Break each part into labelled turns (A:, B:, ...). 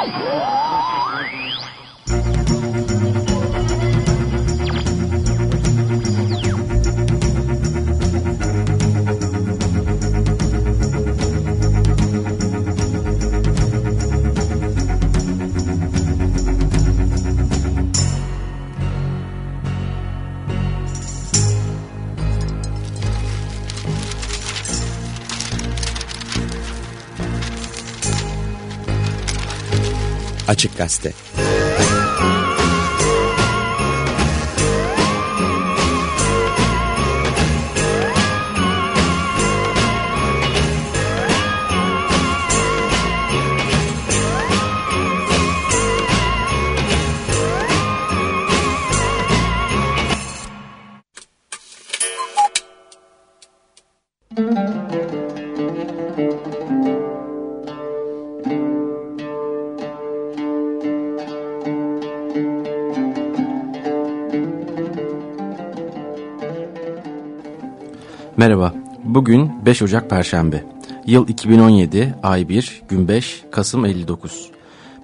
A: Oh! Açık Gazete bugün 5 Ocak Perşembe. Yıl 2017, ay 1, gün 5, Kasım 59.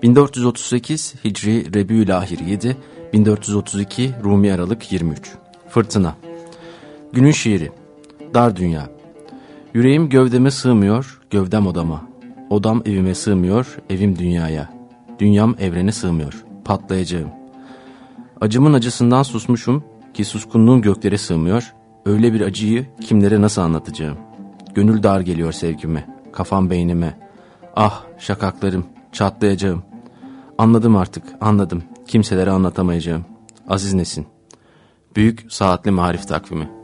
A: 1438 Hicri Rebiülahir 7, 1432 Rumi Aralık 23. Fırtına. Günün şiiri. Dar dünya. Yüreğim gövdeme sığmıyor, gövdem odama. Odam evime sığmıyor, evim dünyaya. Dünyam evrene sığmıyor, patlayacağım. Acımın acısından susmuşum ki suskunluğum göklere sığmıyor, Öyle bir acıyı kimlere nasıl anlatacağım? Gönül dar geliyor sevgime, kafam beynime. Ah şakaklarım, çatlayacağım. Anladım artık, anladım. Kimselere anlatamayacağım. Aziz Nesin. Büyük Saatli Marif Takvimi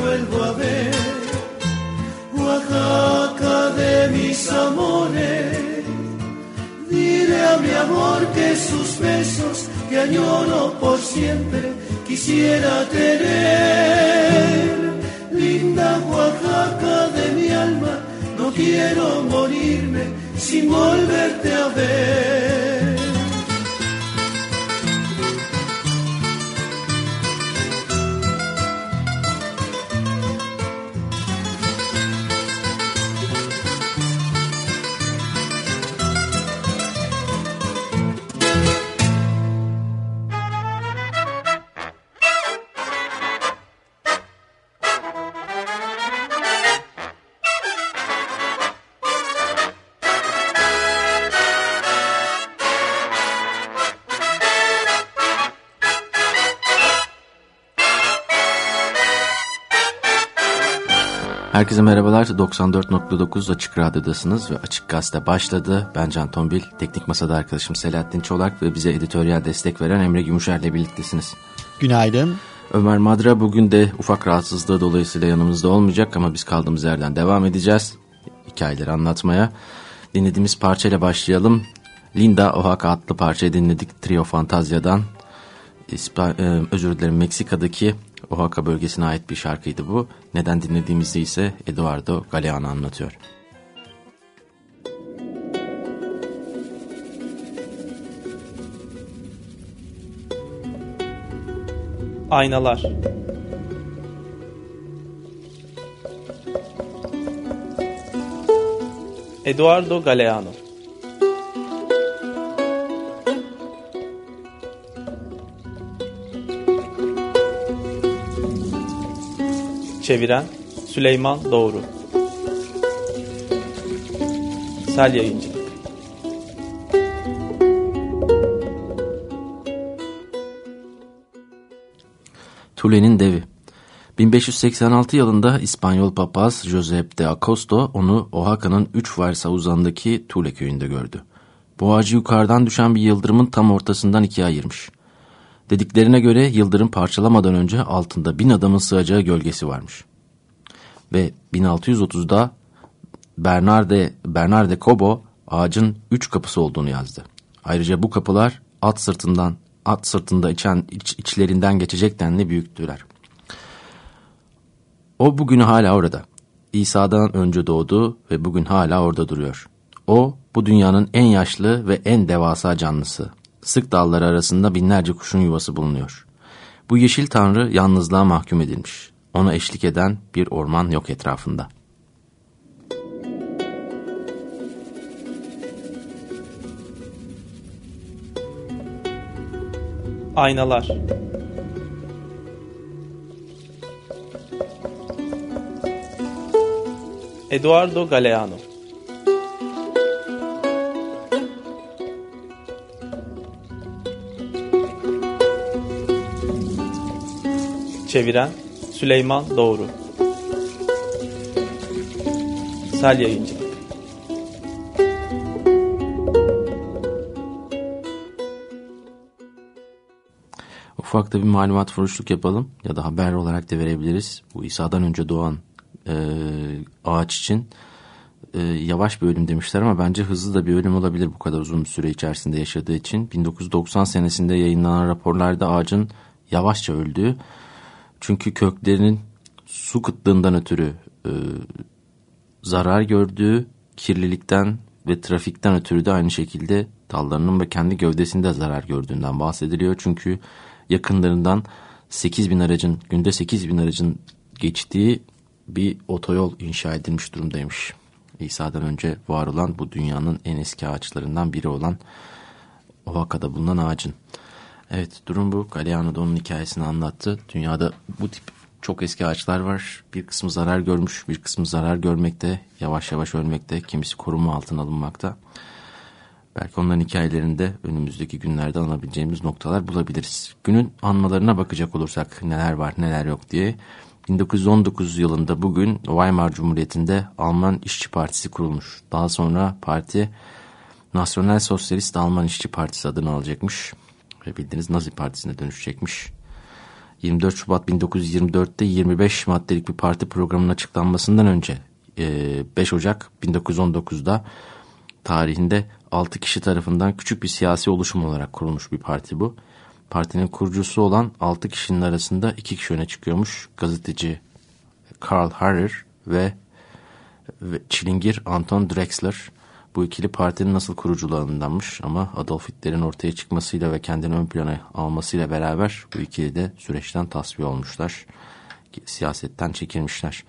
A: vuelvo a ver, Oaxaca de mis amores. Dile a mi amor que sus besos que añoro por siempre quisiera tener. Linda Oaxaca de mi alma, no quiero morirme sin volverte a ver. Herkese merhabalar. 94.9 Açık Radyo'dasınız ve Açık Gazete başladı. Ben Can Tombil, teknik masada arkadaşım Selahattin Çolak ve bize editoryal destek veren Emre Gümüşer'le birliktesiniz.
B: Günaydın.
A: Ömer Madra bugün de ufak rahatsızlığı dolayısıyla yanımızda olmayacak ama biz kaldığımız yerden devam edeceğiz. Hikayeleri anlatmaya. Dinlediğimiz parçayla başlayalım. Linda Oaxaca adlı parçayı dinledik Trio Fantazya'dan.
C: İspa, e, özür dilerim Meksika'daki Oaxaca bölgesine ait bir şarkıydı bu. Neden dinlediğimizde ise Eduardo Galeano anlatıyor.
D: Aynalar Eduardo Galeano Çeviren Süleyman Doğru Sel Yayıncı
C: Tule'nin Devi 1586 yılında İspanyol papaz Josep de Acosto onu Oaxaca'nın üç varsa uzandaki Tule köyünde gördü. Bu ağacı yukarıdan düşen bir yıldırımın tam ortasından ikiye ayırmış. Dediklerine göre yıldırım parçalamadan önce altında bin adamın sığacağı gölgesi varmış. Ve 1630'da Bernarde, Bernarde Cobo ağacın üç kapısı olduğunu yazdı. Ayrıca bu kapılar at sırtından at sırtında içen iç, içlerinden geçecek denli büyüktüler. O bugün hala orada. İsa'dan önce doğdu ve bugün hala orada duruyor. O bu dünyanın en yaşlı ve en devasa canlısı. Sık dalları arasında binlerce kuşun yuvası bulunuyor. Bu yeşil tanrı yalnızlığa mahkum edilmiş. Ona eşlik eden bir orman yok etrafında.
D: Aynalar Eduardo Galeano Çeviren Süleyman Doğru Sel Yayıncı
C: Ufakta bir malumat furuşluk yapalım ya da haber olarak da verebiliriz. Bu İsa'dan önce doğan e, ağaç için e, yavaş bir ölüm demişler ama bence hızlı da bir ölüm olabilir bu kadar uzun bir süre içerisinde yaşadığı için. 1990 senesinde yayınlanan raporlarda ağacın yavaşça öldüğü çünkü köklerinin su kıtlığından ötürü e, zarar gördüğü, kirlilikten ve trafikten ötürü de aynı şekilde dallarının ve kendi gövdesinde zarar gördüğünden bahsediliyor. Çünkü yakınlarından 8 bin aracın, günde 8 bin aracın geçtiği bir otoyol inşa edilmiş durumdaymış. İsa'dan önce var olan bu dünyanın en eski ağaçlarından biri olan Oaxaca'da bulunan ağacın. Evet durum bu. Galeano da onun hikayesini anlattı. Dünyada bu tip çok eski ağaçlar var. Bir kısmı zarar görmüş, bir kısmı zarar görmekte, yavaş yavaş ölmekte, kimisi koruma altına alınmakta. Belki onların hikayelerinde önümüzdeki günlerde alabileceğimiz noktalar bulabiliriz. Günün anmalarına bakacak olursak neler var neler yok diye. 1919 yılında bugün Weimar Cumhuriyeti'nde Alman İşçi Partisi kurulmuş. Daha sonra parti Nasyonel Sosyalist Alman İşçi Partisi adını alacakmış bildiğiniz Nazi Partisi'ne dönüşecekmiş. 24 Şubat 1924'te 25 maddelik bir parti programının açıklanmasından önce 5 Ocak 1919'da tarihinde 6 kişi tarafından küçük bir siyasi oluşum olarak kurulmuş bir parti bu. Partinin kurucusu olan 6 kişinin arasında 2 kişi öne çıkıyormuş. Gazeteci Karl Harrer ve, ve çilingir Anton Drexler. Bu ikili partinin nasıl kurucularındanmış ama Adolf Hitler'in ortaya çıkmasıyla ve kendini ön plana almasıyla beraber bu ikili de süreçten tasfiye olmuşlar. Siyasetten çekilmişler.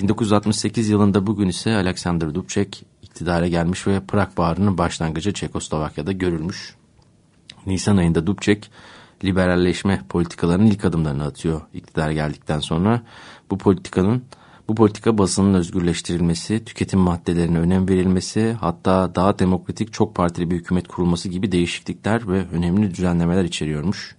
C: 1968 yılında bugün ise Alexander Dubček iktidara gelmiş ve Prag Baharı'nın başlangıcı Çekoslovakya'da görülmüş. Nisan ayında Dubček liberalleşme politikalarının ilk adımlarını atıyor iktidar geldikten sonra. Bu politikanın bu politika basının özgürleştirilmesi, tüketim maddelerine önem verilmesi, hatta daha demokratik çok partili bir hükümet kurulması gibi değişiklikler ve önemli düzenlemeler içeriyormuş.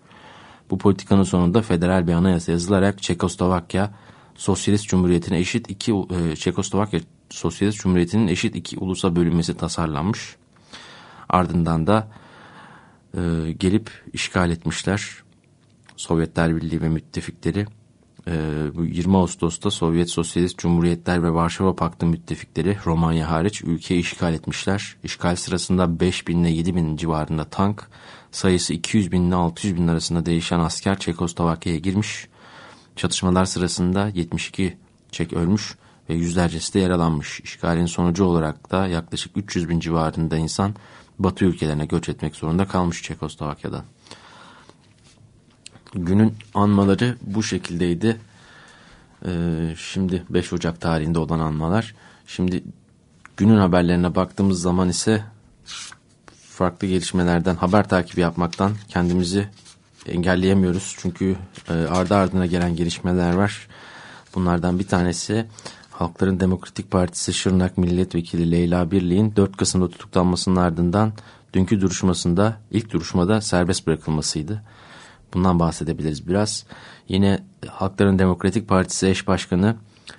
C: Bu politikanın sonunda federal bir anayasa yazılarak Çekoslovakya Sosyalist Cumhuriyeti'ne eşit iki e, Çekoslovakya Sosyalist Cumhuriyeti'nin eşit iki ulusa bölünmesi tasarlanmış. Ardından da e, gelip işgal etmişler Sovyetler Birliği ve müttefikleri bu 20 Ağustos'ta Sovyet Sosyalist Cumhuriyetler ve Varşova Paktı müttefikleri Romanya hariç ülkeyi işgal etmişler. İşgal sırasında 5 bin ile 7 bin civarında tank, sayısı 200 bin ile 600 bin arasında değişen asker Çekoslovakya'ya girmiş. Çatışmalar sırasında 72 Çek ölmüş ve yüzlercesi de yaralanmış. İşgalin sonucu olarak da yaklaşık 300 bin civarında insan Batı ülkelerine göç etmek zorunda kalmış Çekoslovakya'dan. Günün anmaları bu şekildeydi. Ee, şimdi 5 Ocak tarihinde olan anmalar. Şimdi günün haberlerine baktığımız zaman ise farklı gelişmelerden haber takibi yapmaktan kendimizi engelleyemiyoruz. Çünkü e, ardı ardına gelen gelişmeler var. Bunlardan bir tanesi Halkların Demokratik Partisi Şırnak Milletvekili Leyla Birliğin 4 Kasım'da tutuklanmasının ardından dünkü duruşmasında ilk duruşmada serbest bırakılmasıydı. Bundan bahsedebiliriz biraz. Yine Halkların Demokratik Partisi eş başkanı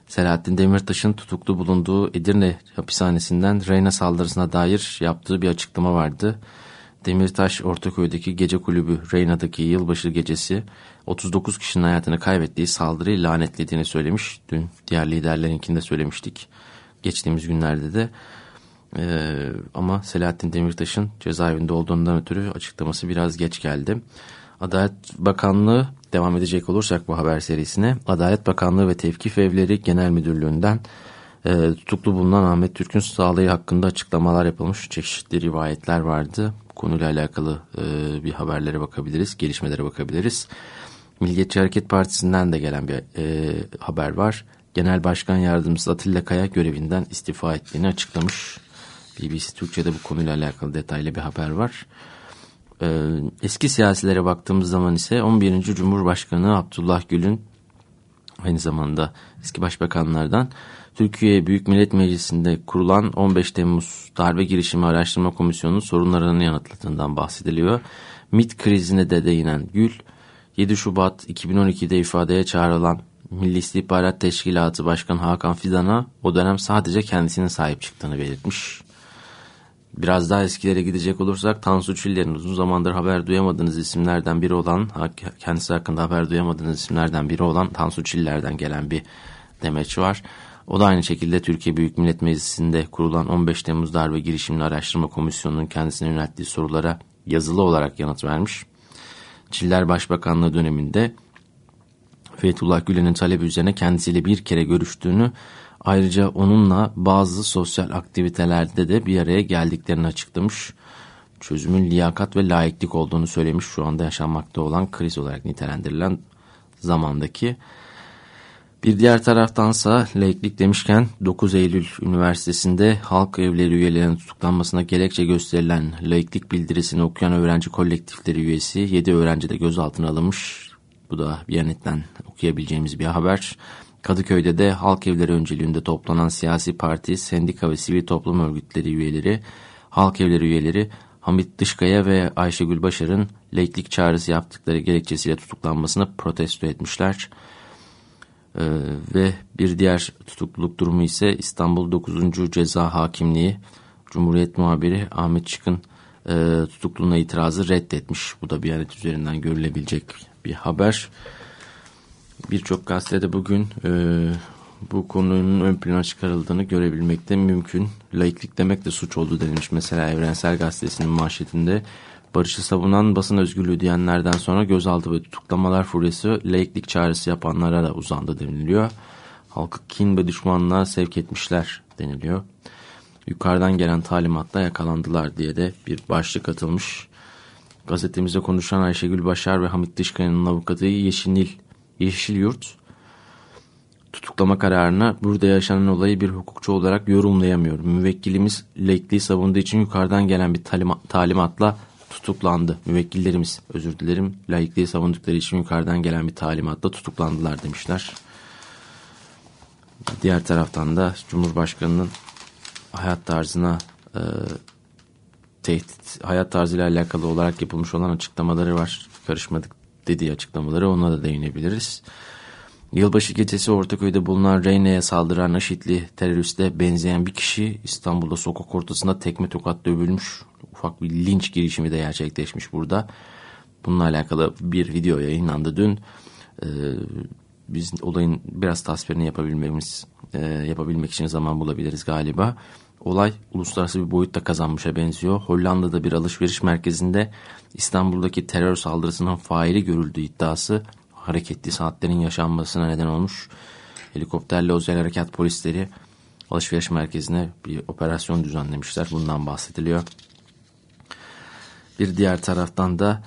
C: Selahattin Demirtaş'ın tutuklu bulunduğu Edirne hapishanesinden Reyna saldırısına dair yaptığı bir açıklama vardı. Demirtaş Ortaköy'deki gece kulübü Reyna'daki yılbaşı gecesi 39 kişinin hayatını kaybettiği saldırıyı lanetlediğini söylemiş. Dün diğer liderlerinkinde söylemiştik. Geçtiğimiz günlerde de. Ee, ama Selahattin Demirtaş'ın cezaevinde olduğundan ötürü açıklaması biraz geç geldi. Adalet Bakanlığı devam edecek olursak bu haber serisine Adalet Bakanlığı ve Tevkif Evleri Genel Müdürlüğü'nden e, tutuklu bulunan Ahmet Türk'ün sağlığı hakkında açıklamalar yapılmış. Çeşitli rivayetler vardı. Konuyla alakalı e, bir haberlere bakabiliriz, gelişmelere bakabiliriz. Milliyetçi Hareket Partisi'nden de gelen bir e, haber var. Genel Başkan Yardımcısı Atilla Kaya görevinden istifa ettiğini açıklamış. BBC Türkçe'de bu konuyla alakalı detaylı bir haber var. Ee, eski siyasilere baktığımız zaman ise 11. Cumhurbaşkanı Abdullah Gül'ün aynı zamanda eski başbakanlardan Türkiye Büyük Millet Meclisi'nde kurulan 15 Temmuz Darbe Girişimi Araştırma Komisyonu'nun sorunlarını yanıtladığından bahsediliyor. MIT krizine de değinen Gül, 7 Şubat 2012'de ifadeye çağrılan Milli İstihbarat Teşkilatı Başkanı Hakan Fidan'a o dönem sadece kendisinin sahip çıktığını belirtmiş. Biraz daha eskilere gidecek olursak Tansu Çiller'in uzun zamandır haber duyamadığınız isimlerden biri olan, kendisi hakkında haber duyamadığınız isimlerden biri olan Tansu Çiller'den gelen bir demeç var. O da aynı şekilde Türkiye Büyük Millet Meclisi'nde kurulan 15 Temmuz Darbe Girişimini Araştırma Komisyonu'nun kendisine yönelttiği sorulara yazılı olarak yanıt vermiş. Çiller Başbakanlığı döneminde Fethullah Gülen'in talebi üzerine kendisiyle bir kere görüştüğünü Ayrıca onunla bazı sosyal aktivitelerde de bir araya geldiklerini açıklamış. Çözümün liyakat ve layıklık olduğunu söylemiş şu anda yaşanmakta olan kriz olarak nitelendirilen zamandaki. Bir diğer taraftansa laiklik demişken 9 Eylül Üniversitesi'nde halk evleri üyelerinin tutuklanmasına gerekçe gösterilen laiklik bildirisini okuyan öğrenci kolektifleri üyesi 7 öğrenci de gözaltına alınmış. Bu da bir Biyanet'ten okuyabileceğimiz bir haber. Kadıköy'de de halk evleri önceliğinde toplanan siyasi parti, sendika ve sivil toplum örgütleri üyeleri, halk evleri üyeleri Hamit Dışkaya ve Ayşegül Başar'ın laiklik çağrısı yaptıkları gerekçesiyle tutuklanmasını protesto etmişler. Ee, ve bir diğer tutukluluk durumu ise İstanbul 9. Ceza Hakimliği Cumhuriyet muhabiri Ahmet Çık'ın e, tutukluğuna itirazı reddetmiş. Bu da bir anet üzerinden görülebilecek bir haber. Birçok gazetede bugün e, bu konunun ön plana çıkarıldığını görebilmekte mümkün. Laiklik demek de suç oldu denilmiş. Mesela Evrensel Gazetesi'nin manşetinde barışı savunan basın özgürlüğü diyenlerden sonra gözaltı ve tutuklamalar furyası laiklik çağrısı yapanlara da uzandı deniliyor. Halkı kin ve düşmanlığa sevk etmişler deniliyor. Yukarıdan gelen talimatla yakalandılar diye de bir başlık atılmış. Gazetemizde konuşan Ayşegül Başar ve Hamit Dışkaya'nın avukatı Yeşil Yeşil Yurt tutuklama kararına burada yaşanan olayı bir hukukçu olarak yorumlayamıyor. Müvekkilimiz laikliği savunduğu için yukarıdan gelen bir talimatla tutuklandı. Müvekkillerimiz özür dilerim laikliği savundukları için yukarıdan gelen bir talimatla tutuklandılar demişler. Diğer taraftan da Cumhurbaşkanı'nın hayat tarzına e, tehdit, hayat tarzıyla alakalı olarak yapılmış olan açıklamaları var. Karışmadık dediği açıklamaları ona da değinebiliriz. Yılbaşı gecesi Ortaköy'de bulunan Reyne'ye saldıran IŞİD'li teröriste benzeyen bir kişi İstanbul'da sokak ortasında tekme tokat dövülmüş. Ufak bir linç girişimi de gerçekleşmiş burada. Bununla alakalı bir video yayınlandı dün. Ee, biz olayın biraz tasvirini yapabilmemiz e, yapabilmek için zaman bulabiliriz galiba. Olay uluslararası bir boyutta kazanmışa benziyor. Hollanda'da bir alışveriş merkezinde İstanbul'daki terör saldırısının faili görüldüğü iddiası hareketli saatlerin yaşanmasına neden olmuş. Helikopterle özel harekat polisleri alışveriş merkezine bir operasyon düzenlemişler. Bundan bahsediliyor. Bir diğer taraftan da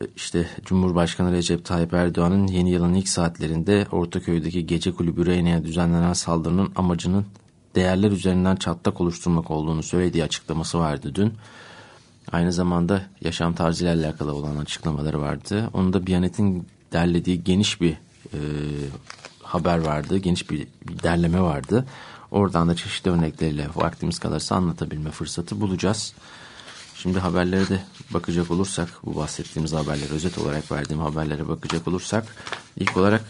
C: e, işte Cumhurbaşkanı Recep Tayyip Erdoğan'ın yeni yılın ilk saatlerinde Ortaköy'deki gece kulübü Reyne'ye düzenlenen saldırının amacının değerler üzerinden çatlak oluşturmak olduğunu söylediği açıklaması vardı dün. Aynı zamanda yaşam tarzıyla alakalı olan açıklamaları vardı. Onun da Biyanet'in derlediği geniş bir e, haber vardı, geniş bir, bir derleme vardı. Oradan da çeşitli örnekleriyle vaktimiz kalırsa anlatabilme fırsatı bulacağız. Şimdi haberlere de bakacak olursak, bu bahsettiğimiz haberlere, özet olarak verdiğim haberlere bakacak olursak, ilk olarak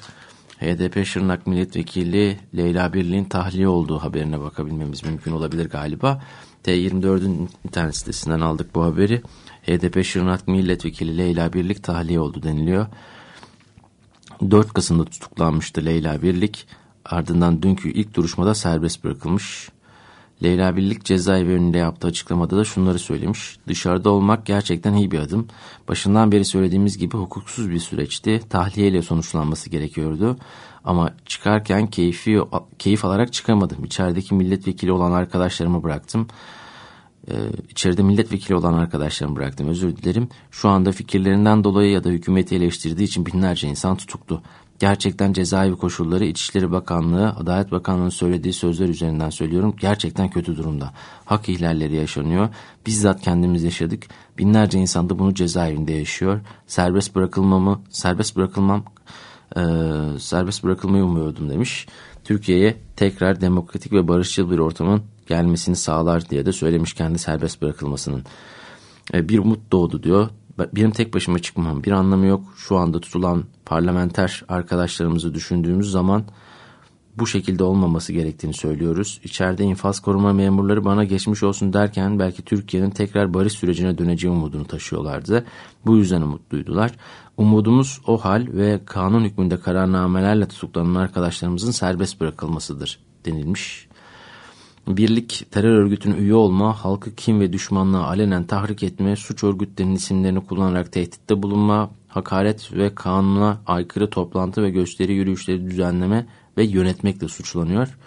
C: HDP Şırnak Milletvekili Leyla Birliğin tahliye olduğu haberine bakabilmemiz mümkün olabilir galiba. T24'ün internet sitesinden aldık bu haberi. HDP Şırnak Milletvekili Leyla Birlik tahliye oldu deniliyor. 4 Kasım'da tutuklanmıştı Leyla Birlik. Ardından dünkü ilk duruşmada serbest bırakılmış. Leyla Birlik cezaevi önünde yaptığı açıklamada da şunları söylemiş. Dışarıda olmak gerçekten iyi bir adım. Başından beri söylediğimiz gibi hukuksuz bir süreçti. Tahliyeyle sonuçlanması gerekiyordu. Ama çıkarken keyfi, keyif alarak çıkamadım. İçerideki milletvekili olan arkadaşlarımı bıraktım. Ee, içeride milletvekili olan arkadaşlarımı bıraktım. Özür dilerim. Şu anda fikirlerinden dolayı ya da hükümeti eleştirdiği için binlerce insan tutuklu. Gerçekten cezaevi koşulları İçişleri Bakanlığı, Adalet Bakanlığı'nın söylediği sözler üzerinden söylüyorum. Gerçekten kötü durumda. Hak ihlalleri yaşanıyor. Bizzat kendimiz yaşadık. Binlerce insan da bunu cezaevinde yaşıyor. Serbest bırakılmamı, serbest bırakılmam, e, serbest bırakılmayı umuyordum demiş. Türkiye'ye tekrar demokratik ve barışçıl bir ortamın gelmesini sağlar diye de söylemiş kendi serbest bırakılmasının. E, bir umut doğdu diyor benim tek başıma çıkmam bir anlamı yok. Şu anda tutulan parlamenter arkadaşlarımızı düşündüğümüz zaman bu şekilde olmaması gerektiğini söylüyoruz. İçeride infaz koruma memurları bana geçmiş olsun derken belki Türkiye'nin tekrar barış sürecine döneceği umudunu taşıyorlardı. Bu yüzden umutluydular. Umudumuz o hal ve kanun hükmünde kararnamelerle tutuklanan arkadaşlarımızın serbest bırakılmasıdır denilmiş. Birlik terör örgütüne üye olma, halkı kim ve düşmanlığa alenen tahrik etme, suç örgütlerinin isimlerini kullanarak tehditte bulunma, hakaret ve kanuna aykırı toplantı ve gösteri yürüyüşleri düzenleme ve yönetmekle suçlanıyor.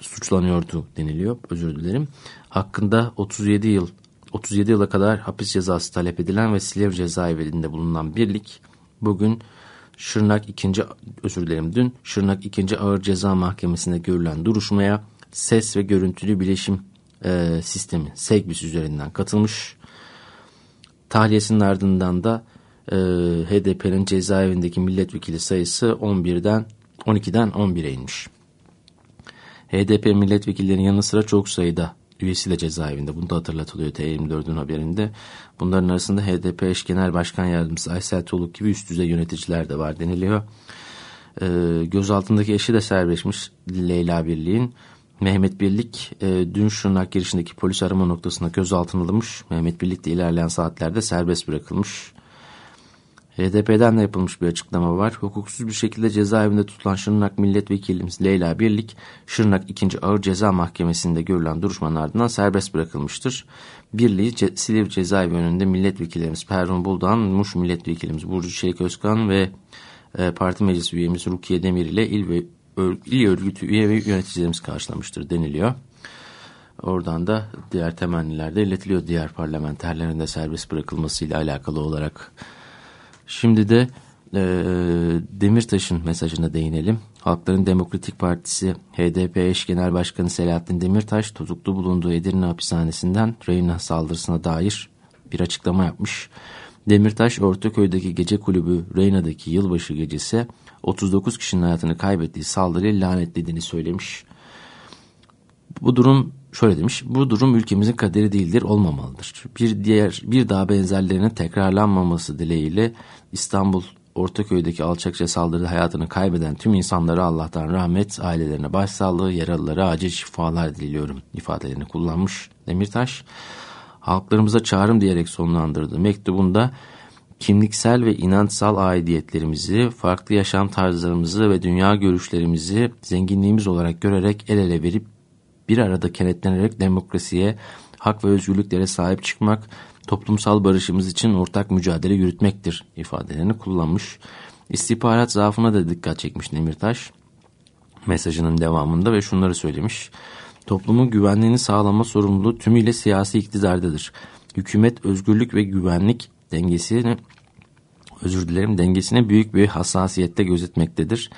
C: Suçlanıyordu deniliyor. Özür dilerim. Hakkında 37 yıl 37 yıla kadar hapis cezası talep edilen ve Silivri cezaevinde bulunan birlik bugün Şırnak 2. özür dilerim dün Şırnak 2. Ağır Ceza Mahkemesi'nde görülen duruşmaya ses ve görüntülü bileşim e, sistemi SEGBİS üzerinden katılmış. Tahliyesinin ardından da e, HDP'nin cezaevindeki milletvekili sayısı 11'den 12'den 11'e inmiş. HDP milletvekillerinin yanı sıra çok sayıda üyesi de cezaevinde. Bunu da hatırlatılıyor T24'ün haberinde. Bunların arasında HDP eş genel başkan yardımcısı Aysel Tuğluk gibi üst düzey yöneticiler de var deniliyor. E, gözaltındaki eşi de serbestmiş Leyla Birliğin. Mehmet Birlik e, dün Şırnak girişindeki polis arama noktasında gözaltına alınmış. Mehmet Birlik de ilerleyen saatlerde serbest bırakılmış. HDP'den de yapılmış bir açıklama var. Hukuksuz bir şekilde cezaevinde tutulan Şırnak Milletvekilimiz Leyla Birlik, Şırnak 2. Ağır Ceza Mahkemesi'nde görülen duruşmanın ardından serbest bırakılmıştır. Birliği Ce Silivri Cezaevi önünde milletvekillerimiz Pervin Buldan, Muş Milletvekilimiz Burcu Çelik Özkan ve e, Parti Meclis üyemiz Rukiye Demir ile il ve il örgütü üye ve yöneticilerimiz karşılamıştır deniliyor. Oradan da diğer temenniler de iletiliyor diğer parlamenterlerin de serbest bırakılmasıyla alakalı olarak. Şimdi de e, Demirtaş'ın mesajına değinelim. Halkların Demokratik Partisi HDP eş genel başkanı Selahattin Demirtaş tutuklu bulunduğu Edirne hapishanesinden Reyna saldırısına dair bir açıklama yapmış. Demirtaş Ortaköy'deki gece kulübü Reyna'daki yılbaşı gecesi 39 kişinin hayatını kaybettiği saldırıyı lanetlediğini söylemiş. Bu durum şöyle demiş. Bu durum ülkemizin kaderi değildir, olmamalıdır. Bir diğer bir daha benzerlerinin tekrarlanmaması dileğiyle İstanbul Ortaköy'deki alçakça saldırıda hayatını kaybeden tüm insanlara Allah'tan rahmet, ailelerine başsağlığı, yaralılara acil şifalar diliyorum ifadelerini kullanmış Demirtaş. Halklarımıza çağrım diyerek sonlandırdı. Mektubunda kimliksel ve inançsal aidiyetlerimizi, farklı yaşam tarzlarımızı ve dünya görüşlerimizi zenginliğimiz olarak görerek el ele verip bir arada kenetlenerek demokrasiye, hak ve özgürlüklere sahip çıkmak, toplumsal barışımız için ortak mücadele yürütmektir ifadelerini kullanmış. İstihbarat zaafına da dikkat çekmiş Demirtaş mesajının devamında ve şunları söylemiş. Toplumun güvenliğini sağlama sorumluluğu tümüyle siyasi iktidardadır. Hükümet özgürlük ve güvenlik dengesini özür dilerim dengesine büyük bir hassasiyette gözetmektedir.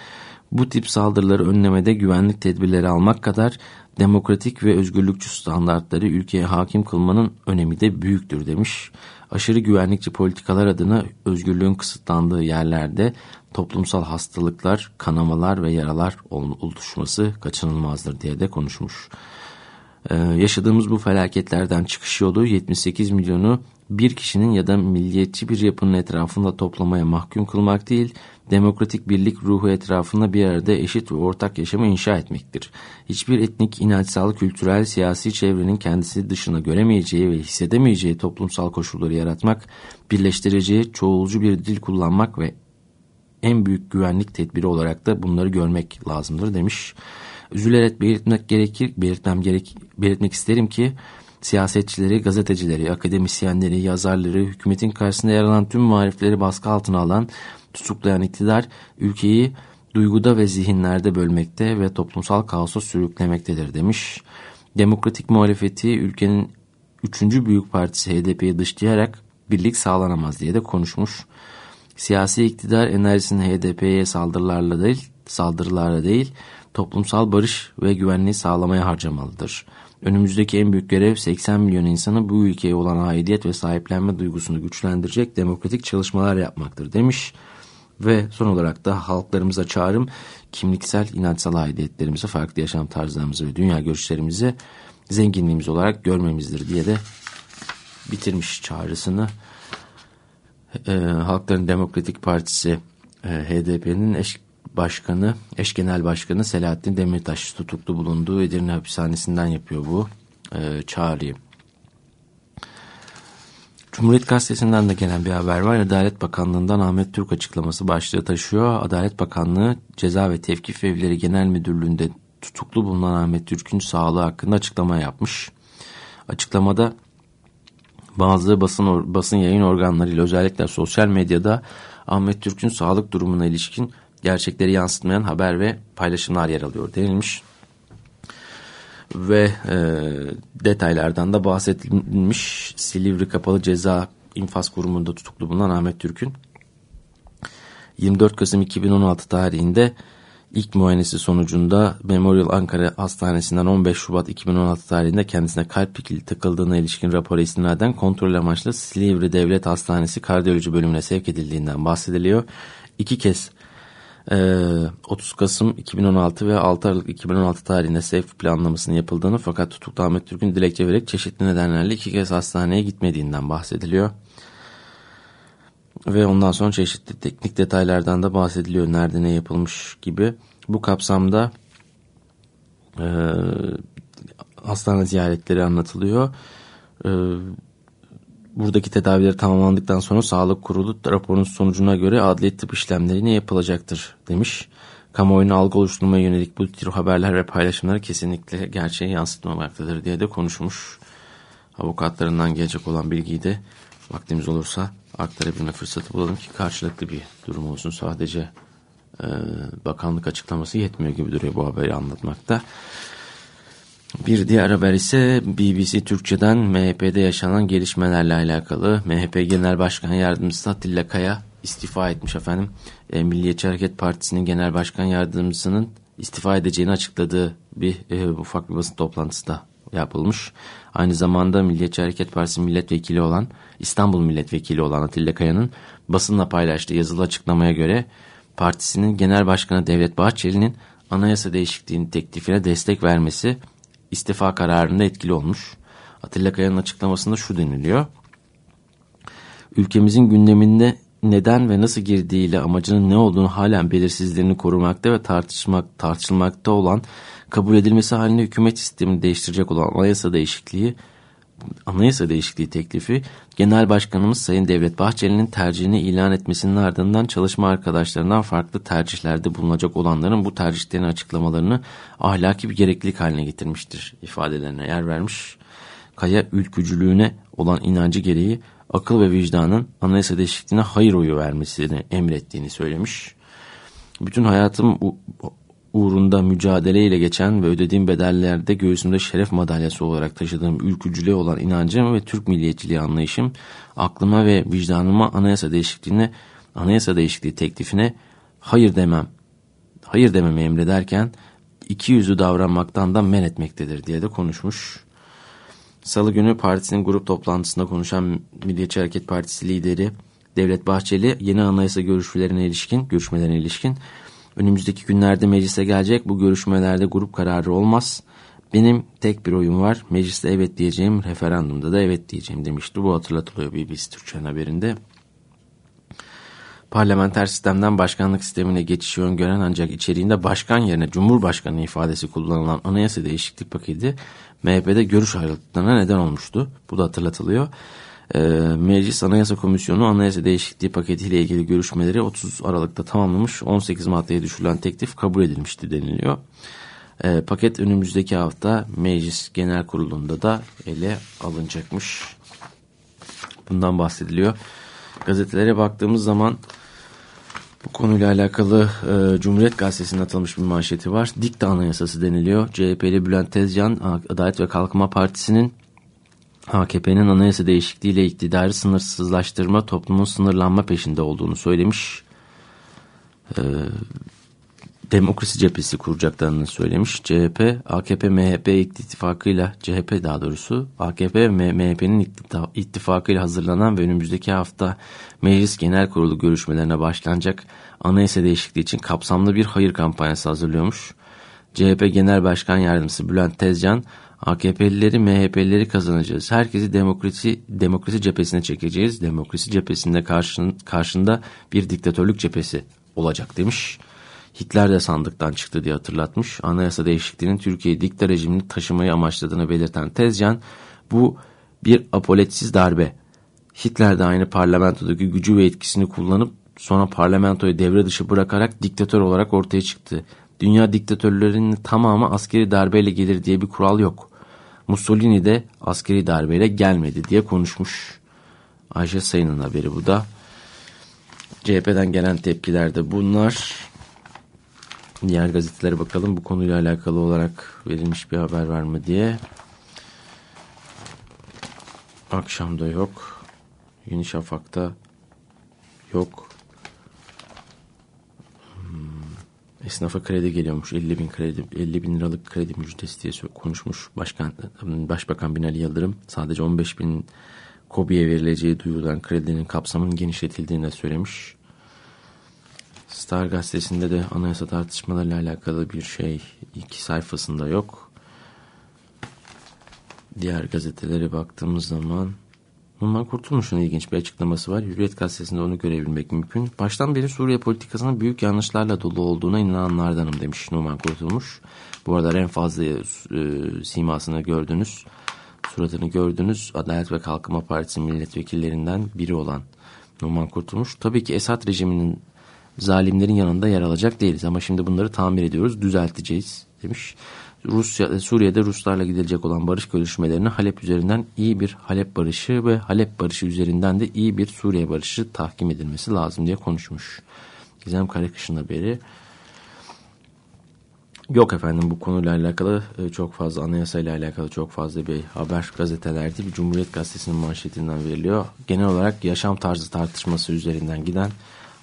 C: Bu tip saldırıları önlemede güvenlik tedbirleri almak kadar demokratik ve özgürlükçü standartları ülkeye hakim kılmanın önemi de büyüktür demiş. Aşırı güvenlikçi politikalar adına özgürlüğün kısıtlandığı yerlerde toplumsal hastalıklar, kanamalar ve yaralar oluşması kaçınılmazdır diye de konuşmuş. Ee, yaşadığımız bu felaketlerden çıkış yolu 78 milyonu bir kişinin ya da milliyetçi bir yapının etrafında toplamaya mahkum kılmak değil, demokratik birlik ruhu etrafında bir arada eşit ve ortak yaşamı inşa etmektir. Hiçbir etnik, inançsal, kültürel, siyasi çevrenin kendisi dışına göremeyeceği ve hissedemeyeceği toplumsal koşulları yaratmak, birleştireceği çoğulcu bir dil kullanmak ve en büyük güvenlik tedbiri olarak da bunları görmek lazımdır demiş. Üzülerek belirtmek gerekir, belirtmem gerek, belirtmek isterim ki siyasetçileri, gazetecileri, akademisyenleri, yazarları, hükümetin karşısında yer alan tüm muhalifleri baskı altına alan, tutuklayan iktidar ülkeyi duyguda ve zihinlerde bölmekte ve toplumsal kaosa sürüklemektedir demiş. Demokratik muhalefeti ülkenin üçüncü büyük partisi HDP'yi dışlayarak birlik sağlanamaz diye de konuşmuş. Siyasi iktidar enerjisini HDP'ye saldırılarla değil, saldırılarla değil, toplumsal barış ve güvenliği sağlamaya harcamalıdır. Önümüzdeki en büyük görev 80 milyon insanı bu ülkeye olan aidiyet ve sahiplenme duygusunu güçlendirecek demokratik çalışmalar yapmaktır demiş. Ve son olarak da halklarımıza çağrım kimliksel inançsal aidiyetlerimizi, farklı yaşam tarzlarımızı ve dünya görüşlerimizi zenginliğimiz olarak görmemizdir diye de bitirmiş çağrısını. Ee, Halkların Demokratik Partisi e, HDP'nin eş Başkanı, eş genel başkanı Selahattin Demirtaş tutuklu bulunduğu Edirne hapishanesinden yapıyor bu e, çağrıyı. Cumhuriyet Gazetesi'nden de gelen bir haber var. Adalet Bakanlığı'ndan Ahmet Türk açıklaması başlığı taşıyor. Adalet Bakanlığı Ceza ve Tevkif Evleri Genel Müdürlüğü'nde tutuklu bulunan Ahmet Türk'ün sağlığı hakkında açıklama yapmış. Açıklamada bazı basın basın yayın organlarıyla özellikle sosyal medyada Ahmet Türk'ün sağlık durumuna ilişkin gerçekleri yansıtmayan haber ve paylaşımlar yer alıyor denilmiş. Ve e, detaylardan da bahsedilmiş Silivri Kapalı Ceza İnfaz Kurumu'nda tutuklu bulunan Ahmet Türk'ün 24 Kasım 2016 tarihinde ilk muayenesi sonucunda Memorial Ankara Hastanesi'nden 15 Şubat 2016 tarihinde kendisine kalp pili takıldığına ilişkin rapora istinaden kontrol amaçlı Silivri Devlet Hastanesi kardiyoloji bölümüne sevk edildiğinden bahsediliyor. İki kez 30 Kasım 2016 ve 6 Aralık 2016 tarihinde sevk planlamasının yapıldığını fakat tutuklu Ahmet Türk'ün dilekçe vererek çeşitli nedenlerle iki kez hastaneye gitmediğinden bahsediliyor. Ve ondan sonra çeşitli teknik detaylardan da bahsediliyor. Nerede ne yapılmış gibi. Bu kapsamda e, hastane ziyaretleri anlatılıyor. E, buradaki tedaviler tamamlandıktan sonra sağlık kurulu raporun sonucuna göre adli tıp işlemleri ne yapılacaktır demiş. Kamuoyuna algı oluşturmaya yönelik bu tür haberler ve paylaşımları kesinlikle gerçeği yansıtmamaktadır diye de konuşmuş. Avukatlarından gelecek olan bilgiyi de vaktimiz olursa aktarabilme fırsatı bulalım ki karşılıklı bir durum olsun. Sadece e, bakanlık açıklaması yetmiyor gibi duruyor bu haberi anlatmakta. Bir diğer haber ise BBC Türkçe'den MHP'de yaşanan gelişmelerle alakalı. MHP Genel Başkan Yardımcısı Atilla Kaya istifa etmiş efendim. E, Milliyetçi Hareket Partisi'nin Genel Başkan Yardımcısının istifa edeceğini açıkladığı bir e, ufak bir basın toplantısı da yapılmış. Aynı zamanda Milliyetçi Hareket Partisi milletvekili olan İstanbul milletvekili olan Atilla Kaya'nın basınla paylaştığı yazılı açıklamaya göre partisinin genel başkanı Devlet Bahçeli'nin anayasa değişikliğinin teklifine destek vermesi istifa kararında etkili olmuş. Atilla Kaya'nın açıklamasında şu deniliyor. Ülkemizin gündeminde neden ve nasıl girdiğiyle amacının ne olduğunu halen belirsizliğini korumakta ve tartışmak, tartışılmakta olan kabul edilmesi halinde hükümet sistemini değiştirecek olan anayasa değişikliği anayasa değişikliği teklifi Genel Başkanımız Sayın Devlet Bahçeli'nin tercihini ilan etmesinin ardından çalışma arkadaşlarından farklı tercihlerde bulunacak olanların bu tercihlerini açıklamalarını ahlaki bir gereklilik haline getirmiştir ifadelerine yer vermiş. Kaya ülkücülüğüne olan inancı gereği akıl ve vicdanın anayasa değişikliğine hayır oyu vermesini emrettiğini söylemiş. Bütün hayatım uğrunda mücadeleyle geçen ve ödediğim bedellerde göğsümde şeref madalyası olarak taşıdığım ülkücülüğe olan inancım ve Türk milliyetçiliği anlayışım aklıma ve vicdanıma anayasa değişikliğine anayasa değişikliği teklifine hayır demem hayır dememi emrederken iki yüzlü davranmaktan da men etmektedir diye de konuşmuş. Salı günü partisinin grup toplantısında konuşan Milliyetçi Hareket Partisi lideri Devlet Bahçeli yeni anayasa görüşmelerine ilişkin görüşmelerine ilişkin Önümüzdeki günlerde meclise gelecek. Bu görüşmelerde grup kararı olmaz. Benim tek bir oyun var. Mecliste evet diyeceğim, referandumda da evet diyeceğim demişti. Bu hatırlatılıyor BBC Türkçe'nin haberinde. Parlamenter sistemden başkanlık sistemine geçişi öngören ancak içeriğinde başkan yerine cumhurbaşkanı ifadesi kullanılan anayasa değişiklik paketi MHP'de görüş ayrılıklarına neden olmuştu. Bu da hatırlatılıyor. E, Meclis Anayasa Komisyonu anayasa değişikliği paketiyle ilgili görüşmeleri 30 Aralık'ta tamamlamış 18 maddeye düşürülen teklif kabul edilmişti deniliyor. E, paket önümüzdeki hafta Meclis Genel Kurulu'nda da ele alınacakmış. Bundan bahsediliyor. Gazetelere baktığımız zaman bu konuyla alakalı e, Cumhuriyet Gazetesi'nin atılmış bir manşeti var. Dikta Anayasası deniliyor. CHP'li Bülent Tezcan, Adalet ve Kalkınma Partisi'nin AKP'nin anayasa değişikliğiyle iktidarı sınırsızlaştırma, toplumun sınırlanma peşinde olduğunu söylemiş. Ee, demokrasi cephesi kuracaklarını söylemiş. CHP, AKP, MHP ittifakıyla, CHP daha doğrusu, AKP ve MHP'nin ittifakıyla hazırlanan ve önümüzdeki hafta Meclis Genel Kurulu görüşmelerine başlanacak anayasa değişikliği için kapsamlı bir hayır kampanyası hazırlıyormuş. CHP Genel Başkan Yardımcısı Bülent Tezcan, AKP'lileri, MHP'lileri kazanacağız. Herkesi demokrasi demokrasi cephesine çekeceğiz. Demokrasi cephesinde karşın, karşında bir diktatörlük cephesi olacak demiş. Hitler de sandıktan çıktı diye hatırlatmış. Anayasa değişikliğinin Türkiye dikta rejimini taşımayı amaçladığını belirten Tezcan, bu bir apoletsiz darbe. Hitler de aynı parlamentodaki gücü ve etkisini kullanıp sonra parlamentoyu devre dışı bırakarak diktatör olarak ortaya çıktı. Dünya diktatörlerinin tamamı askeri darbeyle gelir diye bir kural yok. Mussolini de askeri darbeyle gelmedi diye konuşmuş. Ayşe Sayın'ın haberi bu da. CHP'den gelen tepkiler de bunlar. Diğer gazetelere bakalım bu konuyla alakalı olarak verilmiş bir haber var mı diye. Akşamda yok. Yeni Şafak'ta yok. Esnafa kredi geliyormuş 50 bin kredi 50 bin liralık kredi müjdesi diye konuşmuş başkan başbakan Binali Yıldırım sadece 15 bin KOBİ'ye verileceği duyurulan kredinin kapsamının genişletildiğini de söylemiş. Star gazetesinde de anayasa tartışmalarıyla alakalı bir şey iki sayfasında yok. Diğer gazetelere baktığımız zaman Numan Kurtulmuş'un ilginç bir açıklaması var. Hürriyet gazetesinde onu görebilmek mümkün. Baştan beri Suriye politikasının büyük yanlışlarla dolu olduğuna inananlardanım demiş Numan Kurtulmuş. Bu arada en fazla e, simasını gördünüz, suratını gördünüz. Adalet ve Kalkınma Partisi milletvekillerinden biri olan Numan Kurtulmuş. Tabii ki Esad rejiminin zalimlerin yanında yer alacak değiliz ama şimdi bunları tamir ediyoruz, düzelteceğiz demiş. Rusya, Suriye'de Ruslarla gidilecek olan barış görüşmelerini Halep üzerinden iyi bir Halep barışı ve Halep barışı üzerinden de iyi bir Suriye barışı tahkim edilmesi lazım diye konuşmuş. Gizem Karakış'ın haberi. Yok efendim bu konuyla alakalı e, çok fazla anayasayla alakalı çok fazla bir haber gazetelerde bir Cumhuriyet Gazetesi'nin manşetinden veriliyor. Genel olarak yaşam tarzı tartışması üzerinden giden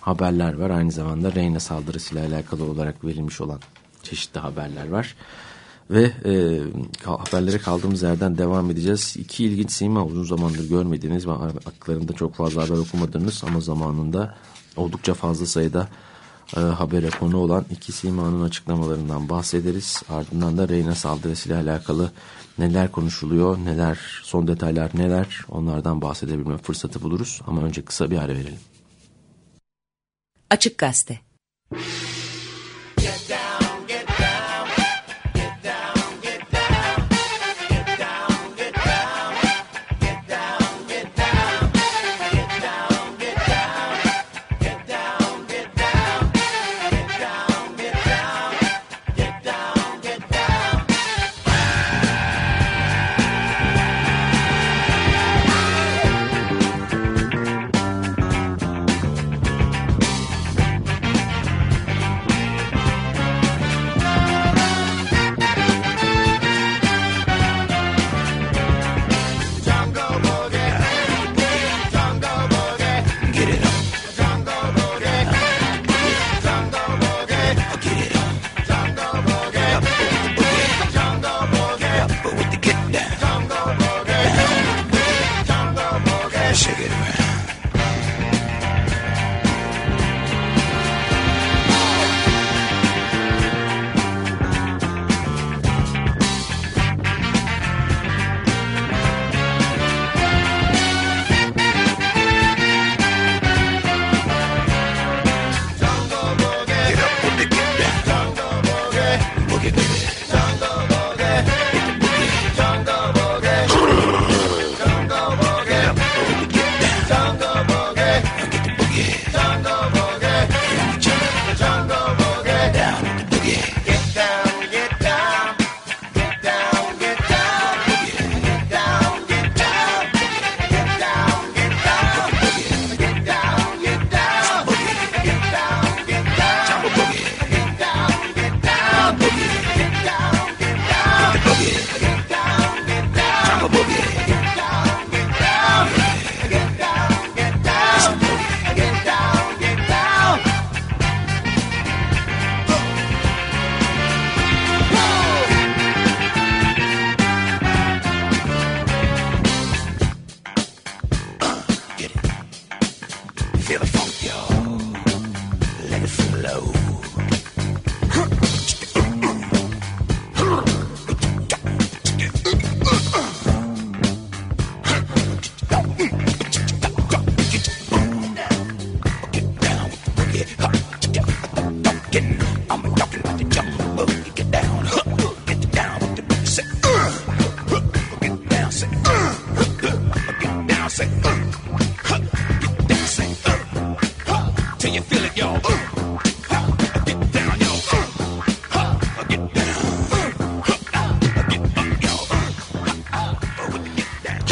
C: haberler var. Aynı zamanda Reyna saldırısıyla alakalı olarak verilmiş olan çeşitli haberler var. Ve e, haberlere kaldığımız yerden devam edeceğiz. İki ilginç sima uzun zamandır görmediğiniz ve aklarında çok fazla haber okumadığınız ama zamanında oldukça fazla sayıda e, habere konu olan iki simanın açıklamalarından bahsederiz. Ardından da Reyna saldırısıyla alakalı neler konuşuluyor, neler son detaylar neler onlardan bahsedebilme fırsatı buluruz. Ama önce kısa bir ara verelim.
E: Açık Gazete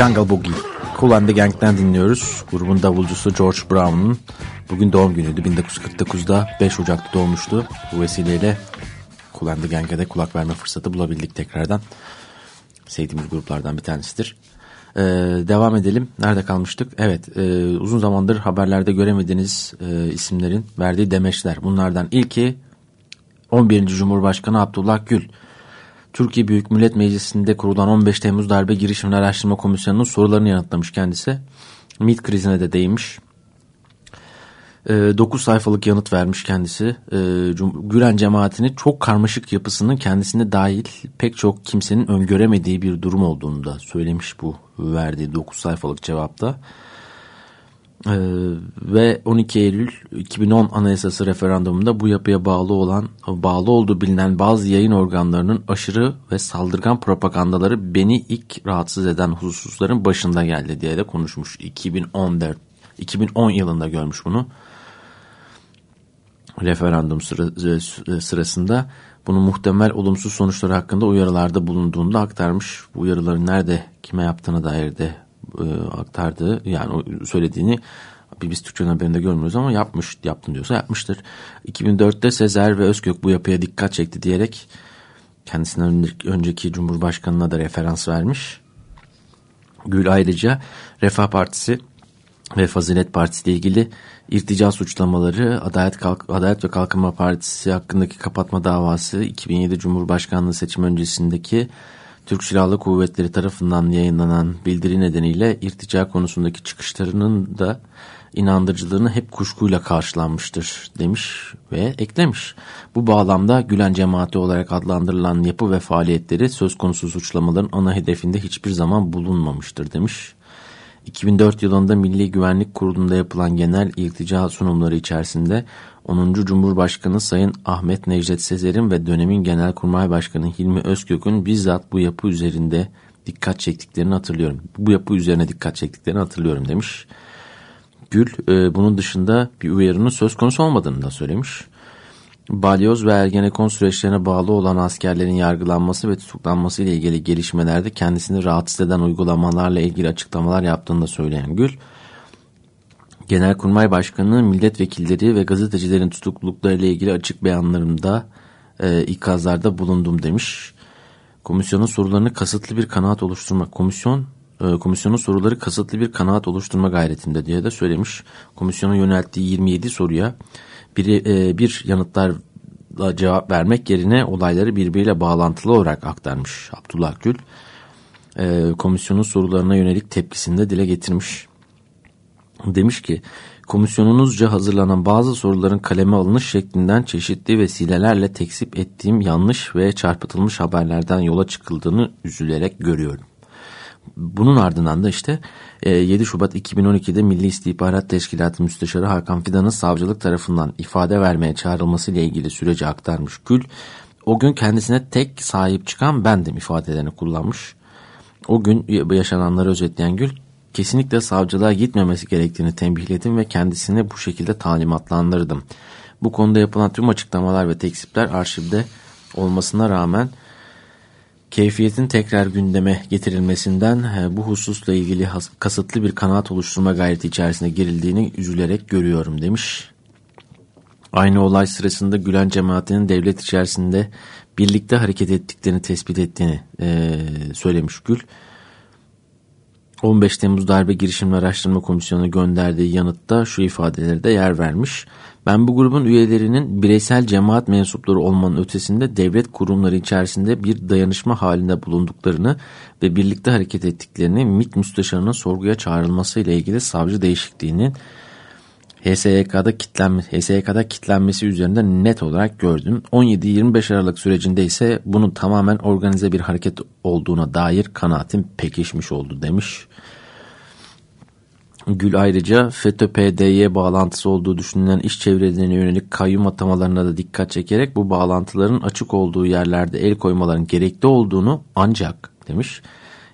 C: Jungle Boogie. Cool and the Gang'den dinliyoruz. Grubun davulcusu George Brown'un bugün doğum günüydü. 1949'da 5 Ocak'ta doğmuştu. Bu vesileyle Cool and the Gang'e de kulak verme fırsatı bulabildik tekrardan. Sevdiğimiz gruplardan bir tanesidir. Ee, devam edelim. Nerede kalmıştık? Evet e, uzun zamandır haberlerde göremediğiniz e, isimlerin verdiği demeçler. Bunlardan ilki 11. Cumhurbaşkanı Abdullah Gül. Türkiye Büyük Millet Meclisi'nde kurulan 15 Temmuz Darbe Girişimleri Araştırma Komisyonu'nun sorularını yanıtlamış kendisi. MİT krizine de değinmiş. E, ee, 9 sayfalık yanıt vermiş kendisi. E, Gülen cemaatini çok karmaşık yapısının kendisine dahil pek çok kimsenin öngöremediği bir durum olduğunu da söylemiş bu verdiği 9 sayfalık cevapta. Ee, ve 12 Eylül 2010 Anayasası referandumunda bu yapıya bağlı olan bağlı olduğu bilinen bazı yayın organlarının aşırı ve saldırgan propagandaları beni ilk rahatsız eden hususların başında geldi diye de konuşmuş. 2014 2010 yılında görmüş bunu. Referandum sıra, sırasında bunun muhtemel olumsuz sonuçları hakkında uyarılarda bulunduğunu da aktarmış. Bu uyarıların nerede kime yaptığına dair de e, aktardığı yani söylediğini biz Türkçe haberinde görmüyoruz ama yapmış yaptım diyorsa yapmıştır. 2004'te Sezer ve Özkök bu yapıya dikkat çekti diyerek kendisinden önceki Cumhurbaşkanı'na da referans vermiş. Gül ayrıca Refah Partisi ve Fazilet Partisi ile ilgili irtica suçlamaları Adalet, Kalk Adalet ve Kalkınma Partisi hakkındaki kapatma davası 2007 Cumhurbaşkanlığı seçim öncesindeki Türk Silahlı Kuvvetleri tarafından yayınlanan bildiri nedeniyle irtica konusundaki çıkışlarının da inandırıcılığını hep kuşkuyla karşılanmıştır demiş ve eklemiş. Bu bağlamda Gülen cemaati olarak adlandırılan yapı ve faaliyetleri söz konusu suçlamaların ana hedefinde hiçbir zaman bulunmamıştır demiş. 2004 yılında Milli Güvenlik Kurulu'nda yapılan genel iltica sunumları içerisinde 10. Cumhurbaşkanı Sayın Ahmet Necdet Sezer'in ve dönemin Genelkurmay Başkanı Hilmi Özkök'ün bizzat bu yapı üzerinde dikkat çektiklerini hatırlıyorum. Bu yapı üzerine dikkat çektiklerini hatırlıyorum demiş. Gül e, bunun dışında bir uyarının söz konusu olmadığını da söylemiş. Balyoz ve Ergenekon süreçlerine bağlı olan askerlerin yargılanması ve tutuklanması ile ilgili gelişmelerde kendisini rahatsız eden uygulamalarla ilgili açıklamalar yaptığını da söyleyen Gül, Genelkurmay Başkanı, milletvekilleri ve gazetecilerin tutuklulukları ile ilgili açık beyanlarımda e, ikazlarda bulundum demiş. Komisyonun sorularını kasıtlı bir kanaat oluşturma, komisyon e, komisyonun soruları kasıtlı bir kanaat oluşturma gayretinde diye de söylemiş. Komisyonun yönelttiği 27 soruya biri, e, bir yanıtlarla cevap vermek yerine olayları birbiriyle bağlantılı olarak aktarmış Abdullah Gül. E, komisyonun sorularına yönelik tepkisini de dile getirmiş. Demiş ki komisyonunuzca hazırlanan bazı soruların kaleme alınış şeklinden çeşitli vesilelerle tekzip ettiğim yanlış ve çarpıtılmış haberlerden yola çıkıldığını üzülerek görüyorum. Bunun ardından da işte 7 e, Şubat 2012'de Milli İstihbarat Teşkilatı Müsteşarı Hakan Fidan'ın savcılık tarafından ifade vermeye çağrılması ile ilgili süreci aktarmış Gül. O gün kendisine tek sahip çıkan bendim ifadelerini kullanmış. O gün yaşananları özetleyen Gül kesinlikle savcılığa gitmemesi gerektiğini tembihledim ve kendisine bu şekilde talimatlandırdım. Bu konuda yapılan tüm açıklamalar ve tekzipler arşivde olmasına rağmen keyfiyetin tekrar gündeme getirilmesinden bu hususla ilgili kasıtlı bir kanaat oluşturma gayreti içerisine girildiğini üzülerek görüyorum demiş. Aynı olay sırasında Gülen cemaatinin devlet içerisinde birlikte hareket ettiklerini tespit ettiğini e, söylemiş Gül. 15 Temmuz Darbe Girişimleri Araştırma Komisyonu'na gönderdiği yanıtta şu ifadeleri de yer vermiş. Ben bu grubun üyelerinin bireysel cemaat mensupları olmanın ötesinde devlet kurumları içerisinde bir dayanışma halinde bulunduklarını ve birlikte hareket ettiklerini MİT müsteşarının sorguya çağrılması ile ilgili savcı değişikliğinin HSYK'da kitlenme, HSYK'da kitlenmesi üzerinde net olarak gördüm. 17-25 Aralık sürecinde ise bunun tamamen organize bir hareket olduğuna dair kanaatim pekişmiş oldu demiş. Gül ayrıca FETÖ-PDY bağlantısı olduğu düşünülen iş çevrelerine yönelik kayyum atamalarına da dikkat çekerek bu bağlantıların açık olduğu yerlerde el koymaların gerekli olduğunu ancak demiş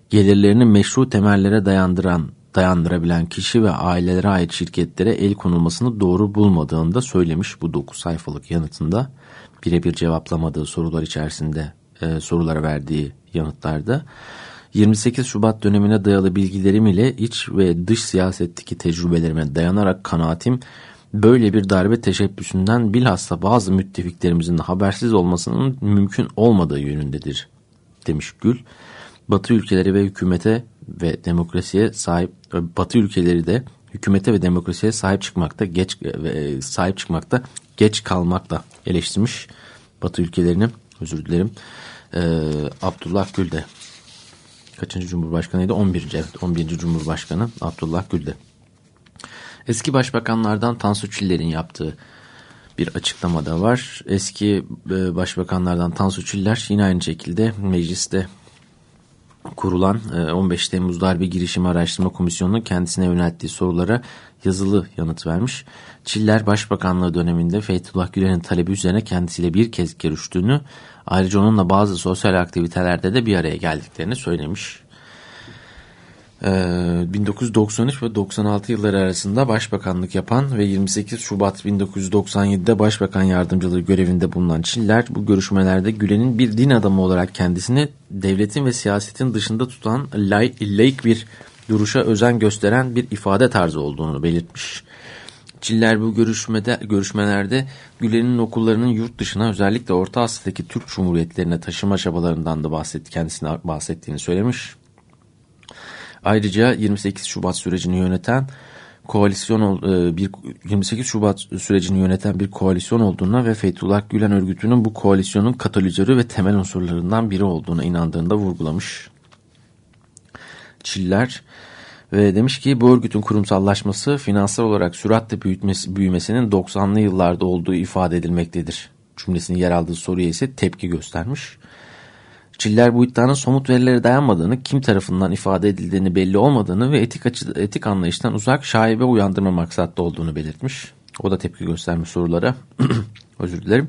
C: gelirlerini meşru temellere dayandıran dayandırabilen kişi ve ailelere ait şirketlere el konulmasını doğru bulmadığını da söylemiş bu 9 sayfalık yanıtında. Birebir cevaplamadığı sorular içerisinde e, sorulara verdiği yanıtlarda. 28 Şubat dönemine dayalı bilgilerim ile iç ve dış siyasetteki tecrübelerime dayanarak kanaatim böyle bir darbe teşebbüsünden bilhassa bazı müttefiklerimizin habersiz olmasının mümkün olmadığı yönündedir demiş Gül. Batı ülkeleri ve hükümete ve demokrasiye sahip Batı ülkeleri de hükümete ve demokrasiye sahip çıkmakta geç ve sahip çıkmakta geç kalmakla eleştirmiş Batı ülkelerini özür dilerim. Ee, Abdullah Gül de kaçıncı Cumhurbaşkanıydı? 11. Evet 11. Cumhurbaşkanı Abdullah Gül de. Eski başbakanlardan Tansu Çiller'in yaptığı bir açıklamada var. Eski e, başbakanlardan Tansu Çiller yine aynı şekilde mecliste kurulan 15 e, Temmuz Darbe Girişimi Araştırma Komisyonu'nun kendisine yönelttiği sorulara yazılı yanıt vermiş. Çiller Başbakanlığı döneminde Fethullah Gülen'in talebi üzerine kendisiyle bir kez görüştüğünü, ayrıca onunla bazı sosyal aktivitelerde de bir araya geldiklerini söylemiş. 1993 ee, ve 96 yılları arasında başbakanlık yapan ve 28 Şubat 1997'de başbakan yardımcılığı görevinde bulunan Çiller bu görüşmelerde Gülen'in bir din adamı olarak kendisini devletin ve siyasetin dışında tutan laik bir duruşa özen gösteren bir ifade tarzı olduğunu belirtmiş. Çiller bu görüşmede, görüşmelerde Gülen'in okullarının yurt dışına özellikle Orta Asya'daki Türk Cumhuriyetlerine taşıma çabalarından da bahsetti, kendisine bahsettiğini söylemiş. Ayrıca 28 Şubat sürecini yöneten koalisyon e, bir 28 Şubat sürecini yöneten bir koalisyon olduğuna ve Fethullah Gülen örgütünün bu koalisyonun katalizörü ve temel unsurlarından biri olduğuna inandığını da vurgulamış. Çiller ve demiş ki bu örgütün kurumsallaşması finansal olarak süratle büyütmesi, büyümesinin 90'lı yıllarda olduğu ifade edilmektedir. Cümlesinin yer aldığı soruya ise tepki göstermiş. Çiller bu iddianın somut verilere dayanmadığını, kim tarafından ifade edildiğini belli olmadığını ve etik, açı, etik anlayıştan uzak şaibe uyandırma maksatlı olduğunu belirtmiş. O da tepki göstermiş sorulara. Özür dilerim.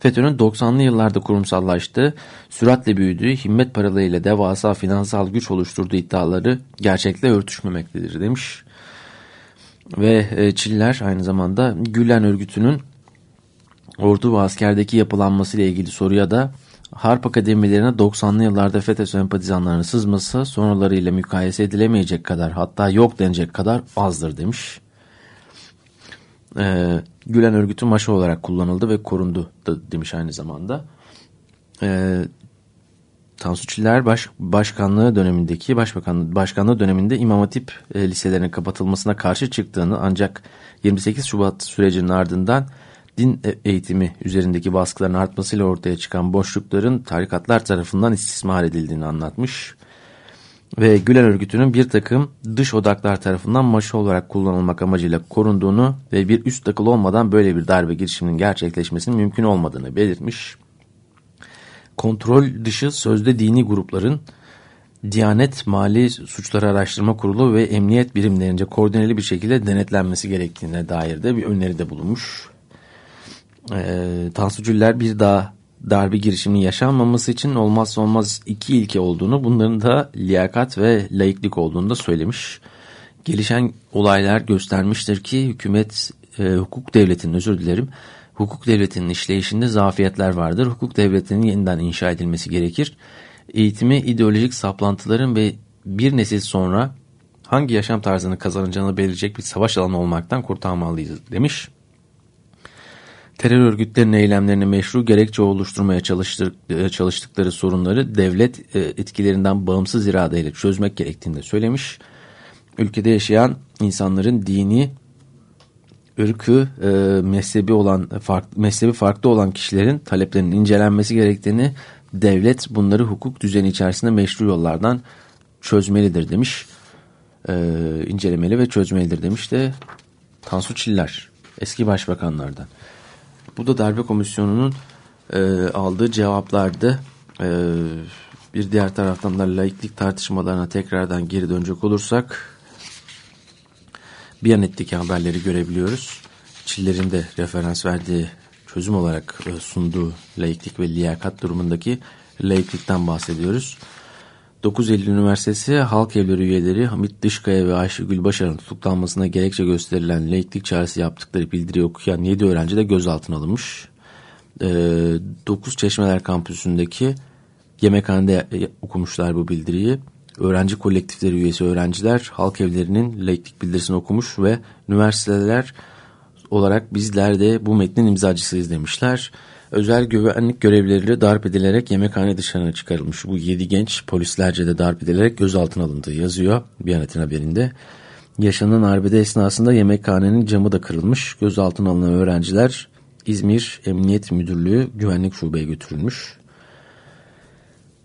C: FETÖ'nün 90'lı yıllarda kurumsallaştığı, süratle büyüdüğü, himmet paralarıyla devasa finansal güç oluşturduğu iddiaları gerçekle örtüşmemektedir demiş. Ve e, Çiller aynı zamanda Gülen örgütünün ordu ve askerdeki yapılanması ile ilgili soruya da Harp akademilerine 90'lı yıllarda FETÖ sempatizanlarının sızması sonralarıyla mukayese edilemeyecek kadar hatta yok denecek kadar azdır demiş. Ee, Gülen örgütü maşa olarak kullanıldı ve korundu da demiş aynı zamanda. Ee, Tansu Çiller baş, başkanlığı dönemindeki başbakanlığı başkanlığı döneminde İmam Hatip e, liselerinin kapatılmasına karşı çıktığını ancak 28 Şubat sürecinin ardından din e, eğitimi üzerindeki baskıların artmasıyla ortaya çıkan boşlukların tarikatlar tarafından istismar edildiğini anlatmış. Ve Gülen örgütünün bir takım dış odaklar tarafından maşı olarak kullanılmak amacıyla korunduğunu ve bir üst takıl olmadan böyle bir darbe girişiminin gerçekleşmesinin mümkün olmadığını belirtmiş. Kontrol dışı sözde dini grupların Diyanet Mali Suçları Araştırma Kurulu ve emniyet birimlerince koordineli bir şekilde denetlenmesi gerektiğine dair de bir öneride bulunmuş e, Tansu Cüller bir daha darbe girişiminin yaşanmaması için olmazsa olmaz iki ilke olduğunu bunların da liyakat ve layıklık olduğunu da söylemiş. Gelişen olaylar göstermiştir ki hükümet e, hukuk devletinin özür dilerim hukuk devletinin işleyişinde zafiyetler vardır. Hukuk devletinin yeniden inşa edilmesi gerekir. Eğitimi ideolojik saplantıların ve bir nesil sonra hangi yaşam tarzını kazanacağını belirleyecek bir savaş alanı olmaktan kurtarmalıyız demiş terör örgütlerinin eylemlerini meşru gerekçe oluşturmaya e, çalıştıkları sorunları devlet e, etkilerinden bağımsız iradeyle çözmek gerektiğini de söylemiş. Ülkede yaşayan insanların dini, ırkı, e, mezhebi olan farklı, mezhebi farklı olan kişilerin taleplerinin incelenmesi gerektiğini, devlet bunları hukuk düzeni içerisinde meşru yollardan çözmelidir demiş. İncelemeli ve çözmelidir demiş de Tansu Çiller eski başbakanlardan. Bu da darbe komisyonunun e, aldığı cevaplardı. E, bir diğer taraftan da laiklik tartışmalarına tekrardan geri dönecek olursak Biyanet'teki haberleri görebiliyoruz. Çillerin de referans verdiği çözüm olarak e, sunduğu laiklik ve liyakat durumundaki laiklikten bahsediyoruz. 9 Eylül Üniversitesi Halk Evleri üyeleri Hamit Dışkaya ve Ayşegül Başar'ın tutuklanmasına gerekçe gösterilen laiklik çağrısı yaptıkları bildiriyi okuyan 7 öğrenci de gözaltına alınmış. E, ee, 9 Çeşmeler kampüsündeki yemekhanede okumuşlar bu bildiriyi. öğrenci kolektifleri üyesi öğrenciler halk evlerinin laiklik bildirisini okumuş ve üniversiteler olarak bizler de bu metnin imzacısıyız demişler. Özel güvenlik görevlileriyle darp edilerek yemekhane dışarına çıkarılmış. Bu yedi genç polislerce de darp edilerek gözaltına alındığı yazıyor Biyanet'in haberinde. Yaşanan arbede esnasında yemekhanenin camı da kırılmış. Gözaltına alınan öğrenciler İzmir Emniyet Müdürlüğü Güvenlik Şube'ye götürülmüş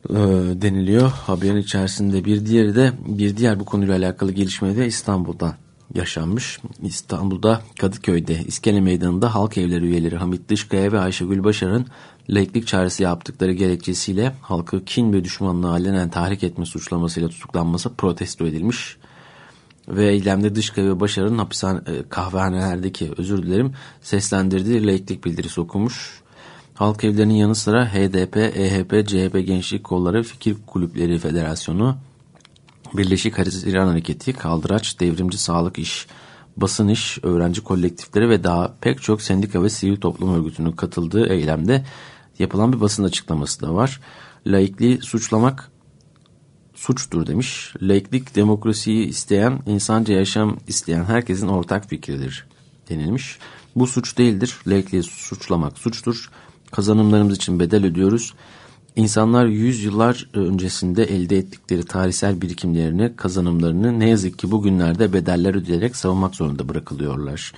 C: e, deniliyor. Haberin içerisinde bir diğeri de bir diğer bu konuyla alakalı gelişme de İstanbul'dan yaşanmış. İstanbul'da Kadıköy'de İskele Meydanı'nda halk evleri üyeleri Hamit Dışkaya ve Ayşegül Başar'ın laiklik çağrısı yaptıkları gerekçesiyle halkı kin ve düşmanlığı alenen tahrik etme suçlamasıyla tutuklanması protesto edilmiş. Ve eylemde Dışkaya ve Başar'ın hapishane, e, kahvehanelerdeki özür dilerim seslendirdiği laiklik bildirisi okumuş. Halk evlerinin yanı sıra HDP, EHP, CHP Gençlik Kolları Fikir Kulüpleri Federasyonu, Birleşik Haziran Hareketi, Kaldıraç, Devrimci Sağlık İş, Basın İş, Öğrenci Kolektifleri ve daha pek çok sendika ve sivil toplum örgütünün katıldığı eylemde yapılan bir basın açıklaması da var. Laikliği suçlamak suçtur demiş. Laiklik demokrasiyi isteyen, insanca yaşam isteyen herkesin ortak fikridir denilmiş. Bu suç değildir. Laikliği suçlamak suçtur. Kazanımlarımız için bedel ödüyoruz. İnsanlar yüzyıllar öncesinde elde ettikleri tarihsel birikimlerini, kazanımlarını ne yazık ki bugünlerde bedeller ödeyerek savunmak zorunda bırakılıyorlar.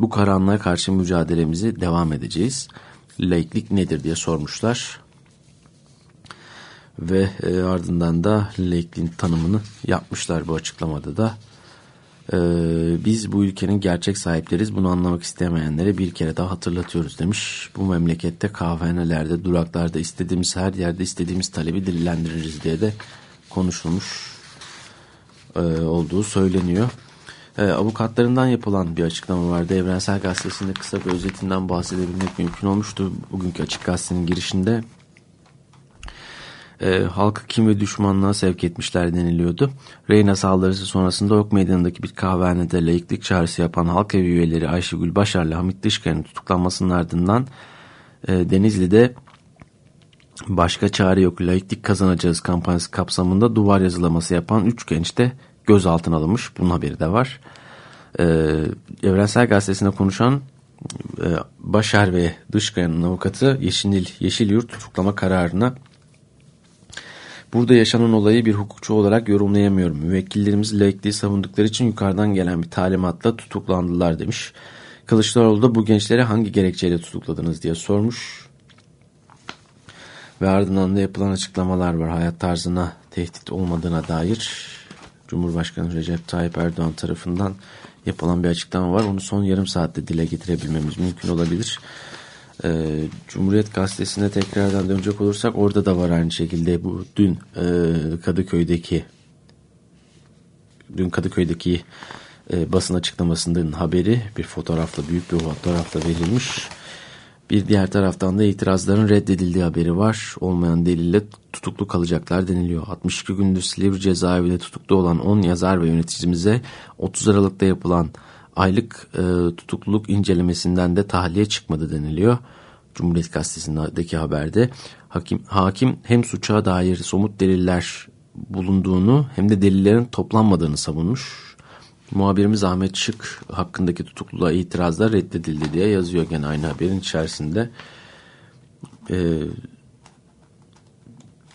C: Bu karanlığa karşı mücadelemizi devam edeceğiz. Laiklik nedir diye sormuşlar. Ve e, ardından da laikliğin tanımını yapmışlar bu açıklamada da. Ee, biz bu ülkenin gerçek sahipleriz. Bunu anlamak istemeyenlere bir kere daha hatırlatıyoruz demiş. Bu memlekette kahvehanelerde, duraklarda istediğimiz her yerde istediğimiz talebi dillendiririz diye de konuşulmuş e, olduğu söyleniyor. E, avukatlarından yapılan bir açıklama vardı. Evrensel Gazetesi'nde kısa bir özetinden bahsedebilmek mümkün olmuştu. Bugünkü Açık Gazete'nin girişinde e, halkı kim ve düşmanlığa sevk etmişler deniliyordu. Reyna saldırısı sonrasında Ok Meydanı'ndaki bir kahvehanede layıklık çağrısı yapan halk evi üyeleri Ayşegül Başar'la Hamit Dışkaya'nın tutuklanmasının ardından e, Denizli'de başka çare yok layıklık kazanacağız kampanyası kapsamında duvar yazılaması yapan 3 genç de gözaltına alınmış. Bunun haberi de var. Ee, Evrensel Gazetesi'nde konuşan e, Başar ve Dışkaya'nın avukatı Yeşil, Yeşil Yurt tutuklama kararına Burada yaşanan olayı bir hukukçu olarak yorumlayamıyorum. Müvekkillerimiz laikliği savundukları için yukarıdan gelen bir talimatla tutuklandılar demiş. Kılıçdaroğlu da bu gençleri hangi gerekçeyle tutukladınız diye sormuş. Ve ardından da yapılan açıklamalar var. Hayat tarzına tehdit olmadığına dair Cumhurbaşkanı Recep Tayyip Erdoğan tarafından yapılan bir açıklama var. Onu son yarım saatte dile getirebilmemiz mümkün olabilir. E, Cumhuriyet Gazetesi'ne tekrardan dönecek olursak orada da var aynı şekilde bu dün e, Kadıköy'deki dün Kadıköy'deki e, basın açıklamasının haberi bir fotoğrafla büyük bir fotoğrafla verilmiş. Bir diğer taraftan da itirazların reddedildiği haberi var. Olmayan delille tutuklu kalacaklar deniliyor. 62 gündür Silivri cezaevinde tutuklu olan 10 yazar ve yöneticimize 30 Aralık'ta yapılan aylık e, tutukluluk incelemesinden de tahliye çıkmadı deniliyor. Cumhuriyet Gazetesi'ndeki haberde hakim, hakim hem suça dair somut deliller bulunduğunu hem de delillerin toplanmadığını savunmuş. Muhabirimiz Ahmet Şık hakkındaki tutukluluğa itirazlar reddedildi diye yazıyor gene aynı haberin içerisinde. Ee,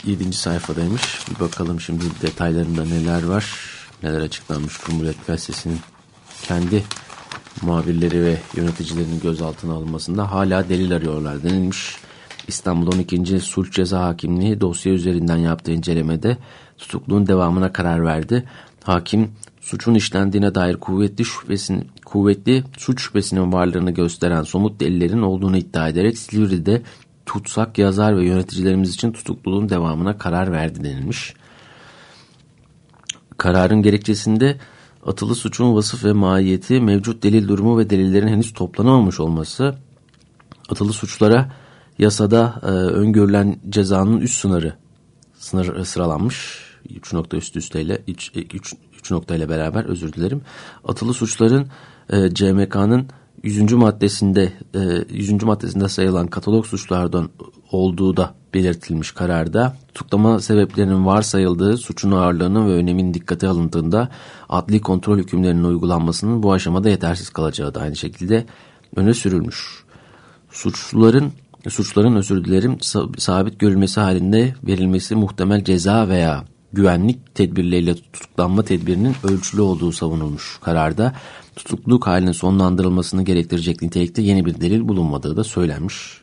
C: 7. sayfadaymış. Bir bakalım şimdi detaylarında neler var. Neler açıklanmış Cumhuriyet Gazetesi'nin kendi muhabirleri ve yöneticilerinin gözaltına alınmasında hala delil arıyorlar denilmiş. İstanbul 12. Sulh Ceza Hakimliği dosya üzerinden yaptığı incelemede tutukluğun devamına karar verdi. Hakim suçun işlendiğine dair kuvvetli şüphesini, kuvvetli suç şüphesinin varlığını gösteren somut delillerin olduğunu iddia ederek Silivri'de tutsak yazar ve yöneticilerimiz için tutukluluğun devamına karar verdi denilmiş. Kararın gerekçesinde atılı suçun vasıf ve mahiyeti, mevcut delil durumu ve delillerin henüz toplanamamış olması, atılı suçlara yasada e, öngörülen cezanın üst sınırı sınır sıralanmış. 3 nokta üst üsteyle 3, 3, 3 nokta ile beraber özür dilerim. Atılı suçların e, CMK'nın 100. maddesinde e, 100. maddesinde sayılan katalog suçlardan olduğu da belirtilmiş kararda. Tutuklama sebeplerinin varsayıldığı suçun ağırlığının ve önemin dikkate alındığında adli kontrol hükümlerinin uygulanmasının bu aşamada yetersiz kalacağı da aynı şekilde öne sürülmüş. Suçluların suçların özür dilerim sabit görülmesi halinde verilmesi muhtemel ceza veya güvenlik tedbirleriyle tutuklanma tedbirinin ölçülü olduğu savunulmuş kararda. Tutukluluk halinin sonlandırılmasını gerektirecek nitelikte yeni bir delil bulunmadığı da söylenmiş.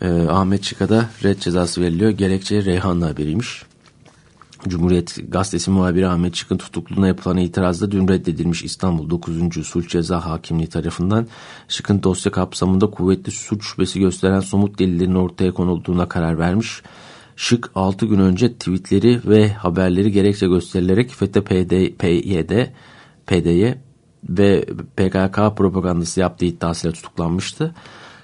C: Ee, Ahmet Çıka'da red cezası veriliyor. Gerekçe Reyhan'la haberiymiş. Cumhuriyet Gazetesi muhabiri Ahmet Çık'ın tutukluluğuna yapılan itirazda dün reddedilmiş İstanbul 9. Sulh Ceza Hakimliği tarafından Şık'ın dosya kapsamında kuvvetli suç şüphesi gösteren somut delillerin ortaya konulduğuna karar vermiş. Şık 6 gün önce tweetleri ve haberleri gerekçe gösterilerek FETÖ PYD, PD'ye ve PKK propagandası yaptığı iddiasıyla tutuklanmıştı.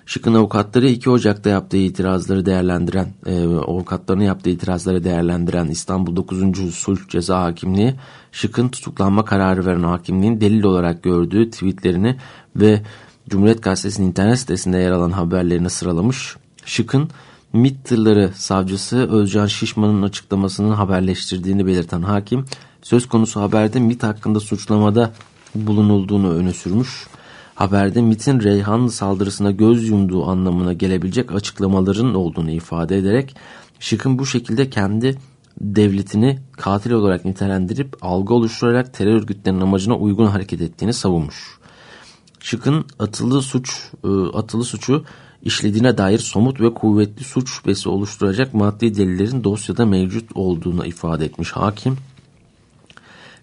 C: Şık'ın avukatları 2 Ocak'ta yaptığı itirazları değerlendiren, e, avukatlarının yaptığı itirazları değerlendiren İstanbul 9. Sulh Ceza Hakimliği, Şık'ın tutuklanma kararı veren hakimliğin delil olarak gördüğü tweetlerini ve Cumhuriyet Gazetesi'nin internet sitesinde yer alan haberlerini sıralamış. Şık'ın MİT tırları savcısı Özcan Şişman'ın açıklamasının haberleştirdiğini belirten hakim, söz konusu haberde MİT hakkında suçlamada bulunulduğunu öne sürmüş. Haberde MIT'in Reyhan saldırısına göz yumduğu anlamına gelebilecek açıklamaların olduğunu ifade ederek Şık'ın bu şekilde kendi devletini katil olarak nitelendirip algı oluşturarak terör örgütlerinin amacına uygun hareket ettiğini savunmuş. Şık'ın atılı suç e, atılı suçu işlediğine dair somut ve kuvvetli suç şüphesi oluşturacak maddi delillerin dosyada mevcut olduğunu ifade etmiş hakim.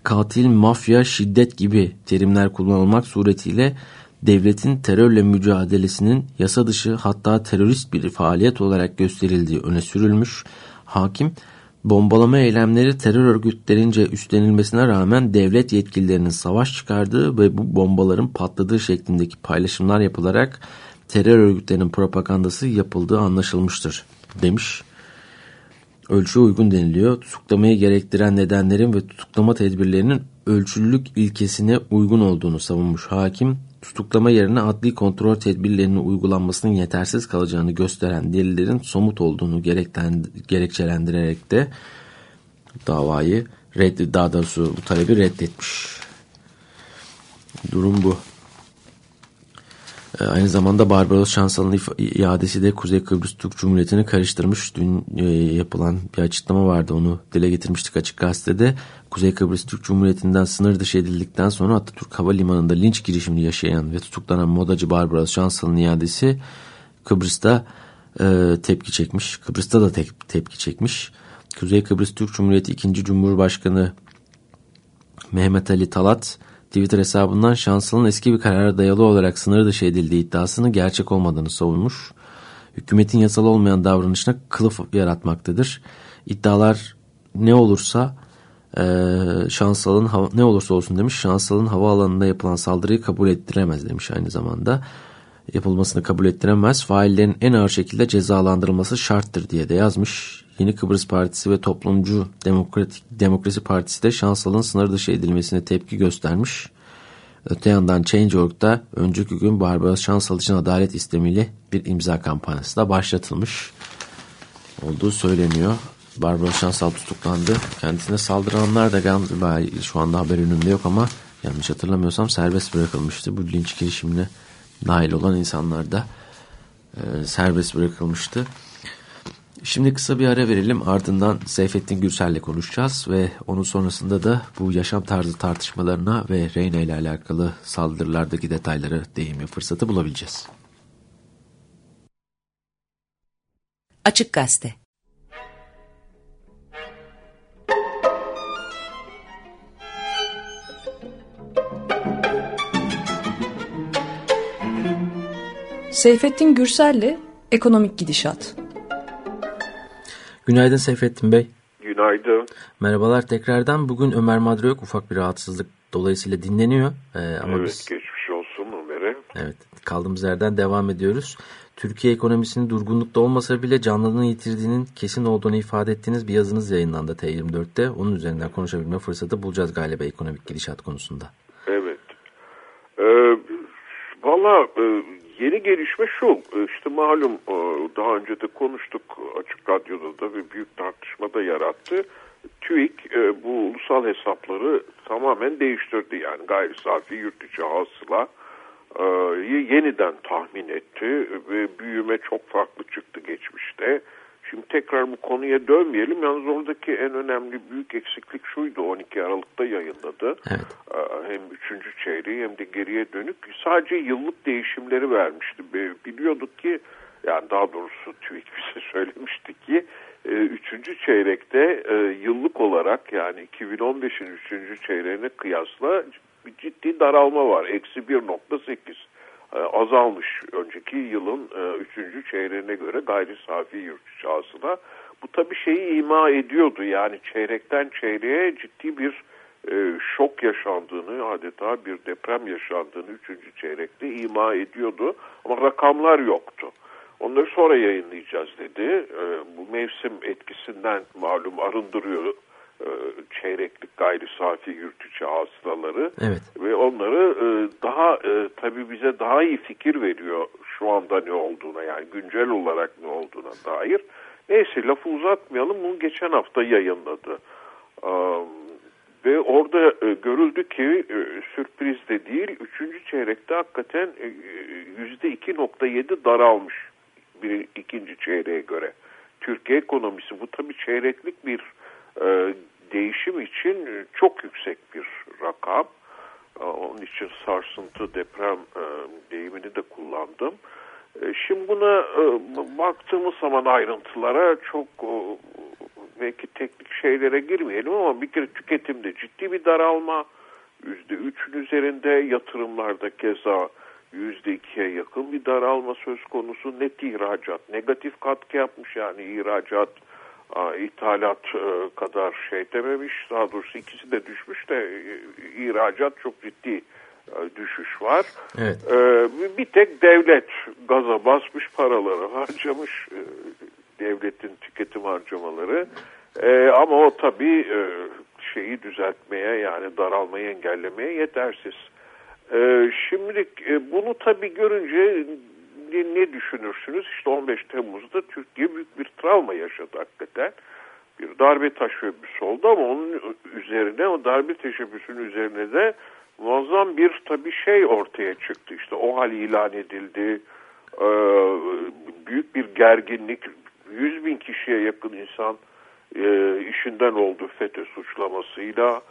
C: Katil, mafya, şiddet gibi terimler kullanılmak suretiyle devletin terörle mücadelesinin yasa dışı hatta terörist bir faaliyet olarak gösterildiği öne sürülmüş. Hakim, bombalama eylemleri terör örgütlerince üstlenilmesine rağmen devlet yetkililerinin savaş çıkardığı ve bu bombaların patladığı şeklindeki paylaşımlar yapılarak terör örgütlerinin propagandası yapıldığı anlaşılmıştır demiş. Ölçü uygun deniliyor. Tutuklamayı gerektiren nedenlerin ve tutuklama tedbirlerinin ölçülülük ilkesine uygun olduğunu savunmuş hakim tutuklama yerine adli kontrol tedbirlerinin uygulanmasının yetersiz kalacağını gösteren delillerin somut olduğunu gerekçelendirerek de davayı reddi, daha doğrusu bu talebi reddetmiş. Durum bu. Ee, aynı zamanda Barbaros Şansal'ın iadesi de Kuzey Kıbrıs Türk Cumhuriyeti'ni karıştırmış. Dün e, yapılan bir açıklama vardı onu dile getirmiştik açık gazetede. Kuzey Kıbrıs Türk Cumhuriyeti'nden sınır dışı edildikten sonra Atatürk Havalimanı'nda linç girişimini yaşayan ve tutuklanan modacı Barbaros Şansal'ın iadesi Kıbrıs'ta e, tepki çekmiş. Kıbrıs'ta da te tepki çekmiş. Kuzey Kıbrıs Türk Cumhuriyeti 2. Cumhurbaşkanı Mehmet Ali Talat Twitter hesabından Şansal'ın eski bir karara dayalı olarak sınır dışı edildiği iddiasını gerçek olmadığını savunmuş. Hükümetin yasal olmayan davranışına kılıf yaratmaktadır. İddialar ne olursa e, Şansal'ın ne olursa olsun demiş. Şansal'ın havaalanında yapılan saldırıyı kabul ettiremez demiş aynı zamanda. Yapılmasını kabul ettiremez. Faillerin en ağır şekilde cezalandırılması şarttır diye de yazmış. Yeni Kıbrıs Partisi ve Toplumcu Demokratik Demokrasi Partisi de Şansal'ın sınır dışı edilmesine tepki göstermiş. Öte yandan Change.org'da önceki gün Barbaros Şansal için adalet istemiyle bir imza kampanyası da başlatılmış olduğu söyleniyor. Barbaros Şansal tutuklandı. Kendisine saldıranlar da galiba şu anda haber önünde yok ama yanlış hatırlamıyorsam serbest bırakılmıştı. Bu linç girişimine dahil olan insanlar da e, serbest bırakılmıştı. Şimdi kısa bir ara verelim ardından Seyfettin Gürsel'le konuşacağız ve onun sonrasında da bu yaşam tarzı tartışmalarına ve Reyna ile alakalı saldırılardaki detayları değinme fırsatı bulabileceğiz.
E: Açık Gazete Seyfettin Gürsel'le Ekonomik Gidişat
C: Günaydın Seyfettin Bey.
F: Günaydın.
C: Merhabalar tekrardan. Bugün Ömer Madra yok. Ufak bir rahatsızlık dolayısıyla dinleniyor.
F: Ee, ama evet biz... geçmiş olsun Ömer'e.
C: Evet kaldığımız yerden devam ediyoruz. Türkiye ekonomisinin durgunlukta olmasa bile canlılığını yitirdiğinin kesin olduğunu ifade ettiğiniz bir yazınız yayınlandı T24'te. Onun üzerinden konuşabilme fırsatı bulacağız galiba ekonomik gidişat konusunda.
F: Evet. Ee, Valla e, yeni gelişme şu, işte malum e, daha önce de konuştuk Açık Radyo'da da ve büyük tartışmada yarattı. TÜİK e, bu ulusal hesapları tamamen değiştirdi. Yani gayri safi yurt içi hasıla e, yeniden tahmin etti ve büyüme çok farklı çıktı geçmişte. Şimdi tekrar bu konuya dönmeyelim. Yalnız oradaki en önemli büyük eksiklik şuydu. 12 Aralık'ta yayınladı.
C: Evet.
F: Hem üçüncü çeyreği hem de geriye dönük sadece yıllık değişimleri vermişti. Biliyorduk ki yani daha doğrusu TÜİK bize söylemişti ki üçüncü çeyrekte yıllık olarak yani 2015'in üçüncü çeyreğine kıyasla bir ciddi daralma var. Eksi 1.8 azalmış önceki yılın e, üçüncü çeyreğine göre gayri safi yurt içi Bu tabii şeyi ima ediyordu yani çeyrekten çeyreğe ciddi bir e, şok yaşandığını adeta bir deprem yaşandığını üçüncü çeyrekte ima ediyordu ama rakamlar yoktu. Onları sonra yayınlayacağız dedi. E, bu mevsim etkisinden malum arındırıyor e, çeyreklik gayri safi yurt içi hasılaları
C: evet.
F: ve onları e, daha e, tabii bize daha iyi fikir veriyor şu anda ne olduğuna yani güncel olarak ne olduğuna dair. Neyse lafı uzatmayalım bunu geçen hafta yayınladı. Ve orada görüldü ki sürpriz de değil üçüncü çeyrekte hakikaten yüzde 2.7 daralmış bir ikinci çeyreğe göre. Türkiye ekonomisi bu tabii çeyreklik bir değişim için e, çok yüksek bir rakam. E, onun için sarsıntı deprem e, deyimini de kullandım. Şimdi buna baktığımız zaman ayrıntılara çok belki teknik şeylere girmeyelim ama bir kere tüketimde ciddi bir daralma. %3'ün üzerinde yatırımlarda keza %2'ye yakın bir daralma söz konusu. Net ihracat negatif katkı yapmış yani ihracat ithalat e, kadar şey dememiş. Daha doğrusu ikisi de düşmüş de e, ihracat çok ciddi e, düşüş var.
C: Evet.
F: Bir tek devlet gaza basmış paraları harcamış. Devletin tüketim harcamaları. Ama o tabii şeyi düzeltmeye yani daralmayı engellemeye yetersiz. Şimdi bunu tabii görünce ne düşünürsünüz? İşte 15 Temmuz'da Türkiye büyük bir travma yaşadı hakikaten. Bir darbe teşebbüsü oldu ama onun üzerine o darbe teşebbüsünün üzerine de muazzam bir tabii şey ortaya çıktı. İşte o hal ilan edildi. Ee, büyük bir gerginlik. 100 bin kişiye yakın insan e, işinden oldu FETÖ suçlamasıyla.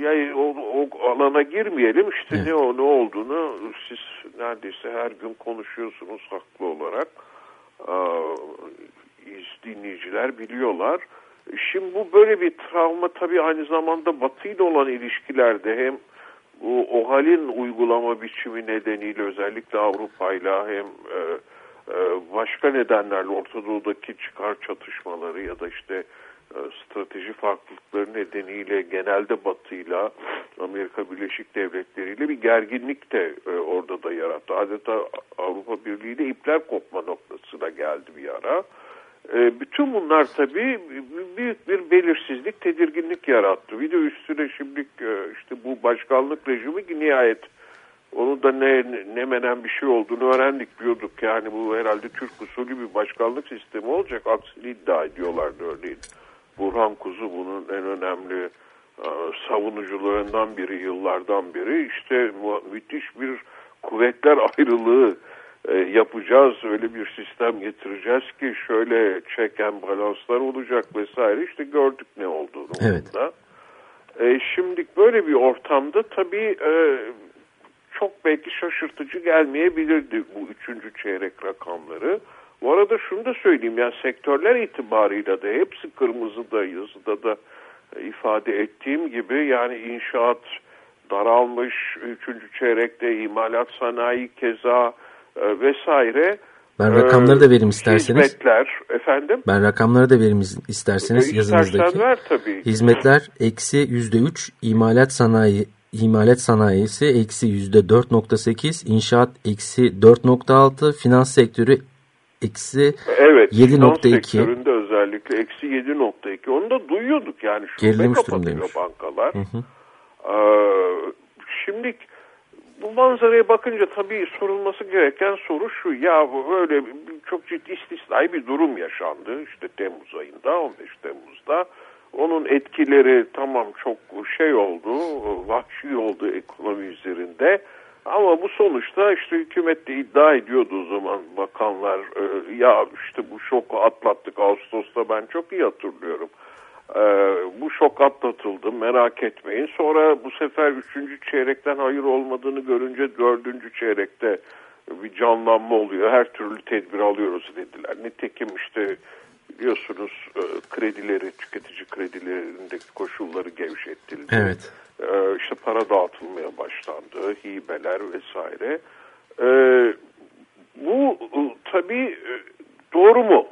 F: Yani o, o alana girmeyelim işte evet. ne o ne olduğunu siz neredeyse her gün konuşuyorsunuz haklı olarak ee, dinleyiciler biliyorlar. Şimdi bu böyle bir travma tabii aynı zamanda Batı ile olan ilişkilerde hem bu o halin uygulama biçimi nedeniyle özellikle Avrupa ile hem e, e, başka nedenlerle Orta Doğu'daki çıkar çatışmaları ya da işte strateji farklılıkları nedeniyle genelde Batı'yla Amerika Birleşik Devletleri ile bir gerginlik de e, orada da yarattı. Adeta Avrupa Birliği ile ipler kopma noktasına geldi bir ara. E, bütün bunlar tabii büyük bir belirsizlik, tedirginlik yarattı. Bir de üstüne şimdi işte bu başkanlık rejimi nihayet onu da ne, ne menen bir şey olduğunu öğrendik diyorduk. Yani bu herhalde Türk usulü bir başkanlık sistemi olacak. Aksini iddia ediyorlardı örneğin. Burhan Kuzu bunun en önemli e, savunucularından biri yıllardan beri işte müthiş bir kuvvetler ayrılığı e, yapacağız öyle bir sistem getireceğiz ki şöyle çeken balanslar olacak vesaire işte gördük ne olduğunu
C: evet.
F: E, şimdi böyle bir ortamda tabii e, çok belki şaşırtıcı gelmeyebilirdi bu üçüncü çeyrek rakamları. Bu arada şunu da söyleyeyim yani sektörler itibarıyla da hepsi kırmızıda yazıda da ifade ettiğim gibi yani inşaat daralmış, üçüncü çeyrekte imalat sanayi keza e, vesaire.
C: Ben rakamları da vereyim isterseniz.
F: Hizmetler efendim.
C: Ben rakamları da vereyim isterseniz e, yazınızdaki.
F: ver tabii.
C: Hizmetler eksi yüzde üç, imalat sanayi imalat sanayisi eksi yüzde dört nokta sekiz, inşaat eksi dört nokta altı, finans sektörü eksi
F: evet,
C: 7.2.
F: sektöründe özellikle eksi 7.2. Onu da duyuyorduk yani.
C: Gerilemiş durumdaymış.
F: bankalar. Hı hı. Ee, şimdi bu manzaraya bakınca tabii sorulması gereken soru şu. Ya böyle çok ciddi istisnai bir durum yaşandı. İşte Temmuz ayında 15 Temmuz'da. Onun etkileri tamam çok şey oldu, vahşi oldu ekonomi üzerinde. Ama bu sonuçta işte hükümet de iddia ediyordu o zaman bakanlar. E, ya işte bu şoku atlattık Ağustos'ta ben çok iyi hatırlıyorum. E, bu şok atlatıldı merak etmeyin. Sonra bu sefer üçüncü çeyrekten hayır olmadığını görünce dördüncü çeyrekte bir canlanma oluyor. Her türlü tedbir alıyoruz dediler. Nitekim işte biliyorsunuz e, kredileri, tüketici kredilerindeki koşulları gevşettildi.
C: Evet.
F: E, işte para dağıtılmaya başlandı, hibeler vesaire. E, bu tabii doğru mu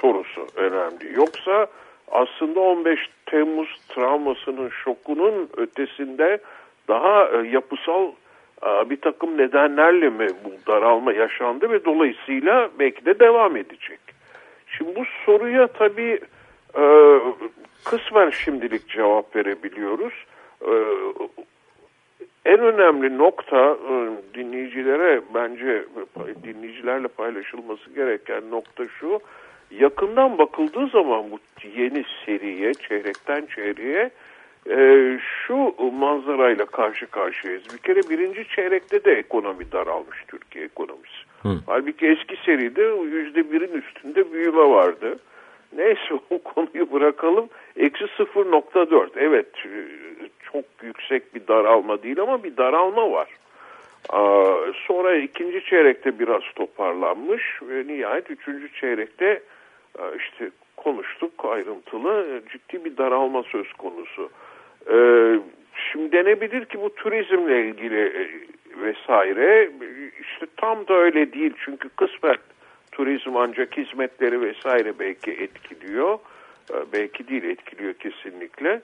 F: sorusu önemli. Yoksa aslında 15 Temmuz travmasının şokunun ötesinde daha yapısal bir takım nedenlerle mi bu daralma yaşandı ve dolayısıyla belki de devam edecek. Şimdi bu soruya tabii e, kısmen şimdilik cevap verebiliyoruz. E, en önemli nokta e, dinleyicilere bence dinleyicilerle paylaşılması gereken nokta şu. Yakından bakıldığı zaman bu yeni seriye, çeyrekten çeyreğe e, şu manzarayla karşı karşıyayız. Bir kere birinci çeyrekte de ekonomi daralmış Türkiye ekonomisi. Hı. Halbuki eski seride yüzde birin üstünde büyüme vardı. Neyse o konuyu bırakalım. Eksi 0.4. Evet çok yüksek bir daralma değil ama bir daralma var. Sonra ikinci çeyrekte biraz toparlanmış ve nihayet üçüncü çeyrekte işte konuştuk ayrıntılı ciddi bir daralma söz konusu. Şimdi denebilir ki bu turizmle ilgili vesaire. İşte tam da öyle değil. Çünkü kısmen turizm ancak hizmetleri vesaire belki etkiliyor. Ee, belki değil etkiliyor kesinlikle.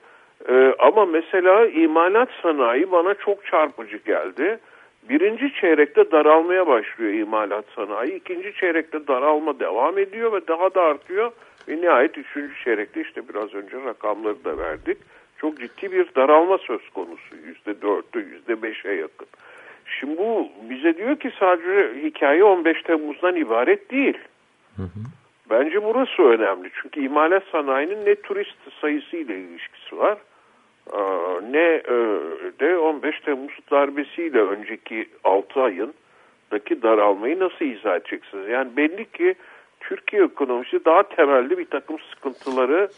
F: Ee, ama mesela imalat sanayi bana çok çarpıcı geldi. Birinci çeyrekte daralmaya başlıyor imalat sanayi. İkinci çeyrekte daralma devam ediyor ve daha da artıyor. Ve nihayet üçüncü çeyrekte işte biraz önce rakamları da verdik çok ciddi bir daralma söz konusu yüzde dörtte yüzde beşe yakın Şimdi bu bize diyor ki sadece hikaye 15 Temmuz'dan ibaret değil. Hı hı. Bence burası önemli. Çünkü imalat sanayinin ne turist sayısıyla ilişkisi var ne e, de 15 Temmuz darbesiyle önceki 6 ayın daki daralmayı nasıl izah edeceksiniz? Yani belli ki Türkiye ekonomisi daha temelde bir takım sıkıntıları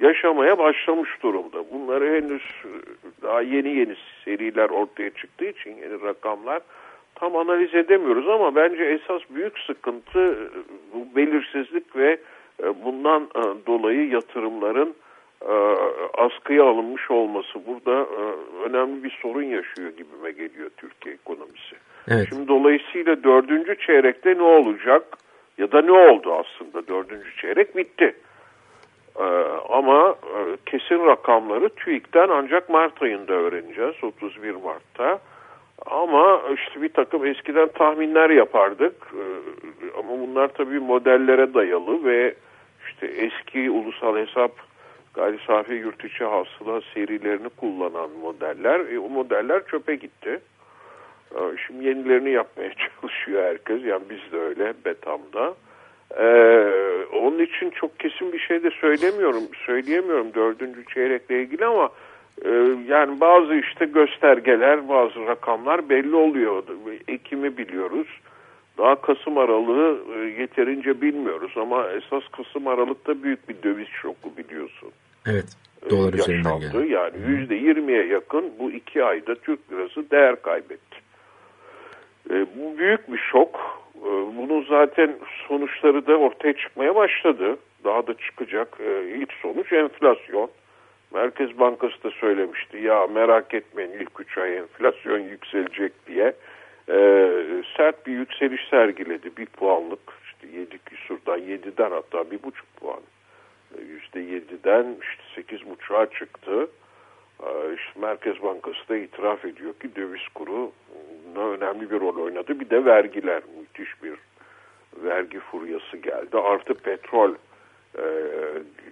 F: yaşamaya başlamış durumda. Bunları henüz e, daha yeni yeni seriler ortaya çıktığı için yeni rakamlar tam analiz edemiyoruz ama bence esas büyük sıkıntı e, bu belirsizlik ve e, bundan dolayı yatırımların askıya alınmış olması burada önemli bir sorun yaşıyor gibime geliyor Türkiye ekonomisi. Evet. Şimdi dolayısıyla dördüncü çeyrekte ne olacak ya da ne oldu aslında dördüncü çeyrek bitti. Ee, ama e, kesin rakamları TÜİK'ten ancak Mart ayında öğreneceğiz 31 Mart'ta. Ama işte bir takım eskiden tahminler yapardık ee, ama bunlar tabii modellere dayalı ve işte eski ulusal hesap gayri safi yurt içi hasıla serilerini kullanan modeller. E, o modeller çöpe gitti. Ee, şimdi yenilerini yapmaya çalışıyor herkes. Yani biz de öyle Betam'da. Ee, onun için çok kesin bir şey de söylemiyorum, söyleyemiyorum dördüncü çeyrekle ilgili ama e, yani bazı işte göstergeler, bazı rakamlar belli oluyor. Ekim'i biliyoruz. Daha Kasım aralığı e, yeterince bilmiyoruz ama esas Kasım aralıkta büyük bir döviz şoku biliyorsun.
C: Evet. Dolar e, üzerinden geldi.
F: Yani yüzde yirmiye yakın bu iki ayda Türk lirası değer kaybetti. E, bu büyük bir şok. E, bunun zaten sonuçları da ortaya çıkmaya başladı. Daha da çıkacak. E, ilk sonuç enflasyon. Merkez Bankası da söylemişti. Ya merak etmeyin ilk üç ay enflasyon yükselecek diye. E, sert bir yükseliş sergiledi. Bir puanlık. işte yedi küsurdan yediden hatta bir buçuk puan. Yüzde yediden işte sekiz buçuğa çıktı. İşte Merkez Bankası da itiraf ediyor ki döviz kuru önemli bir rol oynadı. Bir de vergiler müthiş bir vergi furyası geldi. Artı petrol e,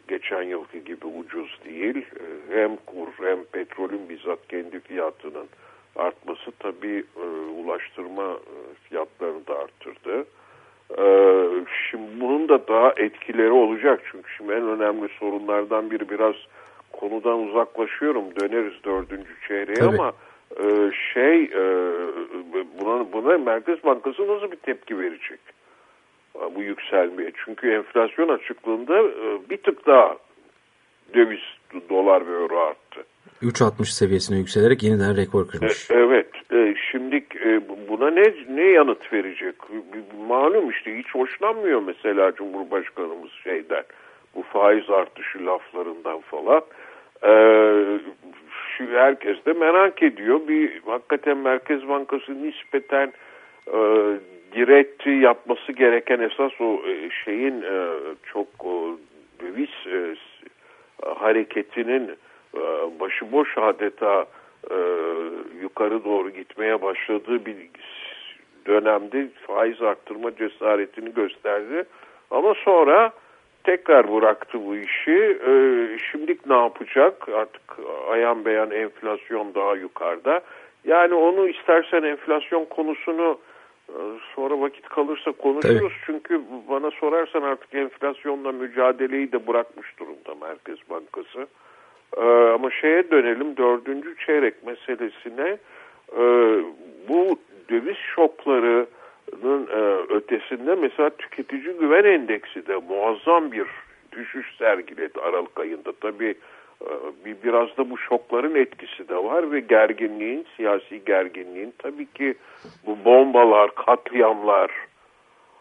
F: geçen yılki gibi ucuz değil. E, hem kur hem petrolün bizzat kendi fiyatının artması tabii e, ulaştırma fiyatlarını da arttırdı. Şimdi bunun da daha etkileri olacak çünkü şimdi en önemli sorunlardan biri biraz konudan uzaklaşıyorum döneriz dördüncü çeyreğe
C: Tabii.
F: ama e, şey e, buna, buna Merkez Bankası nasıl bir tepki verecek? E, Bu yükselmeye. Çünkü enflasyon açıklığında e, bir tık daha döviz, dolar ve euro arttı.
C: 3.60 seviyesine yükselerek yeniden rekor
F: E,
C: kırmış.
F: Evet, e, şimdi e, bu- buna ne ne yanıt verecek? Malum işte hiç hoşlanmıyor mesela Cumhurbaşkanımız şeyden, bu faiz artışı laflarından falan. E, şu herkes de merak ediyor. Bir hakikaten Merkez Bankası nispeten e, diretti yapması gereken esas o e, şeyin e, çok o, döviz e, hareketinin e, başıboş adeta e, yukarı doğru gitmeye başladığı bir dönemde faiz arttırma cesaretini gösterdi. Ama sonra tekrar bıraktı bu işi. E, şimdilik ne yapacak? Artık ayan beyan enflasyon daha yukarıda. Yani onu istersen enflasyon konusunu e, sonra vakit kalırsa konuşuruz. Çünkü bana sorarsan artık enflasyonla mücadeleyi de bırakmış durumda Merkez Bankası. Ee, ama şeye dönelim dördüncü çeyrek meselesine. Ee, bu döviz şoklarının e, ötesinde mesela tüketici güven endeksi de muazzam bir düşüş sergiledi Aralık ayında. Tabii e, bir, biraz da bu şokların etkisi de var ve gerginliğin, siyasi gerginliğin tabii ki bu bombalar, katliamlar,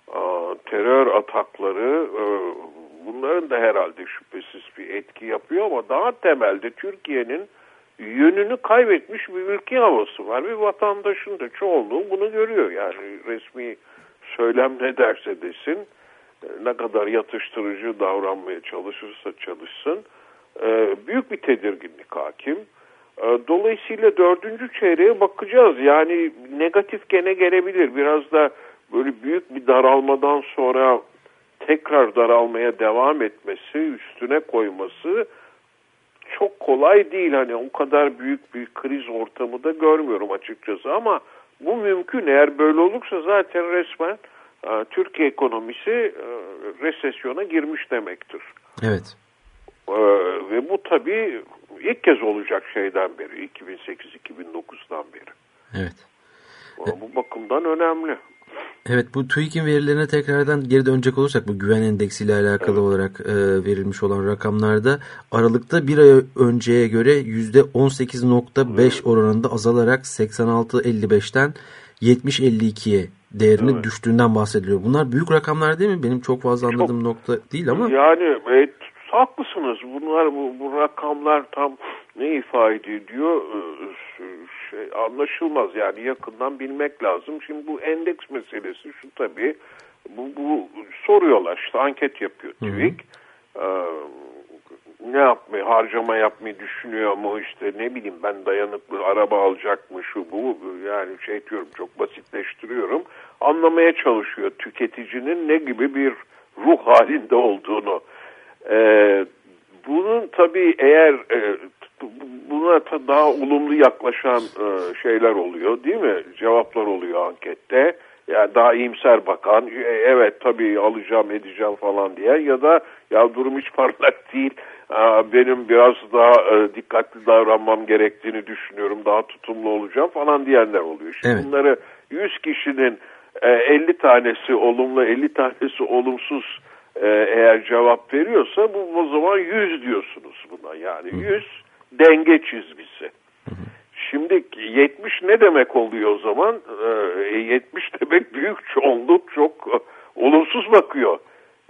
F: e, terör atakları e, bunların da herhalde şüphesiz bir etki yapıyor ama daha temelde Türkiye'nin yönünü kaybetmiş bir ülke havası var. Bir vatandaşın da çoğunluğu bunu görüyor. Yani resmi söylem ne derse desin, e, ne kadar yatıştırıcı davranmaya çalışırsa çalışsın, e, büyük bir tedirginlik hakim. E, Dolayısıyla dördüncü çeyreğe bakacağız. Yani negatif gene gelebilir. Biraz da böyle büyük bir daralmadan sonra tekrar daralmaya devam etmesi, üstüne koyması çok kolay değil. Hani o kadar büyük bir kriz ortamı da görmüyorum açıkçası ama bu mümkün. Eğer böyle olursa zaten resmen e, Türkiye ekonomisi e, resesyona girmiş demektir.
C: Evet.
F: E, ve bu tabii ilk kez olacak şeyden beri, 2008-2009'dan beri.
C: Evet.
F: Bu bakımdan önemli.
C: Evet bu TÜİK'in verilerine tekrardan geri dönecek olursak bu güven endeksiyle alakalı olarak e, verilmiş olan rakamlarda Aralık'ta bir ay önceye göre %18.5 oranında azalarak 86.55'ten 70.52'ye değerinin
F: Evet.
C: düştüğünden bahsediliyor. Bunlar büyük rakamlar değil mi? Benim çok fazla anladığım nokta değil ama
F: Yani evet, haklısınız. Bunlar bu, bu rakamlar tam ne ifade ediyor şey, anlaşılmaz. Yani yakından bilmek lazım. Şimdi bu endeks meselesi şu tabii. Bu, bu soruyorlar işte anket yapıyor TÜİK. Ee, ne yapmayı, harcama yapmayı düşünüyor mu işte ne bileyim ben dayanıklı araba alacak mı şu bu yani şey diyorum çok basitleştiriyorum. Anlamaya çalışıyor tüketicinin ne gibi bir ruh halinde olduğunu. Ee, bunun tabii eğer e, buna daha olumlu yaklaşan e, şeyler oluyor değil mi? Cevaplar oluyor ankette. Yani daha iyimser bakan, e, evet tabii alacağım edeceğim falan diye ya da ya durum hiç parlak değil. Aa, Benim biraz daha e, dikkatli davranmam gerektiğini düşünüyorum. Daha tutumlu olacağım falan diyenler oluyor. Şimdi
C: Evet.
F: bunları 100 kişinin e, 50 tanesi olumlu, 50 tanesi olumsuz e, eğer cevap veriyorsa bu o zaman 100 diyorsunuz buna. Yani 100 denge çizgisi. Şimdi 70 ne demek oluyor o zaman? Ee, 70 demek büyük çoğunluk çok e, olumsuz bakıyor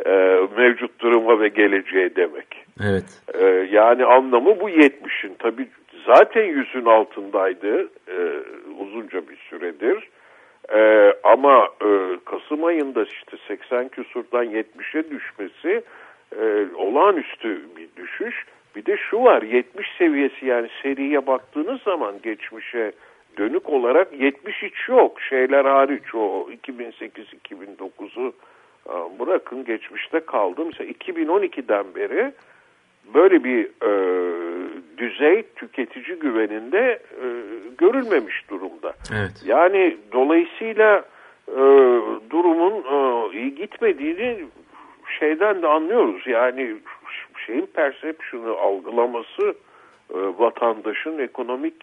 F: e, mevcut duruma ve geleceğe demek.
C: evet.
F: Ee, yani anlamı bu 70'in. Tabii zaten yüzün altındaydı e, uzunca bir süredir. Ee, ama e, Kasım ayında işte 80 küsurdan 70'e düşmesi e, olağanüstü bir düşüş. Bir de şu var 70 seviyesi yani seriye baktığınız zaman geçmişe dönük olarak 70 hiç yok. Şeyler hariç o 2008-2009'u bırakın geçmişte kaldı. Mesela 2012'den beri böyle bir e, düzey tüketici güveninde e, görülmemiş durumda.
C: Evet.
F: Yani dolayısıyla e, durumun e, iyi gitmediğini şeyden de anlıyoruz. Yani şeyin perception'ı algılaması e, vatandaşın ekonomik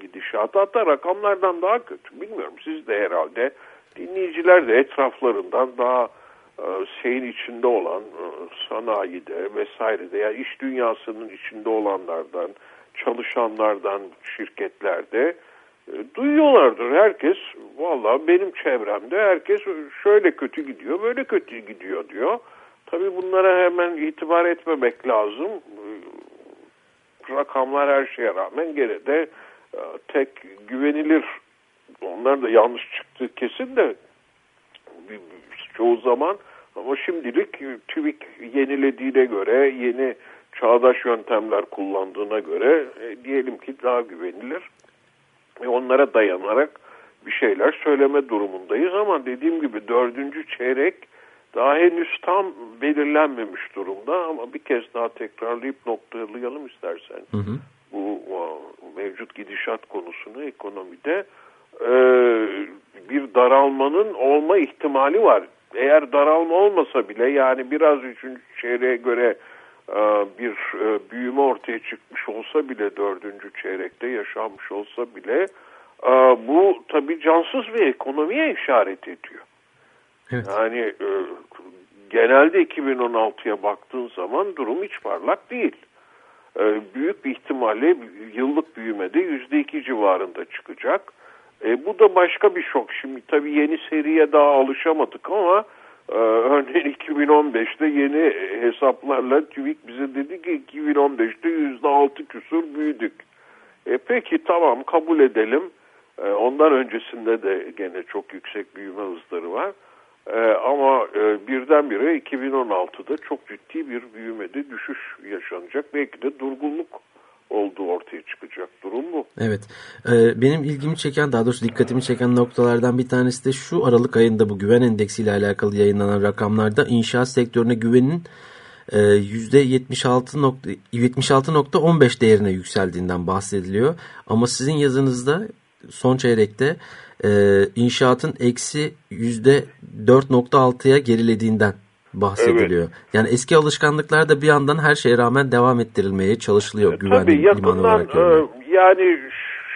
F: gidişatı hatta rakamlardan daha kötü. Bilmiyorum siz de herhalde dinleyiciler de etraflarından daha e, şeyin içinde olan e, sanayide vesairede yani iş dünyasının içinde olanlardan çalışanlardan şirketlerde e, duyuyorlardır herkes valla benim çevremde herkes şöyle kötü gidiyor böyle kötü gidiyor diyor. Tabii bunlara hemen itibar etmemek lazım. Rakamlar her şeye rağmen gene de tek güvenilir onlar da yanlış çıktı kesin de çoğu zaman ama şimdilik TÜİK yenilediğine göre yeni çağdaş yöntemler kullandığına göre e, diyelim ki daha güvenilir. E, onlara dayanarak bir şeyler söyleme durumundayız ama dediğim gibi dördüncü çeyrek daha henüz tam belirlenmemiş durumda ama bir kez daha tekrarlayıp noktalayalım istersen. Hı hı. Bu mevcut gidişat konusunu ekonomide e, bir daralmanın olma ihtimali var. Eğer daralma olmasa bile yani biraz üçüncü çeyreğe göre e, bir e, büyüme ortaya çıkmış olsa bile dördüncü çeyrekte yaşanmış olsa bile e, bu tabi cansız bir ekonomiye işaret ediyor. Evet. Yani e, genelde 2016'ya baktığın zaman durum hiç parlak değil. E, büyük bir ihtimalle yıllık büyümede yüzde iki civarında çıkacak. E, bu da başka bir şok. Şimdi tabii yeni seriye daha alışamadık ama e, örneğin 2015'te yeni hesaplarla TÜİK bize dedi ki 2015'te yüzde altı küsur büyüdük. E, peki tamam kabul edelim. E, ondan öncesinde de gene çok yüksek büyüme hızları var. E, ama e, birdenbire 2016'da çok ciddi bir büyümede düşüş yaşanacak. Belki de durgunluk olduğu ortaya çıkacak durum bu.
C: Evet. Ee, benim ilgimi çeken daha doğrusu dikkatimi çeken noktalardan bir tanesi de şu Aralık ayında bu güven endeksiyle alakalı yayınlanan rakamlarda inşaat sektörüne güvenin %76.15 değerine yükseldiğinden bahsediliyor. Ama sizin yazınızda son çeyrekte e, inşaatın eksi %4.6'ya gerilediğinden bahsediliyor. Evet. Yani eski alışkanlıklar da bir yandan her şeye rağmen devam ettirilmeye çalışılıyor e, güvenli Tabii liman olarak.
F: E, yani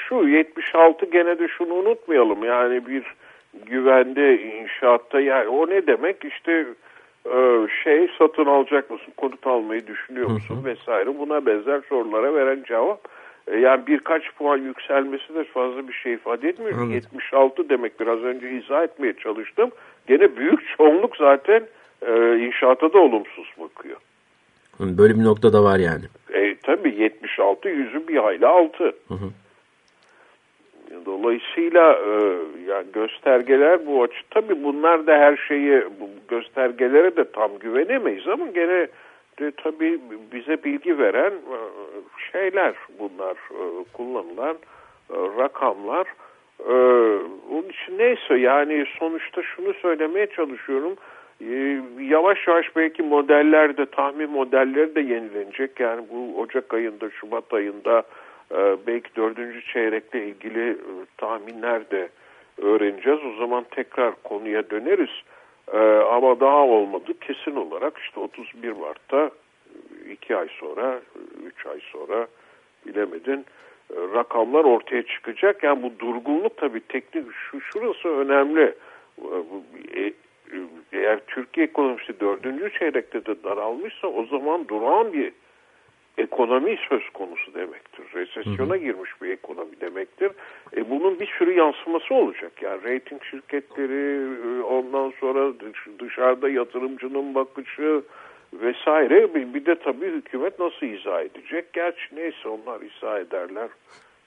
F: şu 76 gene de şunu unutmayalım. Yani bir güvende inşaatta yani o ne demek işte e, şey satın alacak mısın konut almayı düşünüyor musun hı hı. vesaire buna benzer sorulara veren cevap yani birkaç puan yükselmesi de fazla bir şey ifade etmiyor. Anladım. 76 demek biraz önce izah etmeye çalıştım. Gene büyük çoğunluk zaten e, inşaata da olumsuz bakıyor.
C: Böyle bir nokta da var yani.
F: E, tabii 76 yüzü bir hayli altı. Hı hı. Dolayısıyla e, yani göstergeler bu açı tabii bunlar da her şeyi bu göstergelere de tam güvenemeyiz ama gene tabii bize bilgi veren e, şeyler bunlar e, kullanılan e, rakamlar. Onun için neyse yani sonuçta şunu söylemeye çalışıyorum yavaş yavaş belki modeller de tahmin modelleri de yenilenecek. Yani bu Ocak ayında, Şubat ayında belki dördüncü çeyrekle ilgili e, tahminler de öğreneceğiz. O zaman tekrar konuya döneriz. E, ama daha olmadı kesin olarak işte 31 Mart'ta iki ay sonra, üç ay sonra bilemedin rakamlar ortaya çıkacak. Yani bu durgunluk tabii teknik şu şurası önemli eğer Türkiye ekonomisi dördüncü çeyrekte de daralmışsa o zaman duran bir ekonomi söz konusu demektir. Resesyona girmiş bir ekonomi demektir. E bunun bir sürü yansıması olacak. Yani rating şirketleri, e, ondan sonra dışarıda yatırımcının bakışı vesaire. Bir de tabii hükümet nasıl izah edecek? Gerçi neyse onlar izah ederler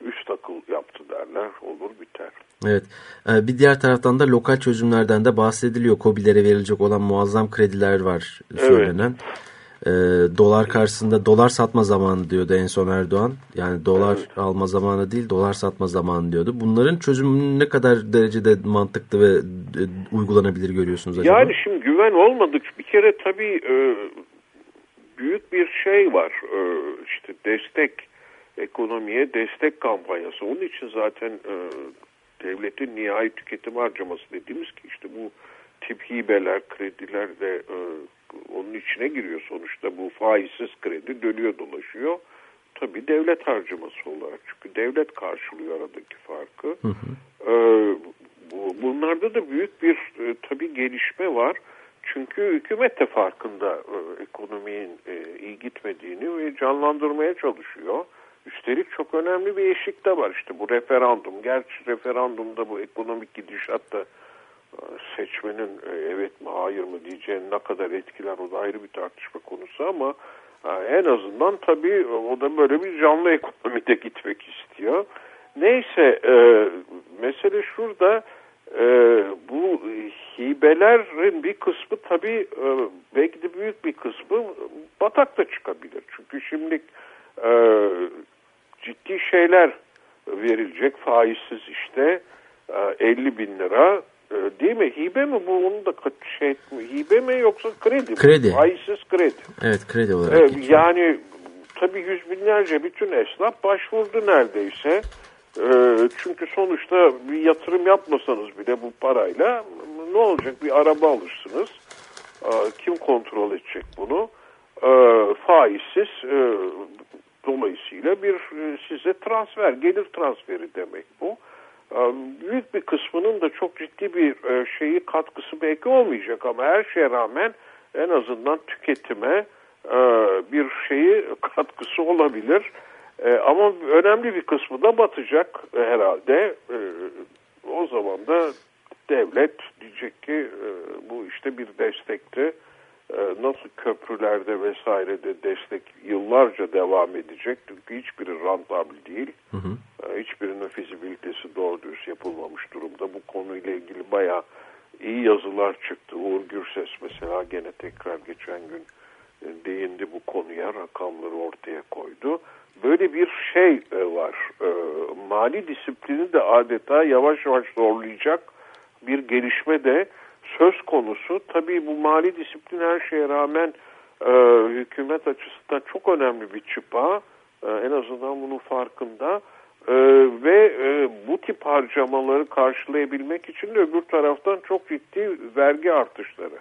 F: üst akıl yaptı derler olur biter.
C: Evet ee, bir diğer taraftan da lokal çözümlerden de bahsediliyor. COBİ'lere verilecek olan muazzam krediler var söylenen. Evet. E, dolar karşısında dolar satma zamanı diyordu en son Erdoğan. Yani dolar evet. alma zamanı değil dolar satma zamanı diyordu. Bunların çözümü ne kadar derecede mantıklı ve e, uygulanabilir görüyorsunuz acaba?
F: Yani şimdi güven olmadık. Bir kere tabii e, büyük bir şey var. E, işte destek ekonomiye destek kampanyası. Onun için zaten e, devletin nihai tüketim harcaması dediğimiz ki işte bu tip hibeler, krediler de e, onun içine giriyor sonuçta. Bu faizsiz kredi dönüyor dolaşıyor. Tabii devlet harcaması olarak. Çünkü devlet karşılıyor aradaki farkı. Hı hı. E, bu, bunlarda da büyük bir e, tabii gelişme var. Çünkü hükümet de farkında e, ekonominin e, iyi gitmediğini ve canlandırmaya çalışıyor. Üstelik çok önemli bir eşik de var işte bu referandum. Gerçi referandumda bu ekonomik gidişatta seçmenin e, evet mi hayır mı diyeceğin ne kadar etkiler o da ayrı bir tartışma konusu ama e, en azından tabii o da böyle bir canlı ekonomide gitmek istiyor. Neyse mesele şurada bu hibelerin bir kısmı tabii belki de büyük bir kısmı batakta çıkabilir. Çünkü şimdi ciddi şeyler verilecek faizsiz işte 50 e, bin lira e, değil mi? Hibe mi bu? Onu da şey hibe mi yoksa kredi mi?
C: Kredi.
F: Faizsiz kredi.
C: Evet kredi olarak. Ee,
F: yani tabii yüz binlerce bütün esnaf başvurdu neredeyse. Ee, çünkü sonuçta bir yatırım yapmasanız bile bu parayla ne olacak? Bir araba alırsınız. Ee, kim kontrol edecek bunu? Ee, faizsiz e, Dolayısıyla bir e, size transfer, gelir transferi demek bu. E, büyük bir kısmının da çok ciddi bir e, şeyi katkısı belki olmayacak ama her şeye rağmen en azından tüketime bir şeyi katkısı olabilir. Ama önemli bir kısmı da batacak herhalde. O zaman da devlet diyecek ki bu işte bir destekti nasıl köprülerde vesairede destek yıllarca devam edecek çünkü hiçbiri rantabil değil. Hı hı. Ee, hiçbirinin fizibilitesi doğru düz yapılmamış durumda. Bu konuyla ilgili bayağı iyi yazılar çıktı. Uğur Gürses mesela gene tekrar geçen gün e, değindi bu konuya rakamları ortaya koydu. Böyle bir şey e, var. Mali disiplini de adeta yavaş yavaş zorlayacak bir gelişme de söz konusu. Tabii bu mali disiplin her şeye rağmen e, hükümet açısından çok önemli bir çıpa. E, en azından bunun farkında. E, ve e, bu tip harcamaları karşılayabilmek için de öbür taraftan çok ciddi vergi artışları,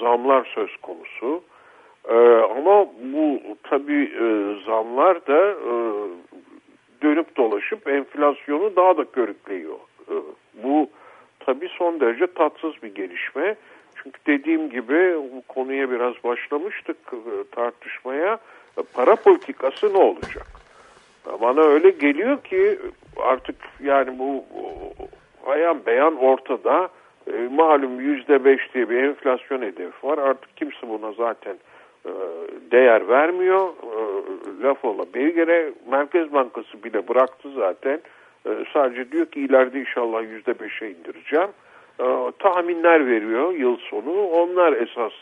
F: zamlar söz konusu. E, ama bu tabii e, zamlar da e, dönüp dolaşıp enflasyonu daha da körükleyiyor. E, bu tabii son derece tatsız bir gelişme. Çünkü dediğim gibi bu konuya biraz başlamıştık e, tartışmaya. Para politikası ne olacak? Bana öyle geliyor ki artık yani bu ayan beyan ortada. E, malum yüzde beş diye bir enflasyon hedefi var. Artık kimse buna zaten e, değer vermiyor. E, laf ola bir kere Merkez Bankası bile bıraktı zaten. Ee, sadece diyor ki ileride inşallah yüzde beşe indireceğim. Ee, tahminler veriyor yıl sonu. Onlar esas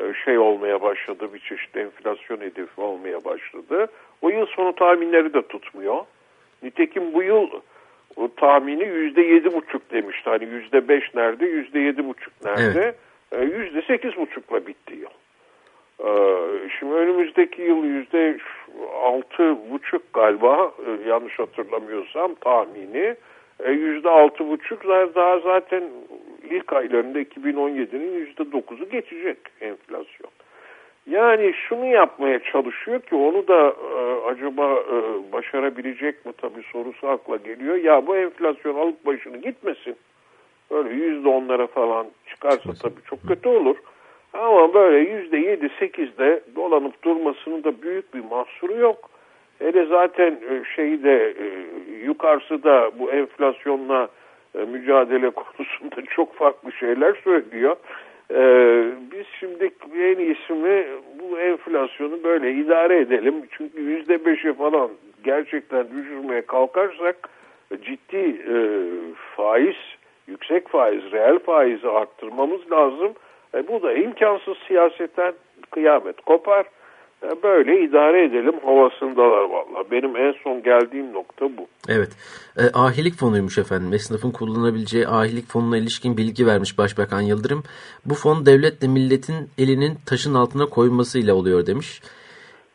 F: e, şey olmaya başladı. Bir çeşit enflasyon hedefi olmaya başladı. O yıl sonu tahminleri de tutmuyor. Nitekim bu yıl o tahmini yüzde yedi buçuk demişti. Hani yüzde beş nerede, yüzde yedi buçuk nerede? Ee, yüzde sekiz buçukla bitti yıl. Şimdi önümüzdeki yıl yüzde altı buçuk galiba e, yanlış hatırlamıyorsam tahmini e, yüzde altı buçuk daha zaten ilk aylarında 2017'nin yüzde dokuzu geçecek enflasyon. Yani şunu yapmaya çalışıyor ki onu da e, acaba e, başarabilecek mi tabii sorusu akla geliyor. Ya bu enflasyon alıp başını gitmesin. Öyle yüzde onlara falan çıkarsa tabii çok kötü olur. Ama böyle yüzde yedi sekizde dolanıp durmasının da büyük bir mahsuru yok. Hele zaten e, şeyi de e, yukarısı da bu enflasyonla e, mücadele konusunda çok farklı şeyler söylüyor. Biz şimdi en iyisi mi bu enflasyonu böyle idare edelim. Çünkü yüzde beşe falan gerçekten düşürmeye kalkarsak ciddi faiz, yüksek faiz, reel faizi arttırmamız lazım. E, bu da imkansız siyasetten kıyamet kopar. E, böyle idare edelim havasındalar valla. Benim en son geldiğim nokta bu.
C: Evet. E, ahilik fonuymuş efendim. Esnafın kullanabileceği ahilik fonuna ilişkin bilgi vermiş Başbakan Yıldırım. Bu fon devletle milletin elinin taşın altına koymasıyla oluyor demiş.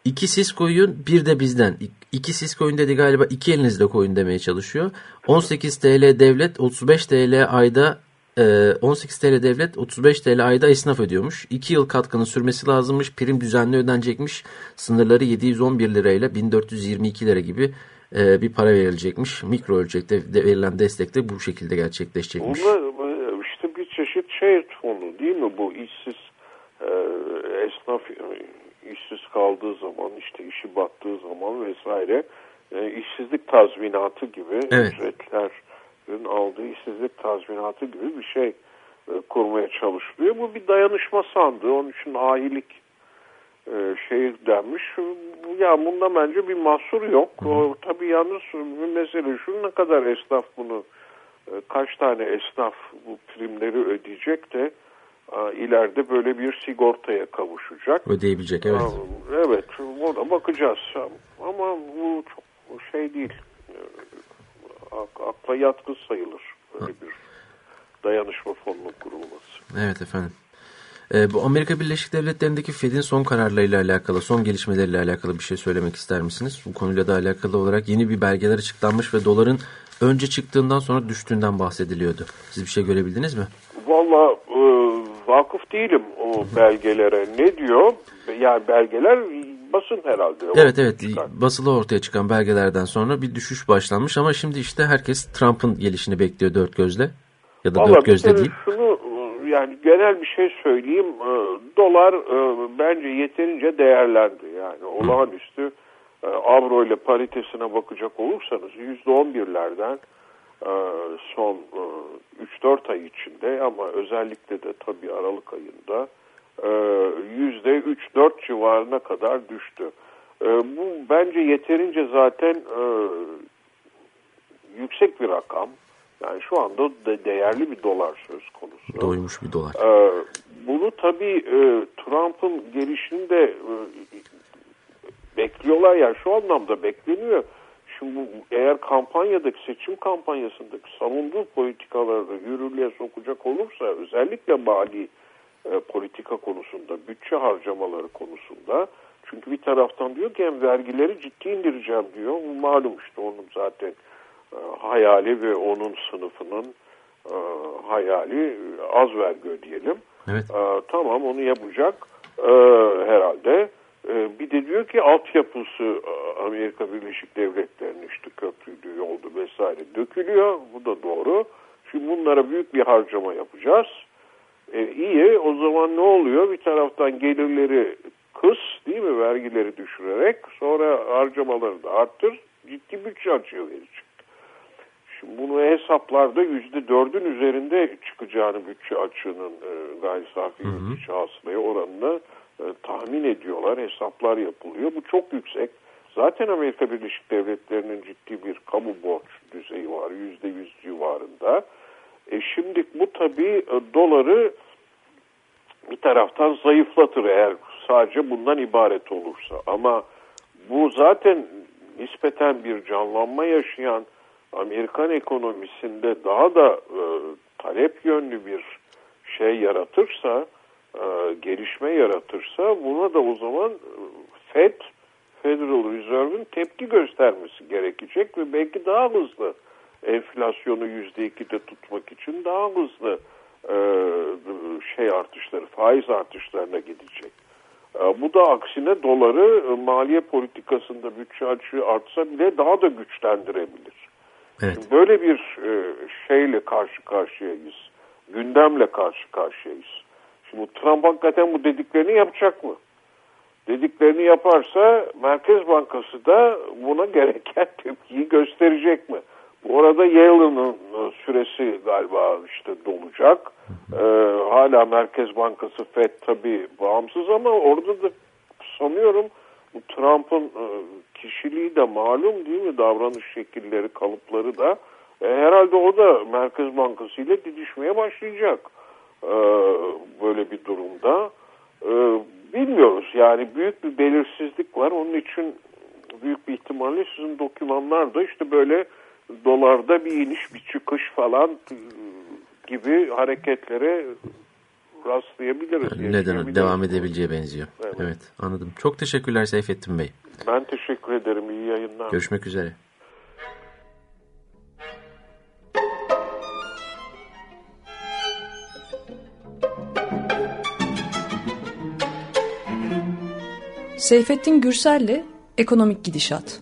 C: İki siz koyun bir de bizden. İki siz koyun dedi galiba iki elinizle koyun demeye çalışıyor. 18 TL devlet 35 TL ayda 18 TL devlet 35 TL ayda esnaf ödüyormuş. 2 yıl katkının sürmesi lazımmış. Prim düzenli ödenecekmiş. Sınırları 711 lirayla 1422 lira gibi e, bir para verilecekmiş. Mikro ölçekte de verilen destek de bu şekilde gerçekleşecekmiş.
F: Bunlar işte bir çeşit şey fonu değil mi bu işsiz e, esnaf işsiz kaldığı zaman işte işi battığı zaman vesaire e, işsizlik tazminatı gibi evet. Ücretlerin aldığı işsizlik tazminatı gibi bir şey e, kurmaya çalışılıyor. Bu bir dayanışma sandığı. Onun için ahilik e, şey denmiş. Ya bunda bence bir mahsur yok. O, tabii yalnız bir mesele şu ne kadar esnaf bunu e, kaç tane esnaf bu primleri ödeyecek de ileride böyle bir sigortaya kavuşacak.
C: Ödeyebilecek evet.
F: Evet ona bakacağız ama bu çok şey değil akla yatkın sayılır böyle bir dayanışma fonunun kurulması.
C: Evet efendim. Ee, bu Amerika Birleşik Devletleri'ndeki Fed'in son kararlarıyla alakalı, son gelişmeleriyle alakalı bir şey söylemek ister misiniz? Bu konuyla da alakalı olarak yeni bir belgeler açıklanmış ve doların önce çıktığından sonra düştüğünden bahsediliyordu. Siz bir şey görebildiniz mi?
F: Valla e, vakıf değilim o belgelere. Ne diyor? Yani belgeler basın herhalde.
C: Evet evet çıkan. basılı ortaya çıkan belgelerden sonra bir düşüş başlanmış ama şimdi işte herkes Trump'ın gelişini bekliyor dört gözle. Ya da Vallahi dört gözle değil.
F: Şunu yani genel bir şey söyleyeyim. E, dolar e, bence yeterince değerlendi. Yani olağanüstü e, avro ile paritesine bakacak olursanız %11'lerden son 3-4 ay içinde ama özellikle de tabii Aralık ayında %3-4 civarına kadar düştü. Bu bence yeterince zaten yüksek bir rakam. Yani şu anda de değerli bir dolar söz konusu.
C: Doymuş bir dolar.
F: Ee, bunu tabii e, Trump'ın gelişinde e, bekliyorlar yani şu anlamda bekleniyor. Şimdi bu, eğer kampanyadaki seçim kampanyasındaki savunduğu politikaları yürürlüğe sokacak olursa özellikle mali e, politika konusunda, bütçe harcamaları konusunda çünkü bir taraftan diyor ki hem vergileri ciddi indireceğim diyor. Malum işte onun zaten e, hayali ve onun sınıfının e, hayali az vergi ödeyelim.
C: Evet.
F: E, tamam onu yapacak e, herhalde. E, bir de diyor ki altyapısı Amerika Birleşik Devletleri'nin işte köprüydü, yoldu vesaire dökülüyor. Bu da doğru. Şimdi bunlara büyük bir harcama yapacağız. E, iyi o zaman ne oluyor? Bir taraftan gelirleri kıs değil mi vergileri düşürerek sonra harcamaları da arttır ciddi bütçe açığı verecek. Şimdi bunu hesaplarda yüzde dördün üzerinde çıkacağını bütçe açığının e, gayri safi bütçe hasılaya oranını e, tahmin ediyorlar. Hesaplar yapılıyor. Bu çok yüksek. Zaten Amerika Birleşik Devletleri'nin ciddi bir kamu borç düzeyi var. Yüzde yüz civarında. E şimdi bu tabii e, doları bir taraftan zayıflatır eğer sadece bundan ibaret olursa. Ama bu zaten nispeten bir canlanma yaşayan Amerikan ekonomisinde daha da e, talep yönlü bir şey yaratırsa, e, gelişme yaratırsa buna da o zaman e, FED, Federal Reserve'ın tepki göstermesi gerekecek ve belki daha hızlı enflasyonu %2'de tutmak için daha hızlı e, şey artışları, faiz artışlarına gidecek. E, bu da aksine doları e, maliye politikasında bütçe açığı artsa bile daha da güçlendirebilir. Evet. böyle bir e, şeyle karşı karşıyayız. Gündemle karşı karşıyayız. Şimdi Trump hakikaten bu dediklerini yapacak mı? Dediklerini yaparsa Merkez Bankası da buna gereken tepkiyi gösterecek mi? Bu arada Yale'ın e, süresi galiba işte dolacak. Ee, hala Merkez Bankası FED tabii bağımsız ama orada da sanıyorum bu Trump'ın e, kişiliği de malum değil mi? Davranış şekilleri, kalıpları da. E, herhalde o da Merkez Bankası ile didişmeye başlayacak e, böyle bir durumda. E, bilmiyoruz. Yani büyük bir belirsizlik var. Onun için büyük bir ihtimalle sizin dokümanlarda işte böyle dolarda bir iniş bir çıkış falan e, gibi hareketlere rastlayabiliriz.
C: Neden devam edebileceği benziyor.
F: Evet.
C: Evet. anladım. Çok teşekkürler Seyfettin Bey.
F: Ben teşekkür ederim. İyi yayınlar.
C: Görüşmek üzere.
E: Seyfettin Gürsel'le Ekonomik Gidişat.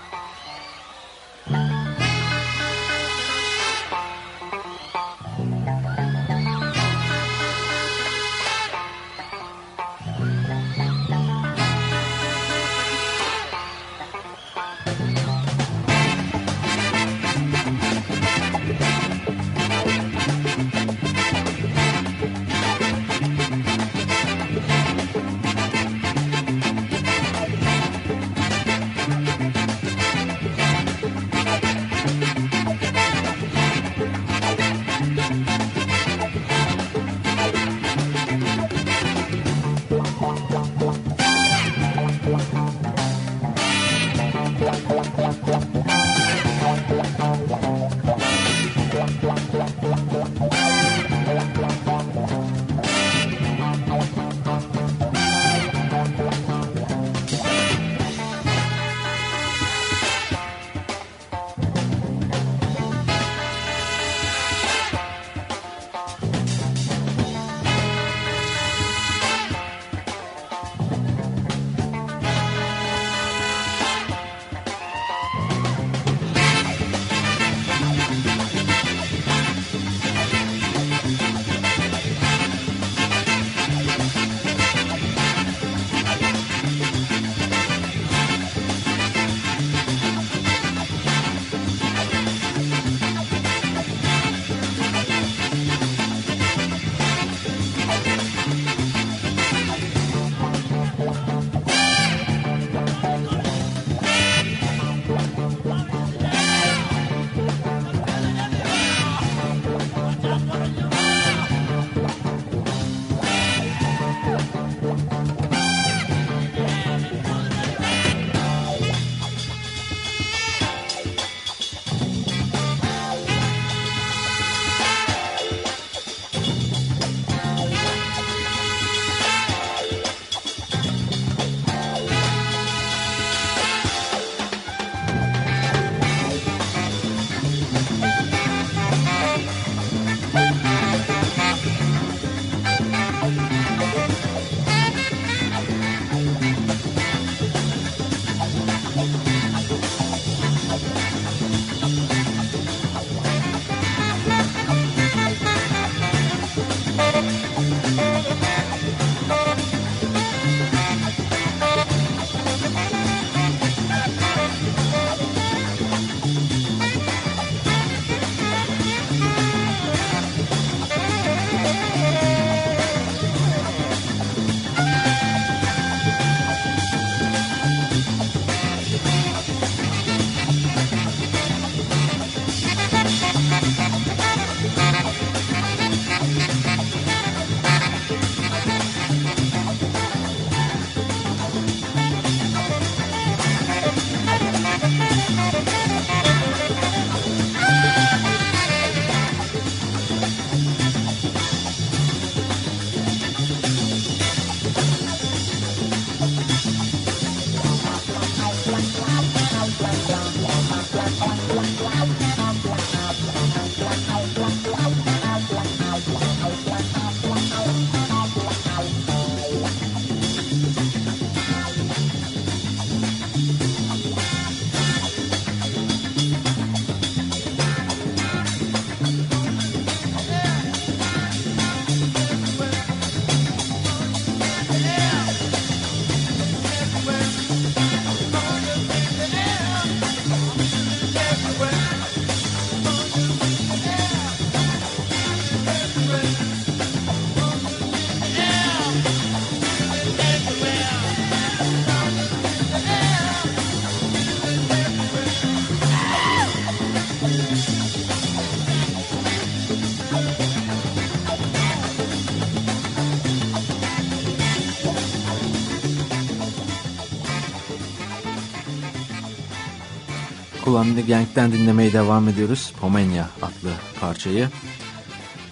C: Kullandı Gang'den dinlemeye devam ediyoruz. Pomenya adlı parçayı.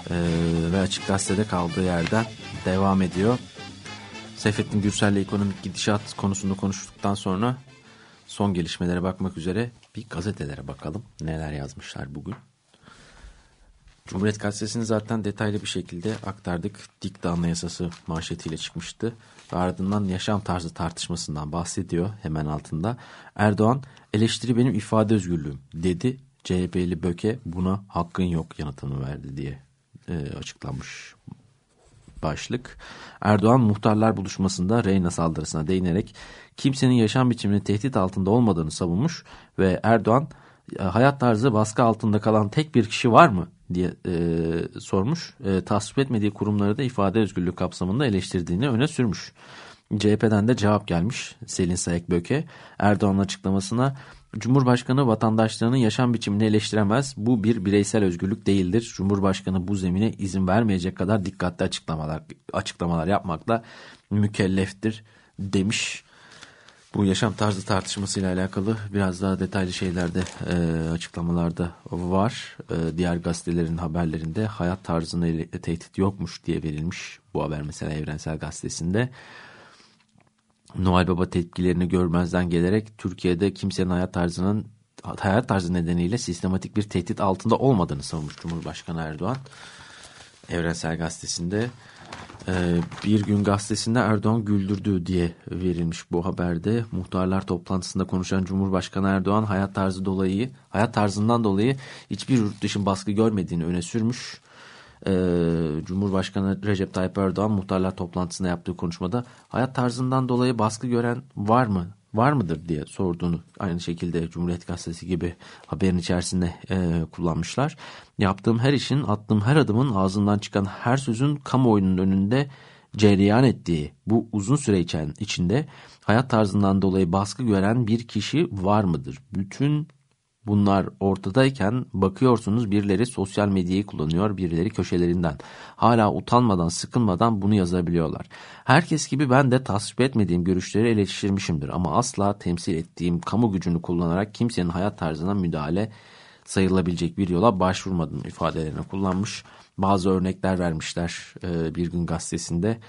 C: Ee, ve Açık Gazete'de kaldığı yerden devam ediyor. Seyfettin Gürsel'le ekonomik gidişat konusunu konuştuktan sonra son gelişmelere bakmak üzere bir gazetelere bakalım. Neler yazmışlar bugün. Cumhuriyet Gazetesi'ni zaten detaylı bir şekilde aktardık. Dikta Anayasası manşetiyle çıkmıştı. Ve ardından yaşam tarzı tartışmasından bahsediyor hemen altında. Erdoğan eleştiri benim ifade özgürlüğüm dedi. CHP'li Böke buna hakkın yok yanıtını verdi diye e, açıklanmış başlık. Erdoğan muhtarlar buluşmasında Reyna saldırısına değinerek kimsenin yaşam biçiminin tehdit altında olmadığını savunmuş ve Erdoğan hayat tarzı baskı altında kalan tek bir kişi var mı diye e, sormuş. E, tasvip etmediği kurumları da ifade özgürlüğü kapsamında eleştirdiğini öne sürmüş. CHP'den de cevap gelmiş Selin Sayek Böke. Erdoğan'ın açıklamasına Cumhurbaşkanı vatandaşlarının yaşam biçimini eleştiremez. Bu bir bireysel özgürlük değildir. Cumhurbaşkanı bu zemine izin vermeyecek kadar dikkatli açıklamalar açıklamalar yapmakla mükelleftir demiş. Bu yaşam tarzı tartışmasıyla alakalı biraz daha detaylı şeylerde e, açıklamalarda var. E, diğer gazetelerin haberlerinde hayat tarzına tehdit yokmuş diye verilmiş bu haber mesela Evrensel Gazetesi'nde. Noel Baba tepkilerini görmezden gelerek Türkiye'de kimsenin hayat tarzının hayat tarzı nedeniyle sistematik bir tehdit altında olmadığını savunmuş Cumhurbaşkanı Erdoğan. Evrensel Gazetesi'nde ee, bir gün gazetesinde Erdoğan güldürdü diye verilmiş bu haberde. Muhtarlar toplantısında konuşan Cumhurbaşkanı Erdoğan hayat tarzı dolayı, hayat tarzından dolayı hiçbir yurt dışı baskı görmediğini öne sürmüş. Ee, Cumhurbaşkanı Recep Tayyip Erdoğan muhtarlar toplantısında yaptığı konuşmada hayat tarzından dolayı baskı gören var mı var mıdır diye sorduğunu aynı şekilde Cumhuriyet Gazetesi gibi haberin içerisinde e, kullanmışlar. Yaptığım her işin, attığım her adımın ağzından çıkan her sözün kamuoyunun önünde cereyan ettiği bu uzun süre içinde hayat tarzından dolayı baskı gören bir kişi var mıdır? Bütün Bunlar ortadayken bakıyorsunuz birileri sosyal medyayı kullanıyor, birileri köşelerinden. Hala utanmadan, sıkılmadan bunu yazabiliyorlar. Herkes gibi ben de tasvip etmediğim görüşleri eleştirmişimdir ama asla temsil ettiğim kamu gücünü kullanarak kimsenin hayat tarzına müdahale sayılabilecek bir yola başvurmadım ifadelerini kullanmış. Bazı örnekler vermişler bir gün gazetesinde.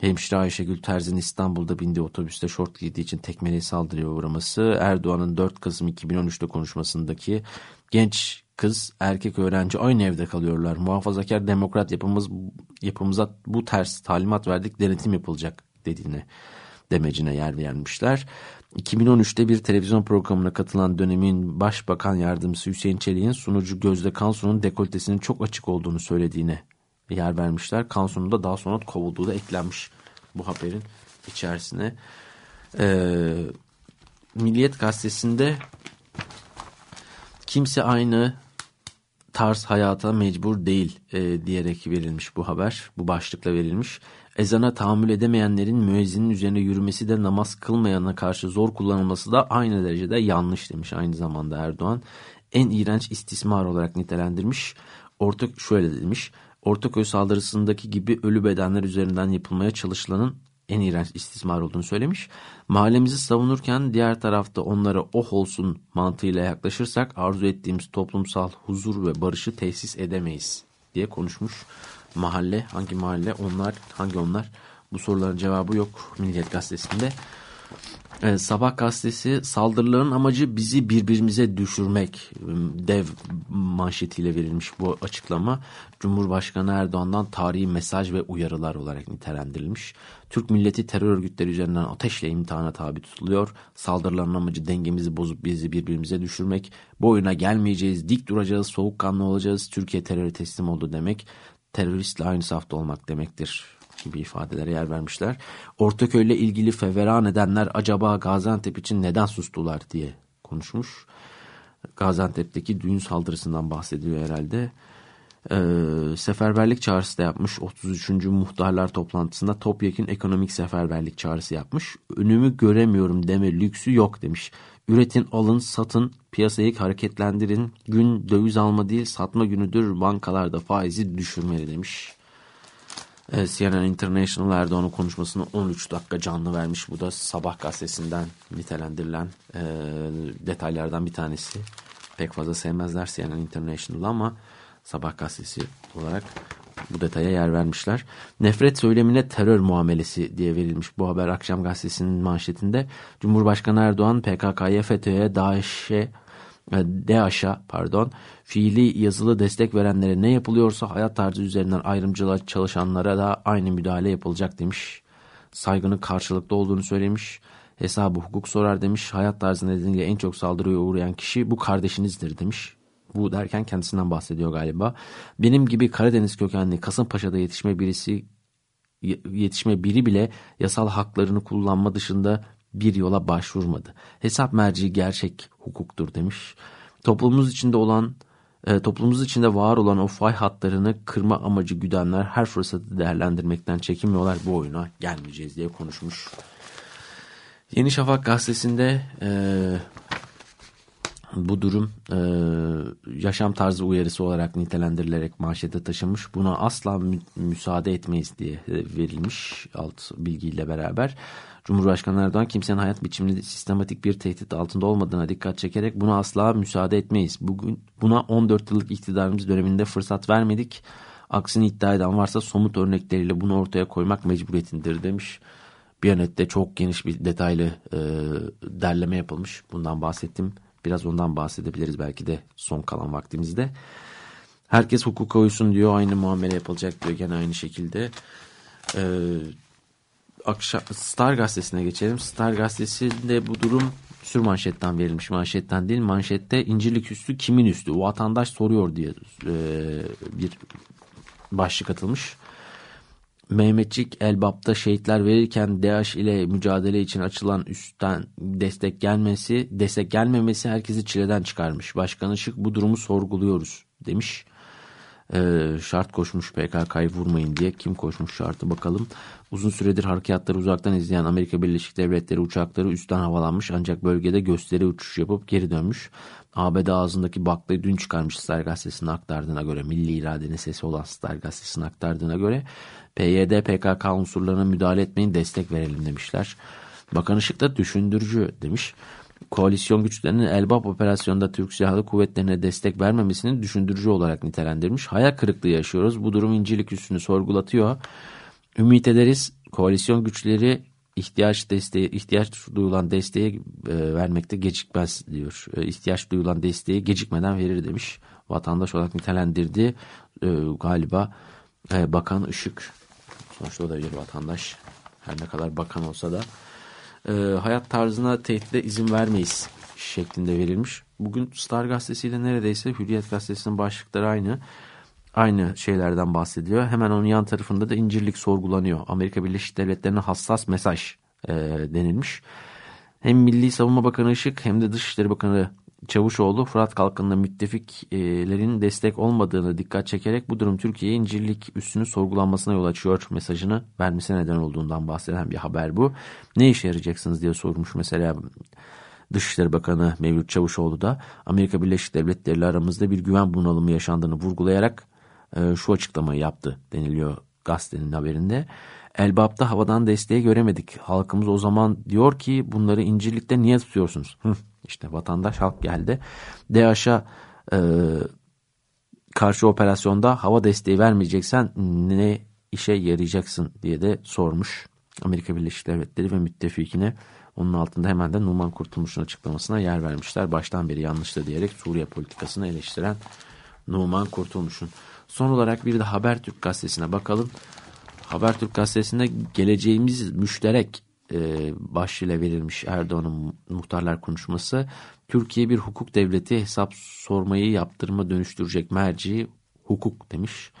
C: Hemşire Ayşegül Terzi'nin İstanbul'da bindiği otobüste şort giydiği için tekmeli saldırıya uğraması, Erdoğan'ın 4 Kasım 2013'te konuşmasındaki genç kız erkek öğrenci aynı evde kalıyorlar. Muhafazakar demokrat yapımız yapımıza bu ters talimat verdik denetim yapılacak dediğine demecine yer vermişler. 2013'te bir televizyon programına katılan dönemin başbakan yardımcısı Hüseyin Çelik'in sunucu Gözde Kansu'nun dekoltesinin çok açık olduğunu söylediğine yer vermişler. Kansu'nun daha sonra kovulduğu da eklenmiş bu haberin içerisine. Ee, Milliyet gazetesinde kimse aynı tarz hayata mecbur değil e, diyerek verilmiş bu haber. Bu başlıkla verilmiş. Ezana tahammül edemeyenlerin müezzinin üzerine yürümesi de namaz kılmayana karşı zor kullanılması da aynı derecede yanlış demiş aynı zamanda Erdoğan. En iğrenç istismar olarak nitelendirmiş. Ortak şöyle demiş. Ortaköy saldırısındaki gibi ölü bedenler üzerinden yapılmaya çalışılanın en iğrenç istismar olduğunu söylemiş. Mahallemizi savunurken diğer tarafta onlara oh olsun mantığıyla yaklaşırsak arzu ettiğimiz toplumsal huzur ve barışı tesis edemeyiz diye konuşmuş. Mahalle hangi mahalle onlar hangi onlar bu soruların cevabı yok Milliyet Gazetesi'nde. Ee, Sabah gazetesi saldırıların amacı bizi birbirimize düşürmek dev manşetiyle verilmiş bu açıklama. Cumhurbaşkanı Erdoğan'dan tarihi mesaj ve uyarılar olarak nitelendirilmiş. Türk milleti terör örgütleri üzerinden ateşle imtihana tabi tutuluyor. Saldırıların amacı dengemizi bozup bizi birbirimize düşürmek. Bu oyuna gelmeyeceğiz, dik duracağız, soğukkanlı olacağız. Türkiye teröre teslim oldu demek. Teröristle aynı safta olmak demektir gibi ifadelere yer vermişler. Ortaköy ile ilgili feveran edenler acaba Gaziantep için neden sustular diye konuşmuş. Gaziantep'teki düğün saldırısından bahsediyor herhalde. Ee, seferberlik çağrısı da yapmış. 33. muhtarlar toplantısında topyekun ekonomik seferberlik çağrısı yapmış. Önümü göremiyorum deme lüksü yok demiş. Üretin, alın, satın, piyasayı hareketlendirin. Gün döviz alma değil satma günüdür. Bankalarda faizi düşürmeli demiş. E, CNN International Erdoğan'ın konuşmasını 13 dakika canlı vermiş. Bu da Sabah gazetesinden nitelendirilen e, detaylardan bir tanesi. Pek fazla sevmezler CNN International ama Sabah gazetesi olarak bu detaya yer vermişler. Nefret söylemine terör muamelesi diye verilmiş bu haber akşam gazetesinin manşetinde. Cumhurbaşkanı Erdoğan PKK'ya, FETÖ'ye, DAEŞ'e DAEŞ'a pardon fiili yazılı destek verenlere ne yapılıyorsa hayat tarzı üzerinden ayrımcılığa çalışanlara da aynı müdahale yapılacak demiş. Saygının karşılıklı olduğunu söylemiş. Hesabı hukuk sorar demiş. Hayat tarzı nedeniyle en çok saldırıya uğrayan kişi bu kardeşinizdir demiş. Bu derken kendisinden bahsediyor galiba. Benim gibi Karadeniz kökenli Kasımpaşa'da yetişme birisi yetişme biri bile yasal haklarını kullanma dışında bir yola başvurmadı. Hesap merci gerçek hukuktur demiş. Toplumumuz içinde olan e, toplumumuz içinde var olan o fay hatlarını kırma amacı güdenler her fırsatı değerlendirmekten çekinmiyorlar. Bu oyuna gelmeyeceğiz diye konuşmuş. Yeni Şafak gazetesinde e, bu durum e, yaşam tarzı uyarısı olarak nitelendirilerek manşete taşınmış. Buna asla mü müsaade etmeyiz diye verilmiş alt bilgiyle beraber. Cumhurbaşkanı Erdoğan kimsenin hayat biçiminde sistematik bir tehdit altında olmadığına dikkat çekerek buna asla müsaade etmeyiz. Bugün buna 14 yıllık iktidarımız döneminde fırsat vermedik. Aksini iddia eden varsa somut örnekleriyle bunu ortaya koymak mecburiyetindir demiş. Biyanet'te çok geniş bir detaylı e, derleme yapılmış. Bundan bahsettim. Biraz ondan bahsedebiliriz belki de son kalan vaktimizde. Herkes hukuka uysun diyor. Aynı muamele yapılacak diyor gene aynı şekilde. Ee, akşam, Star gazetesine geçelim. Star gazetesinde bu durum sür manşetten verilmiş. Manşetten değil manşette İncirlik üstü kimin üstü? Vatandaş soruyor diye e, bir başlık atılmış. Mehmetçik Elbap'ta şehitler verirken DAEŞ ile mücadele için açılan üstten destek gelmesi, destek gelmemesi herkesi çileden çıkarmış. Başkan Işık bu durumu sorguluyoruz demiş. Ee, şart koşmuş PKK'yı vurmayın diye. Kim koşmuş şartı bakalım. Uzun süredir harekatları uzaktan izleyen Amerika Birleşik Devletleri uçakları üstten havalanmış ancak bölgede gösteri uçuş yapıp geri dönmüş. ABD ağzındaki baklayı dün çıkarmış Star Gazetesi'nin aktardığına göre, milli iradenin sesi olan Star Gazetesi'nin aktardığına göre PYD PKK unsurlarına müdahale etmeyin destek verelim demişler. Bakan Işık da düşündürücü demiş. Koalisyon güçlerinin Elbap operasyonunda Türk Silahlı Kuvvetlerine destek vermemesini düşündürücü olarak nitelendirmiş. Hayal kırıklığı yaşıyoruz. Bu durum incilik üstünü sorgulatıyor. Ümit ederiz koalisyon güçleri ihtiyaç desteği ihtiyaç duyulan desteği e, vermekte gecikmez diyor. E, ihtiyaç duyulan desteği gecikmeden verir demiş. Vatandaş olarak nitelendirdi e, galiba e, Bakan Işık. Sonuçta o da bir vatandaş. Her ne kadar bakan olsa da e, hayat tarzına tehdide izin vermeyiz şeklinde verilmiş. Bugün Star gazetesiyle neredeyse Hürriyet gazetesinin başlıkları aynı. Aynı şeylerden bahsediyor. Hemen onun yan tarafında da incirlik sorgulanıyor. Amerika Birleşik Devletleri'ne hassas mesaj e, denilmiş. Hem Milli Savunma Bakanı Işık hem de Dışişleri Bakanı Çavuşoğlu Fırat Kalkanı'nda müttefiklerin destek olmadığını dikkat çekerek bu durum Türkiye'ye incirlik üstünü sorgulanmasına yol açıyor mesajını vermesine neden olduğundan bahseden bir haber bu. Ne işe yarayacaksınız diye sormuş mesela Dışişleri Bakanı Mevlüt Çavuşoğlu da Amerika Birleşik Devletleri ile aramızda bir güven bunalımı yaşandığını vurgulayarak e, şu açıklamayı yaptı deniliyor gazetenin haberinde. Elbap'ta havadan desteği göremedik. Halkımız o zaman diyor ki bunları incirlikte niye tutuyorsunuz? İşte vatandaş halk geldi. DAEŞ'a e, karşı operasyonda hava desteği vermeyeceksen ne işe yarayacaksın diye de sormuş. Amerika Birleşik Devletleri ve müttefikine onun altında hemen de Numan Kurtulmuş'un açıklamasına yer vermişler. Baştan beri yanlıştı diyerek Suriye politikasını eleştiren Numan Kurtulmuş'un. Son olarak bir de Habertürk gazetesine bakalım. Habertürk gazetesinde geleceğimiz müşterek e, başlığıyla verilmiş Erdoğan'ın muhtarlar konuşması. Türkiye bir hukuk devleti hesap sormayı yaptırma dönüştürecek merci hukuk demiş.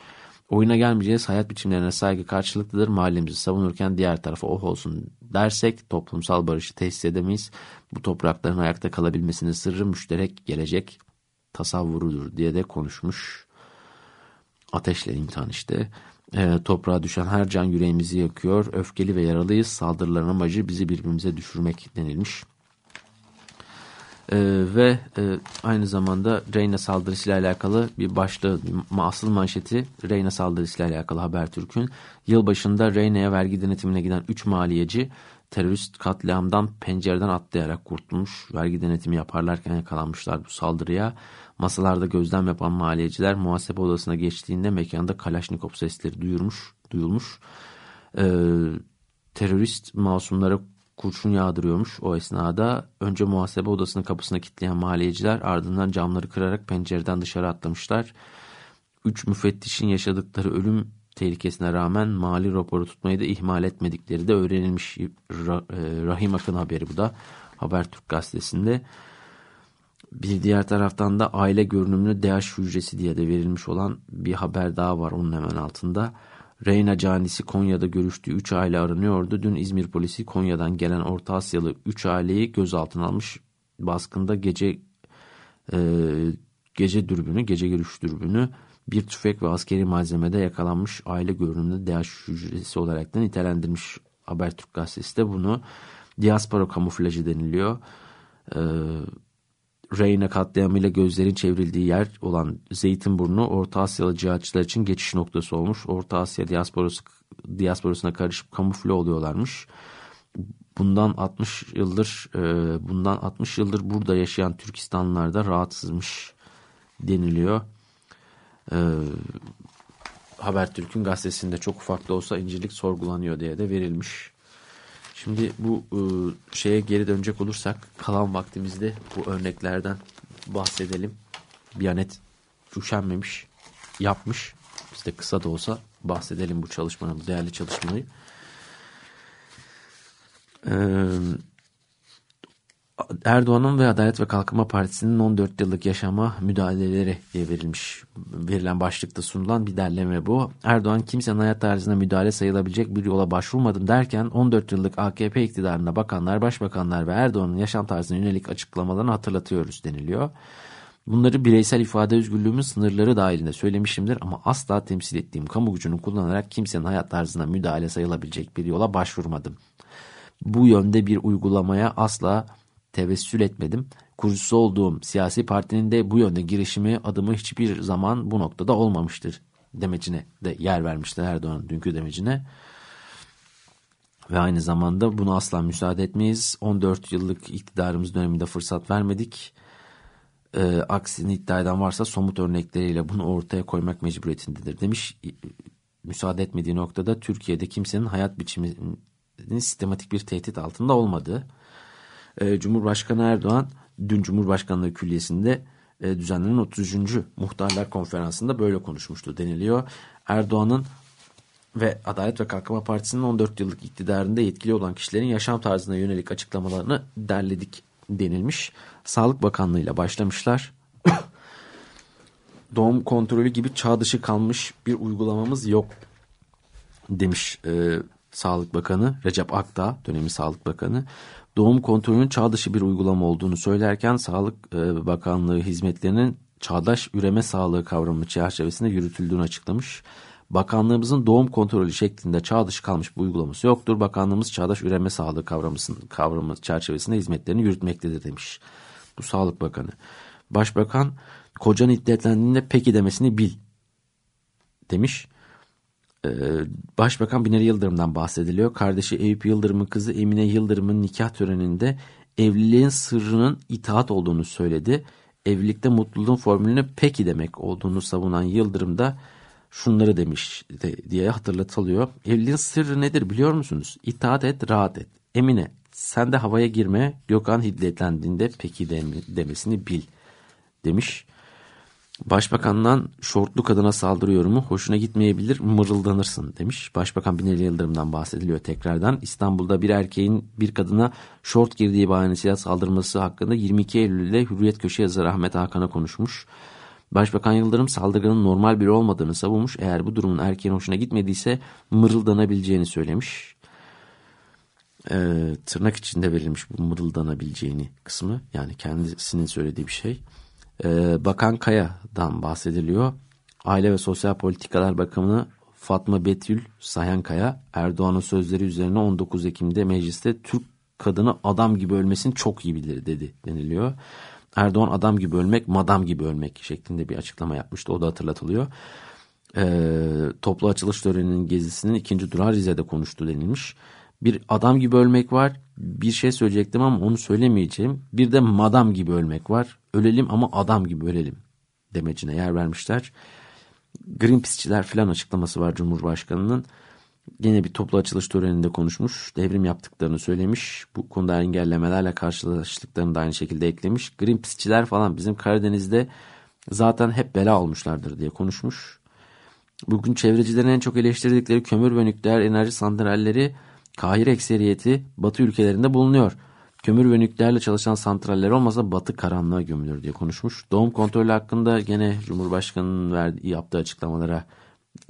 C: Oyuna gelmeyeceğiz hayat biçimlerine saygı karşılıklıdır. Mahallemizi savunurken diğer tarafa oh olsun dersek toplumsal barışı tesis edemeyiz. Bu toprakların ayakta kalabilmesinin sırrı müşterek gelecek tasavvurudur diye de konuşmuş. Ateşle imtihan işte. E, toprağa düşen her can yüreğimizi yakıyor. Öfkeli ve yaralıyız. Saldırıların amacı bizi birbirimize düşürmek denilmiş. E, ve e, aynı zamanda Reyna saldırısıyla alakalı bir başlığı, asıl manşeti Reyna saldırısıyla alakalı Habertürk'ün. Yılbaşında Reyna'ya vergi denetimine giden 3 maliyeci terörist katliamdan pencereden atlayarak kurtulmuş. Vergi denetimi yaparlarken yakalanmışlar bu saldırıya. Masalarda gözlem yapan maliyeciler muhasebe odasına geçtiğinde mekanda Kalaşnikov sesleri duyurmuş, duyulmuş. Ee, terörist masumlara kurşun yağdırıyormuş. O esnada önce muhasebe odasının kapısına kilitleyen maliyeciler ardından camları kırarak pencereden dışarı atlamışlar. Üç müfettişin yaşadıkları ölüm tehlikesine rağmen mali raporu tutmayı da ihmal etmedikleri de öğrenilmiş. Rahim Akın haberi bu da Habertürk gazetesinde. Bir diğer taraftan da aile görünümlü DH hücresi diye de verilmiş olan bir haber daha var onun hemen altında. Reyna canisi Konya'da görüştüğü 3 aile aranıyordu. Dün İzmir polisi Konya'dan gelen Orta Asyalı 3 aileyi gözaltına almış. Baskında gece e, gece dürbünü, gece görüş dürbünü, bir tüfek ve askeri malzemede yakalanmış aile görünümlü DH hücresi olarak da nitelendirmiş Habertürk gazetesi de bunu. Diaspora kamuflajı deniliyor. Ee, Reyna katliamıyla gözlerin çevrildiği yer olan Zeytinburnu Orta Asyalı cihatçılar için geçiş noktası olmuş. Orta Asya diasporası, diasporasına karışıp kamufle oluyorlarmış. Bundan 60 yıldır e, bundan 60 yıldır burada yaşayan Türkistanlılar da rahatsızmış deniliyor. E, Habertürk'ün gazetesinde çok ufak da olsa incirlik sorgulanıyor diye de verilmiş. Şimdi bu e, şeye geri dönecek olursak kalan vaktimizde bu örneklerden bahsedelim. Biyanet üşenmemiş, yapmış. Biz de kısa da olsa bahsedelim bu çalışmanın, bu değerli çalışmayı. Ee, Erdoğan'ın ve Adalet ve Kalkınma Partisi'nin 14 yıllık yaşama müdahaleleri diye verilmiş. Verilen başlıkta sunulan bir derleme bu. Erdoğan kimsenin hayat tarzına müdahale sayılabilecek bir yola başvurmadım derken 14 yıllık AKP iktidarına bakanlar, başbakanlar ve Erdoğan'ın yaşam tarzına yönelik açıklamalarını hatırlatıyoruz deniliyor. Bunları bireysel ifade özgürlüğümün sınırları dahilinde söylemişimdir ama asla temsil ettiğim kamu gücünü kullanarak kimsenin hayat tarzına müdahale sayılabilecek bir yola başvurmadım. Bu yönde bir uygulamaya asla tevessül etmedim. Kurucusu olduğum siyasi partinin de bu yönde girişimi adımı hiçbir zaman bu noktada olmamıştır demecine de yer vermişler Erdoğan dünkü demecine. Ve aynı zamanda bunu asla müsaade etmeyiz. 14 yıllık iktidarımız döneminde fırsat vermedik. E, aksini iddia eden varsa somut örnekleriyle bunu ortaya koymak mecburiyetindedir demiş. Müsaade etmediği noktada Türkiye'de kimsenin hayat biçiminin sistematik bir tehdit altında olmadığı e, Cumhurbaşkanı Erdoğan dün Cumhurbaşkanlığı Külliyesi'nde e, düzenlenen 30. Muhtarlar Konferansı'nda böyle konuşmuştu deniliyor. Erdoğan'ın ve Adalet ve Kalkınma Partisi'nin 14 yıllık iktidarında yetkili olan kişilerin yaşam tarzına yönelik açıklamalarını derledik denilmiş. Sağlık Bakanlığı ile başlamışlar. Doğum kontrolü gibi çağ dışı kalmış bir uygulamamız yok demiş e, Sağlık Bakanı Recep Akdağ dönemi Sağlık Bakanı doğum kontrolünün çağ dışı bir uygulama olduğunu söylerken Sağlık e, Bakanlığı hizmetlerinin çağdaş üreme sağlığı kavramı çerçevesinde yürütüldüğünü açıklamış. Bakanlığımızın doğum kontrolü şeklinde çağ dışı kalmış bir uygulaması yoktur. Bakanlığımız çağdaş üreme sağlığı kavramısın, kavramı çerçevesinde hizmetlerini yürütmektedir demiş. Bu Sağlık Bakanı. Başbakan kocan iddetlendiğinde peki demesini bil demiş. Ee, Başbakan Binali Yıldırım'dan bahsediliyor. Kardeşi Eyüp Yıldırım'ın kızı Emine Yıldırım'ın nikah töreninde evliliğin sırrının itaat olduğunu söyledi. Evlilikte mutluluğun formülünü peki demek olduğunu savunan Yıldırım da şunları demiş diye hatırlatılıyor. Evliliğin sırrı nedir biliyor musunuz? İtaat et, rahat et. Emine sen de havaya girme Gökhan hiddetlendiğinde peki demesini bil demiş. Başbakandan şortlu kadına saldırı yorumu hoşuna gitmeyebilir mırıldanırsın demiş. Başbakan Binali Yıldırım'dan bahsediliyor tekrardan. İstanbul'da bir erkeğin bir kadına şort girdiği bahanesiyle saldırması hakkında 22 Eylül'de Hürriyet Köşe yazarı Ahmet Hakan'a konuşmuş. Başbakan Yıldırım saldırganın normal biri olmadığını savunmuş. Eğer bu durumun erkeğin hoşuna gitmediyse mırıldanabileceğini söylemiş. Ee, tırnak içinde verilmiş bu mırıldanabileceğini kısmı. Yani kendisinin söylediği bir şey. Ee, Bakan Kaya'dan bahsediliyor. Aile ve Sosyal Politikalar Bakanı Fatma Betül Sayankaya Erdoğan'ın sözleri üzerine 19 Ekim'de mecliste Türk kadını adam gibi ölmesini çok iyi bilir dedi deniliyor. Erdoğan adam gibi ölmek, madam gibi ölmek şeklinde bir açıklama yapmıştı. O da hatırlatılıyor. Ee, toplu açılış töreninin gezisinin ikinci durağı Rize'de konuştu denilmiş. Bir adam gibi ölmek var. Bir şey söyleyecektim ama onu söylemeyeceğim. Bir de madam gibi ölmek var. Ölelim ama adam gibi ölelim demecine yer vermişler. Greenpeace'çiler filan açıklaması var Cumhurbaşkanı'nın. Yine bir toplu açılış töreninde konuşmuş. Devrim yaptıklarını söylemiş. Bu konuda engellemelerle karşılaştıklarını da aynı şekilde eklemiş. Greenpeace'çiler falan bizim Karadeniz'de zaten hep bela olmuşlardır diye konuşmuş. Bugün çevrecilerin en çok eleştirdikleri kömür ve nükleer enerji santralleri Kahire ekseriyeti Batı ülkelerinde bulunuyor. Kömür ve nükleerle çalışan santraller olmasa Batı karanlığa gömülür diye konuşmuş. Doğum kontrolü hakkında gene Cumhurbaşkanı'nın verdiği, yaptığı açıklamalara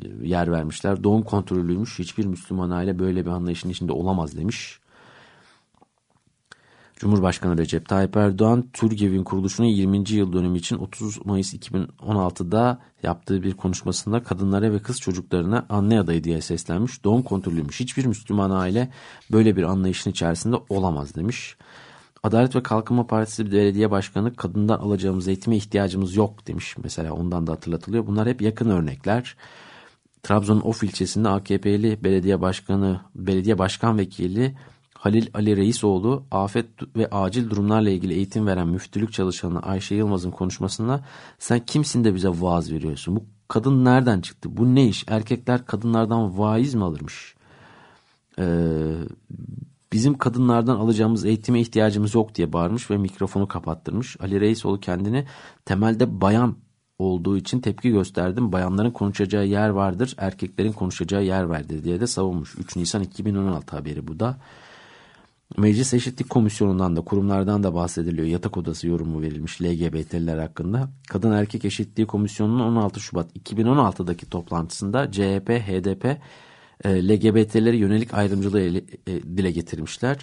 C: e, yer vermişler. Doğum kontrolüymüş. Hiçbir Müslüman aile böyle bir anlayışın içinde olamaz demiş. Cumhurbaşkanı Recep Tayyip Erdoğan TÜRGEV'in kuruluşunun 20. yıl dönümü için 30 Mayıs 2016'da yaptığı bir konuşmasında kadınlara ve kız çocuklarına anne adayı diye seslenmiş. Doğum kontrolüymüş. Hiçbir Müslüman aile böyle bir anlayışın içerisinde olamaz demiş. Adalet ve Kalkınma Partisi Belediye Başkanı kadından alacağımız eğitime ihtiyacımız yok demiş. Mesela ondan da hatırlatılıyor. Bunlar hep yakın örnekler. Trabzon'un Of ilçesinde AKP'li belediye başkanı, belediye başkan vekili Halil Ali Reisoğlu afet ve acil durumlarla ilgili eğitim veren müftülük çalışanı Ayşe Yılmaz'ın konuşmasında sen kimsin de bize vaaz veriyorsun? Bu kadın nereden çıktı? Bu ne iş? Erkekler kadınlardan vaiz mi alırmış? Ee, bizim kadınlardan alacağımız eğitime ihtiyacımız yok diye bağırmış ve mikrofonu kapattırmış. Ali Reisoğlu kendini temelde bayan olduğu için tepki gösterdim. Bayanların konuşacağı yer vardır, erkeklerin konuşacağı yer vardır diye de savunmuş. 3 Nisan 2016 haberi bu da. Meclis Eşitlik Komisyonu'ndan da kurumlardan da bahsediliyor. Yatak odası yorumu verilmiş LGBT'liler hakkında. Kadın Erkek Eşitliği Komisyonu'nun 16 Şubat 2016'daki toplantısında CHP, HDP e, LGBT'lere yönelik ayrımcılığı e, dile getirmişler.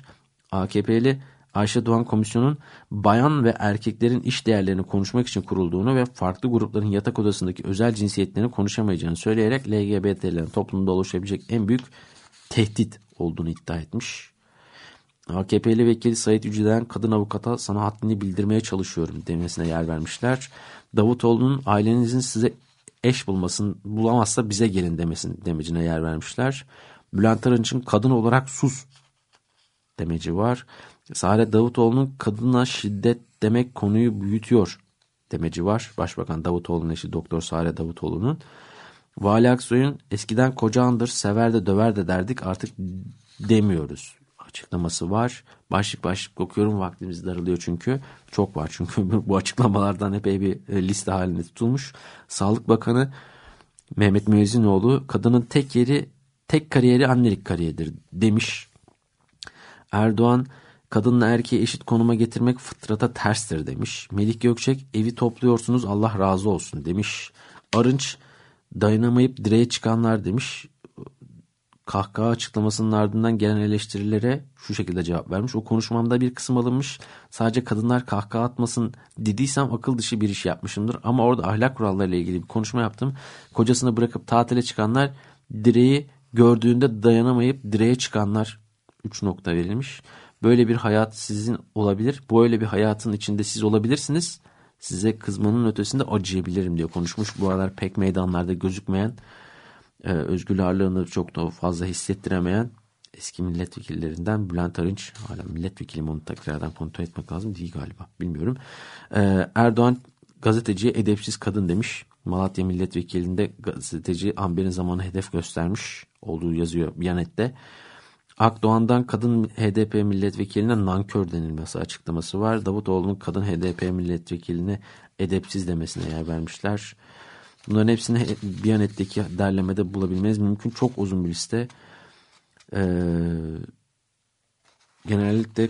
C: AKP'li Ayşe Doğan Komisyon'un bayan ve erkeklerin iş değerlerini konuşmak için kurulduğunu ve farklı grupların yatak odasındaki özel cinsiyetlerini konuşamayacağını söyleyerek LGBT'lerin toplumda oluşabilecek en büyük tehdit olduğunu iddia etmiş. AKP'li vekili Sayit Yüce'den kadın avukata sana haddini bildirmeye çalışıyorum demesine yer vermişler. Davutoğlu'nun ailenizin size eş bulmasın bulamazsa bize gelin demesin demecine yer vermişler. Bülent Arınç'ın kadın olarak sus demeci var. Sare Davutoğlu'nun kadına şiddet demek konuyu büyütüyor demeci var. Başbakan Davutoğlu'nun eşi Doktor Sare Davutoğlu'nun. Vali Aksoy'un eskiden kocandır sever de döver de derdik artık demiyoruz açıklaması var. Başlık başlık okuyorum vaktimiz daralıyor çünkü. Çok var çünkü bu açıklamalardan epey bir e, liste halinde tutulmuş. Sağlık Bakanı Mehmet Müezzinoğlu kadının tek yeri tek kariyeri annelik kariyeridir demiş. Erdoğan kadınla erkeği eşit konuma getirmek fıtrata terstir demiş. Melik Gökçek evi topluyorsunuz Allah razı olsun demiş. Arınç dayanamayıp direğe çıkanlar demiş kahkaha açıklamasının ardından gelen eleştirilere şu şekilde cevap vermiş. O konuşmamda bir kısım alınmış. Sadece kadınlar kahkaha atmasın dediysem akıl dışı bir iş yapmışımdır. Ama orada ahlak kurallarıyla ilgili bir konuşma yaptım. Kocasını bırakıp tatile çıkanlar direği gördüğünde dayanamayıp direğe çıkanlar 3 nokta verilmiş. Böyle bir hayat sizin olabilir. Böyle bir hayatın içinde siz olabilirsiniz. Size kızmanın ötesinde acıyabilirim diye konuşmuş. Bu aralar pek meydanlarda gözükmeyen e, özgür ağırlığını çok da fazla hissettiremeyen eski milletvekillerinden Bülent Arınç hala milletvekili mi onu tekrardan kontrol etmek lazım değil galiba bilmiyorum. E, Erdoğan gazeteciye edepsiz kadın demiş. Malatya milletvekilinde gazeteci Amber'in zamanı hedef göstermiş olduğu yazıyor Biyanet'te. Akdoğan'dan kadın HDP milletvekiline nankör denilmesi açıklaması var. Davutoğlu'nun kadın HDP milletvekiline edepsiz demesine yer vermişler. Bunların hepsini Biyanet'teki derlemede bulabilmeniz mümkün. Çok uzun bir liste. Ee, genellikle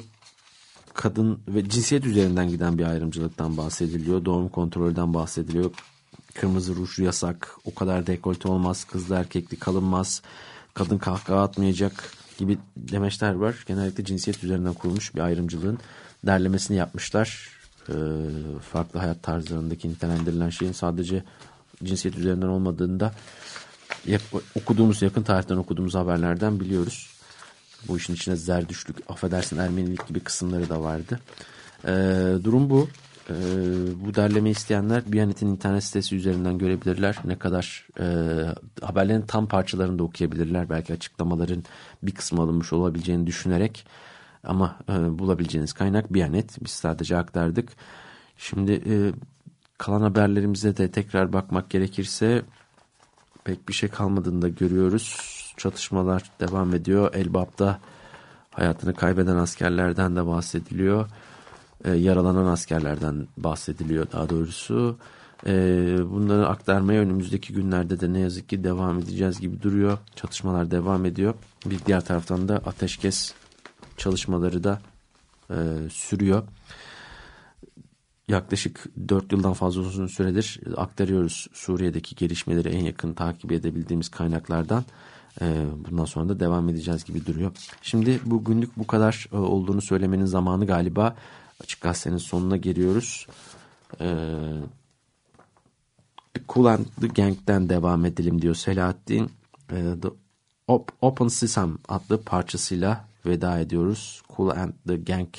C: kadın ve cinsiyet üzerinden giden bir ayrımcılıktan bahsediliyor. Doğum kontrolden bahsediliyor. Kırmızı ruj yasak. O kadar dekolte olmaz. Kızlı erkekli kalınmaz. Kadın kahkaha atmayacak gibi demeçler var. Genellikle cinsiyet üzerinden kurulmuş bir ayrımcılığın derlemesini yapmışlar. Ee, farklı hayat tarzlarındaki nitelendirilen şeyin sadece cinsiyet üzerinden olmadığında okuduğumuz yakın tarihten okuduğumuz haberlerden biliyoruz. Bu işin içine zerdüşlük, affedersin Ermenilik gibi kısımları da vardı. E, durum bu. E, bu derleme isteyenler Biyanet'in internet sitesi üzerinden görebilirler. Ne kadar e, haberlerin tam parçalarını da okuyabilirler. Belki açıklamaların bir kısmı alınmış olabileceğini düşünerek. Ama e, bulabileceğiniz kaynak Biyanet. Biz sadece aktardık. Şimdi e, kalan haberlerimize de tekrar bakmak gerekirse pek bir şey kalmadığını da görüyoruz. Çatışmalar devam ediyor. Elbap'ta hayatını kaybeden askerlerden de bahsediliyor. E, yaralanan askerlerden bahsediliyor daha doğrusu. E, bunları aktarmaya önümüzdeki günlerde de ne yazık ki devam edeceğiz gibi duruyor. Çatışmalar devam ediyor. Bir diğer taraftan da ateşkes çalışmaları da e, sürüyor yaklaşık 4 yıldan fazla uzun süredir aktarıyoruz Suriye'deki gelişmeleri en yakın takip edebildiğimiz kaynaklardan. Ee, bundan sonra da devam edeceğiz gibi duruyor. Şimdi bugünlük bu kadar e, olduğunu söylemenin zamanı galiba. Açık Gazete'nin sonuna geliyoruz. Ee, cool and the Gang'den devam edelim diyor Selahattin. Ee, the Open Sesame adlı parçasıyla veda ediyoruz. Cool and the Gang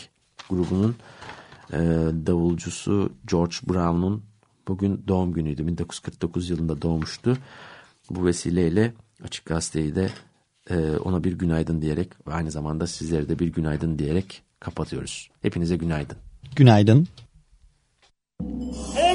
C: grubunun e, davulcusu George Brown'un bugün doğum günüydü. 1949 yılında doğmuştu. Bu vesileyle Açık Gazete'yi de e, ona bir günaydın diyerek ve aynı zamanda sizlere de bir günaydın diyerek kapatıyoruz. Hepinize günaydın.
B: Günaydın.
G: Open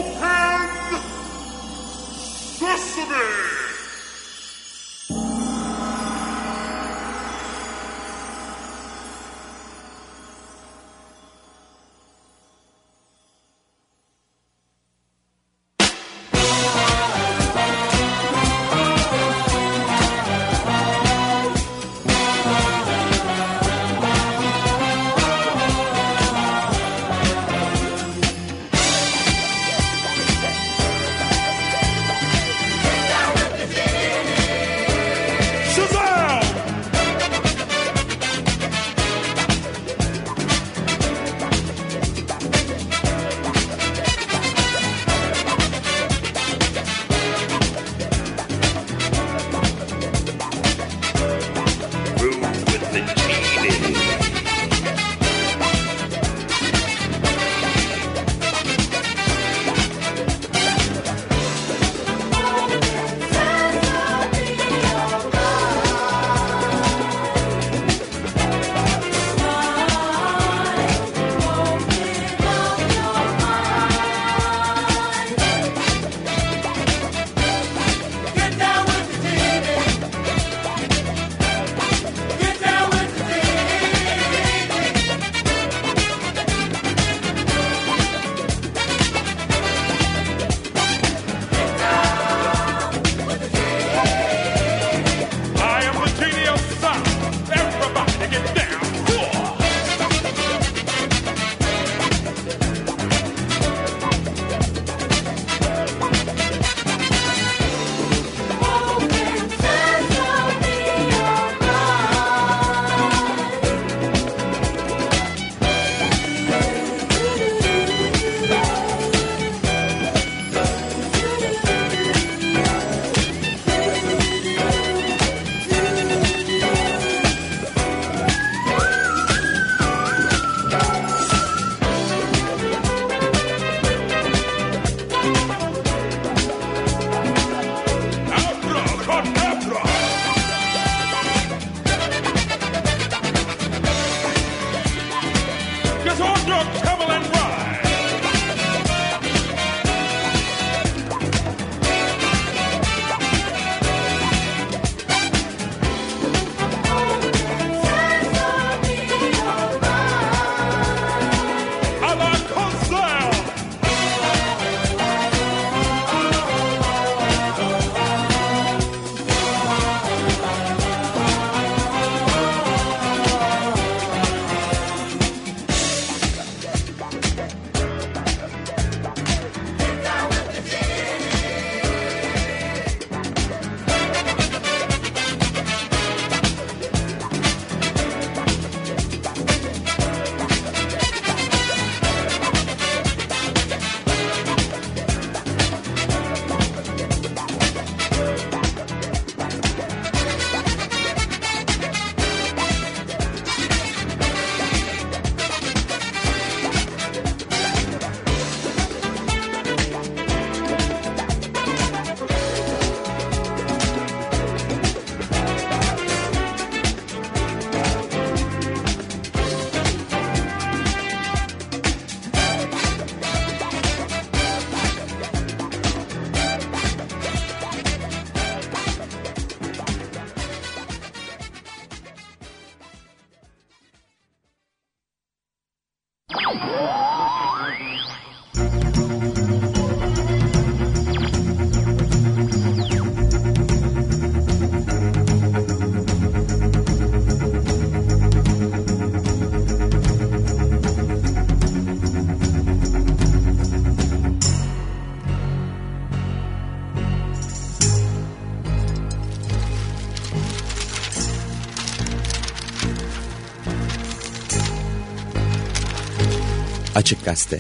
B: Açık Gazete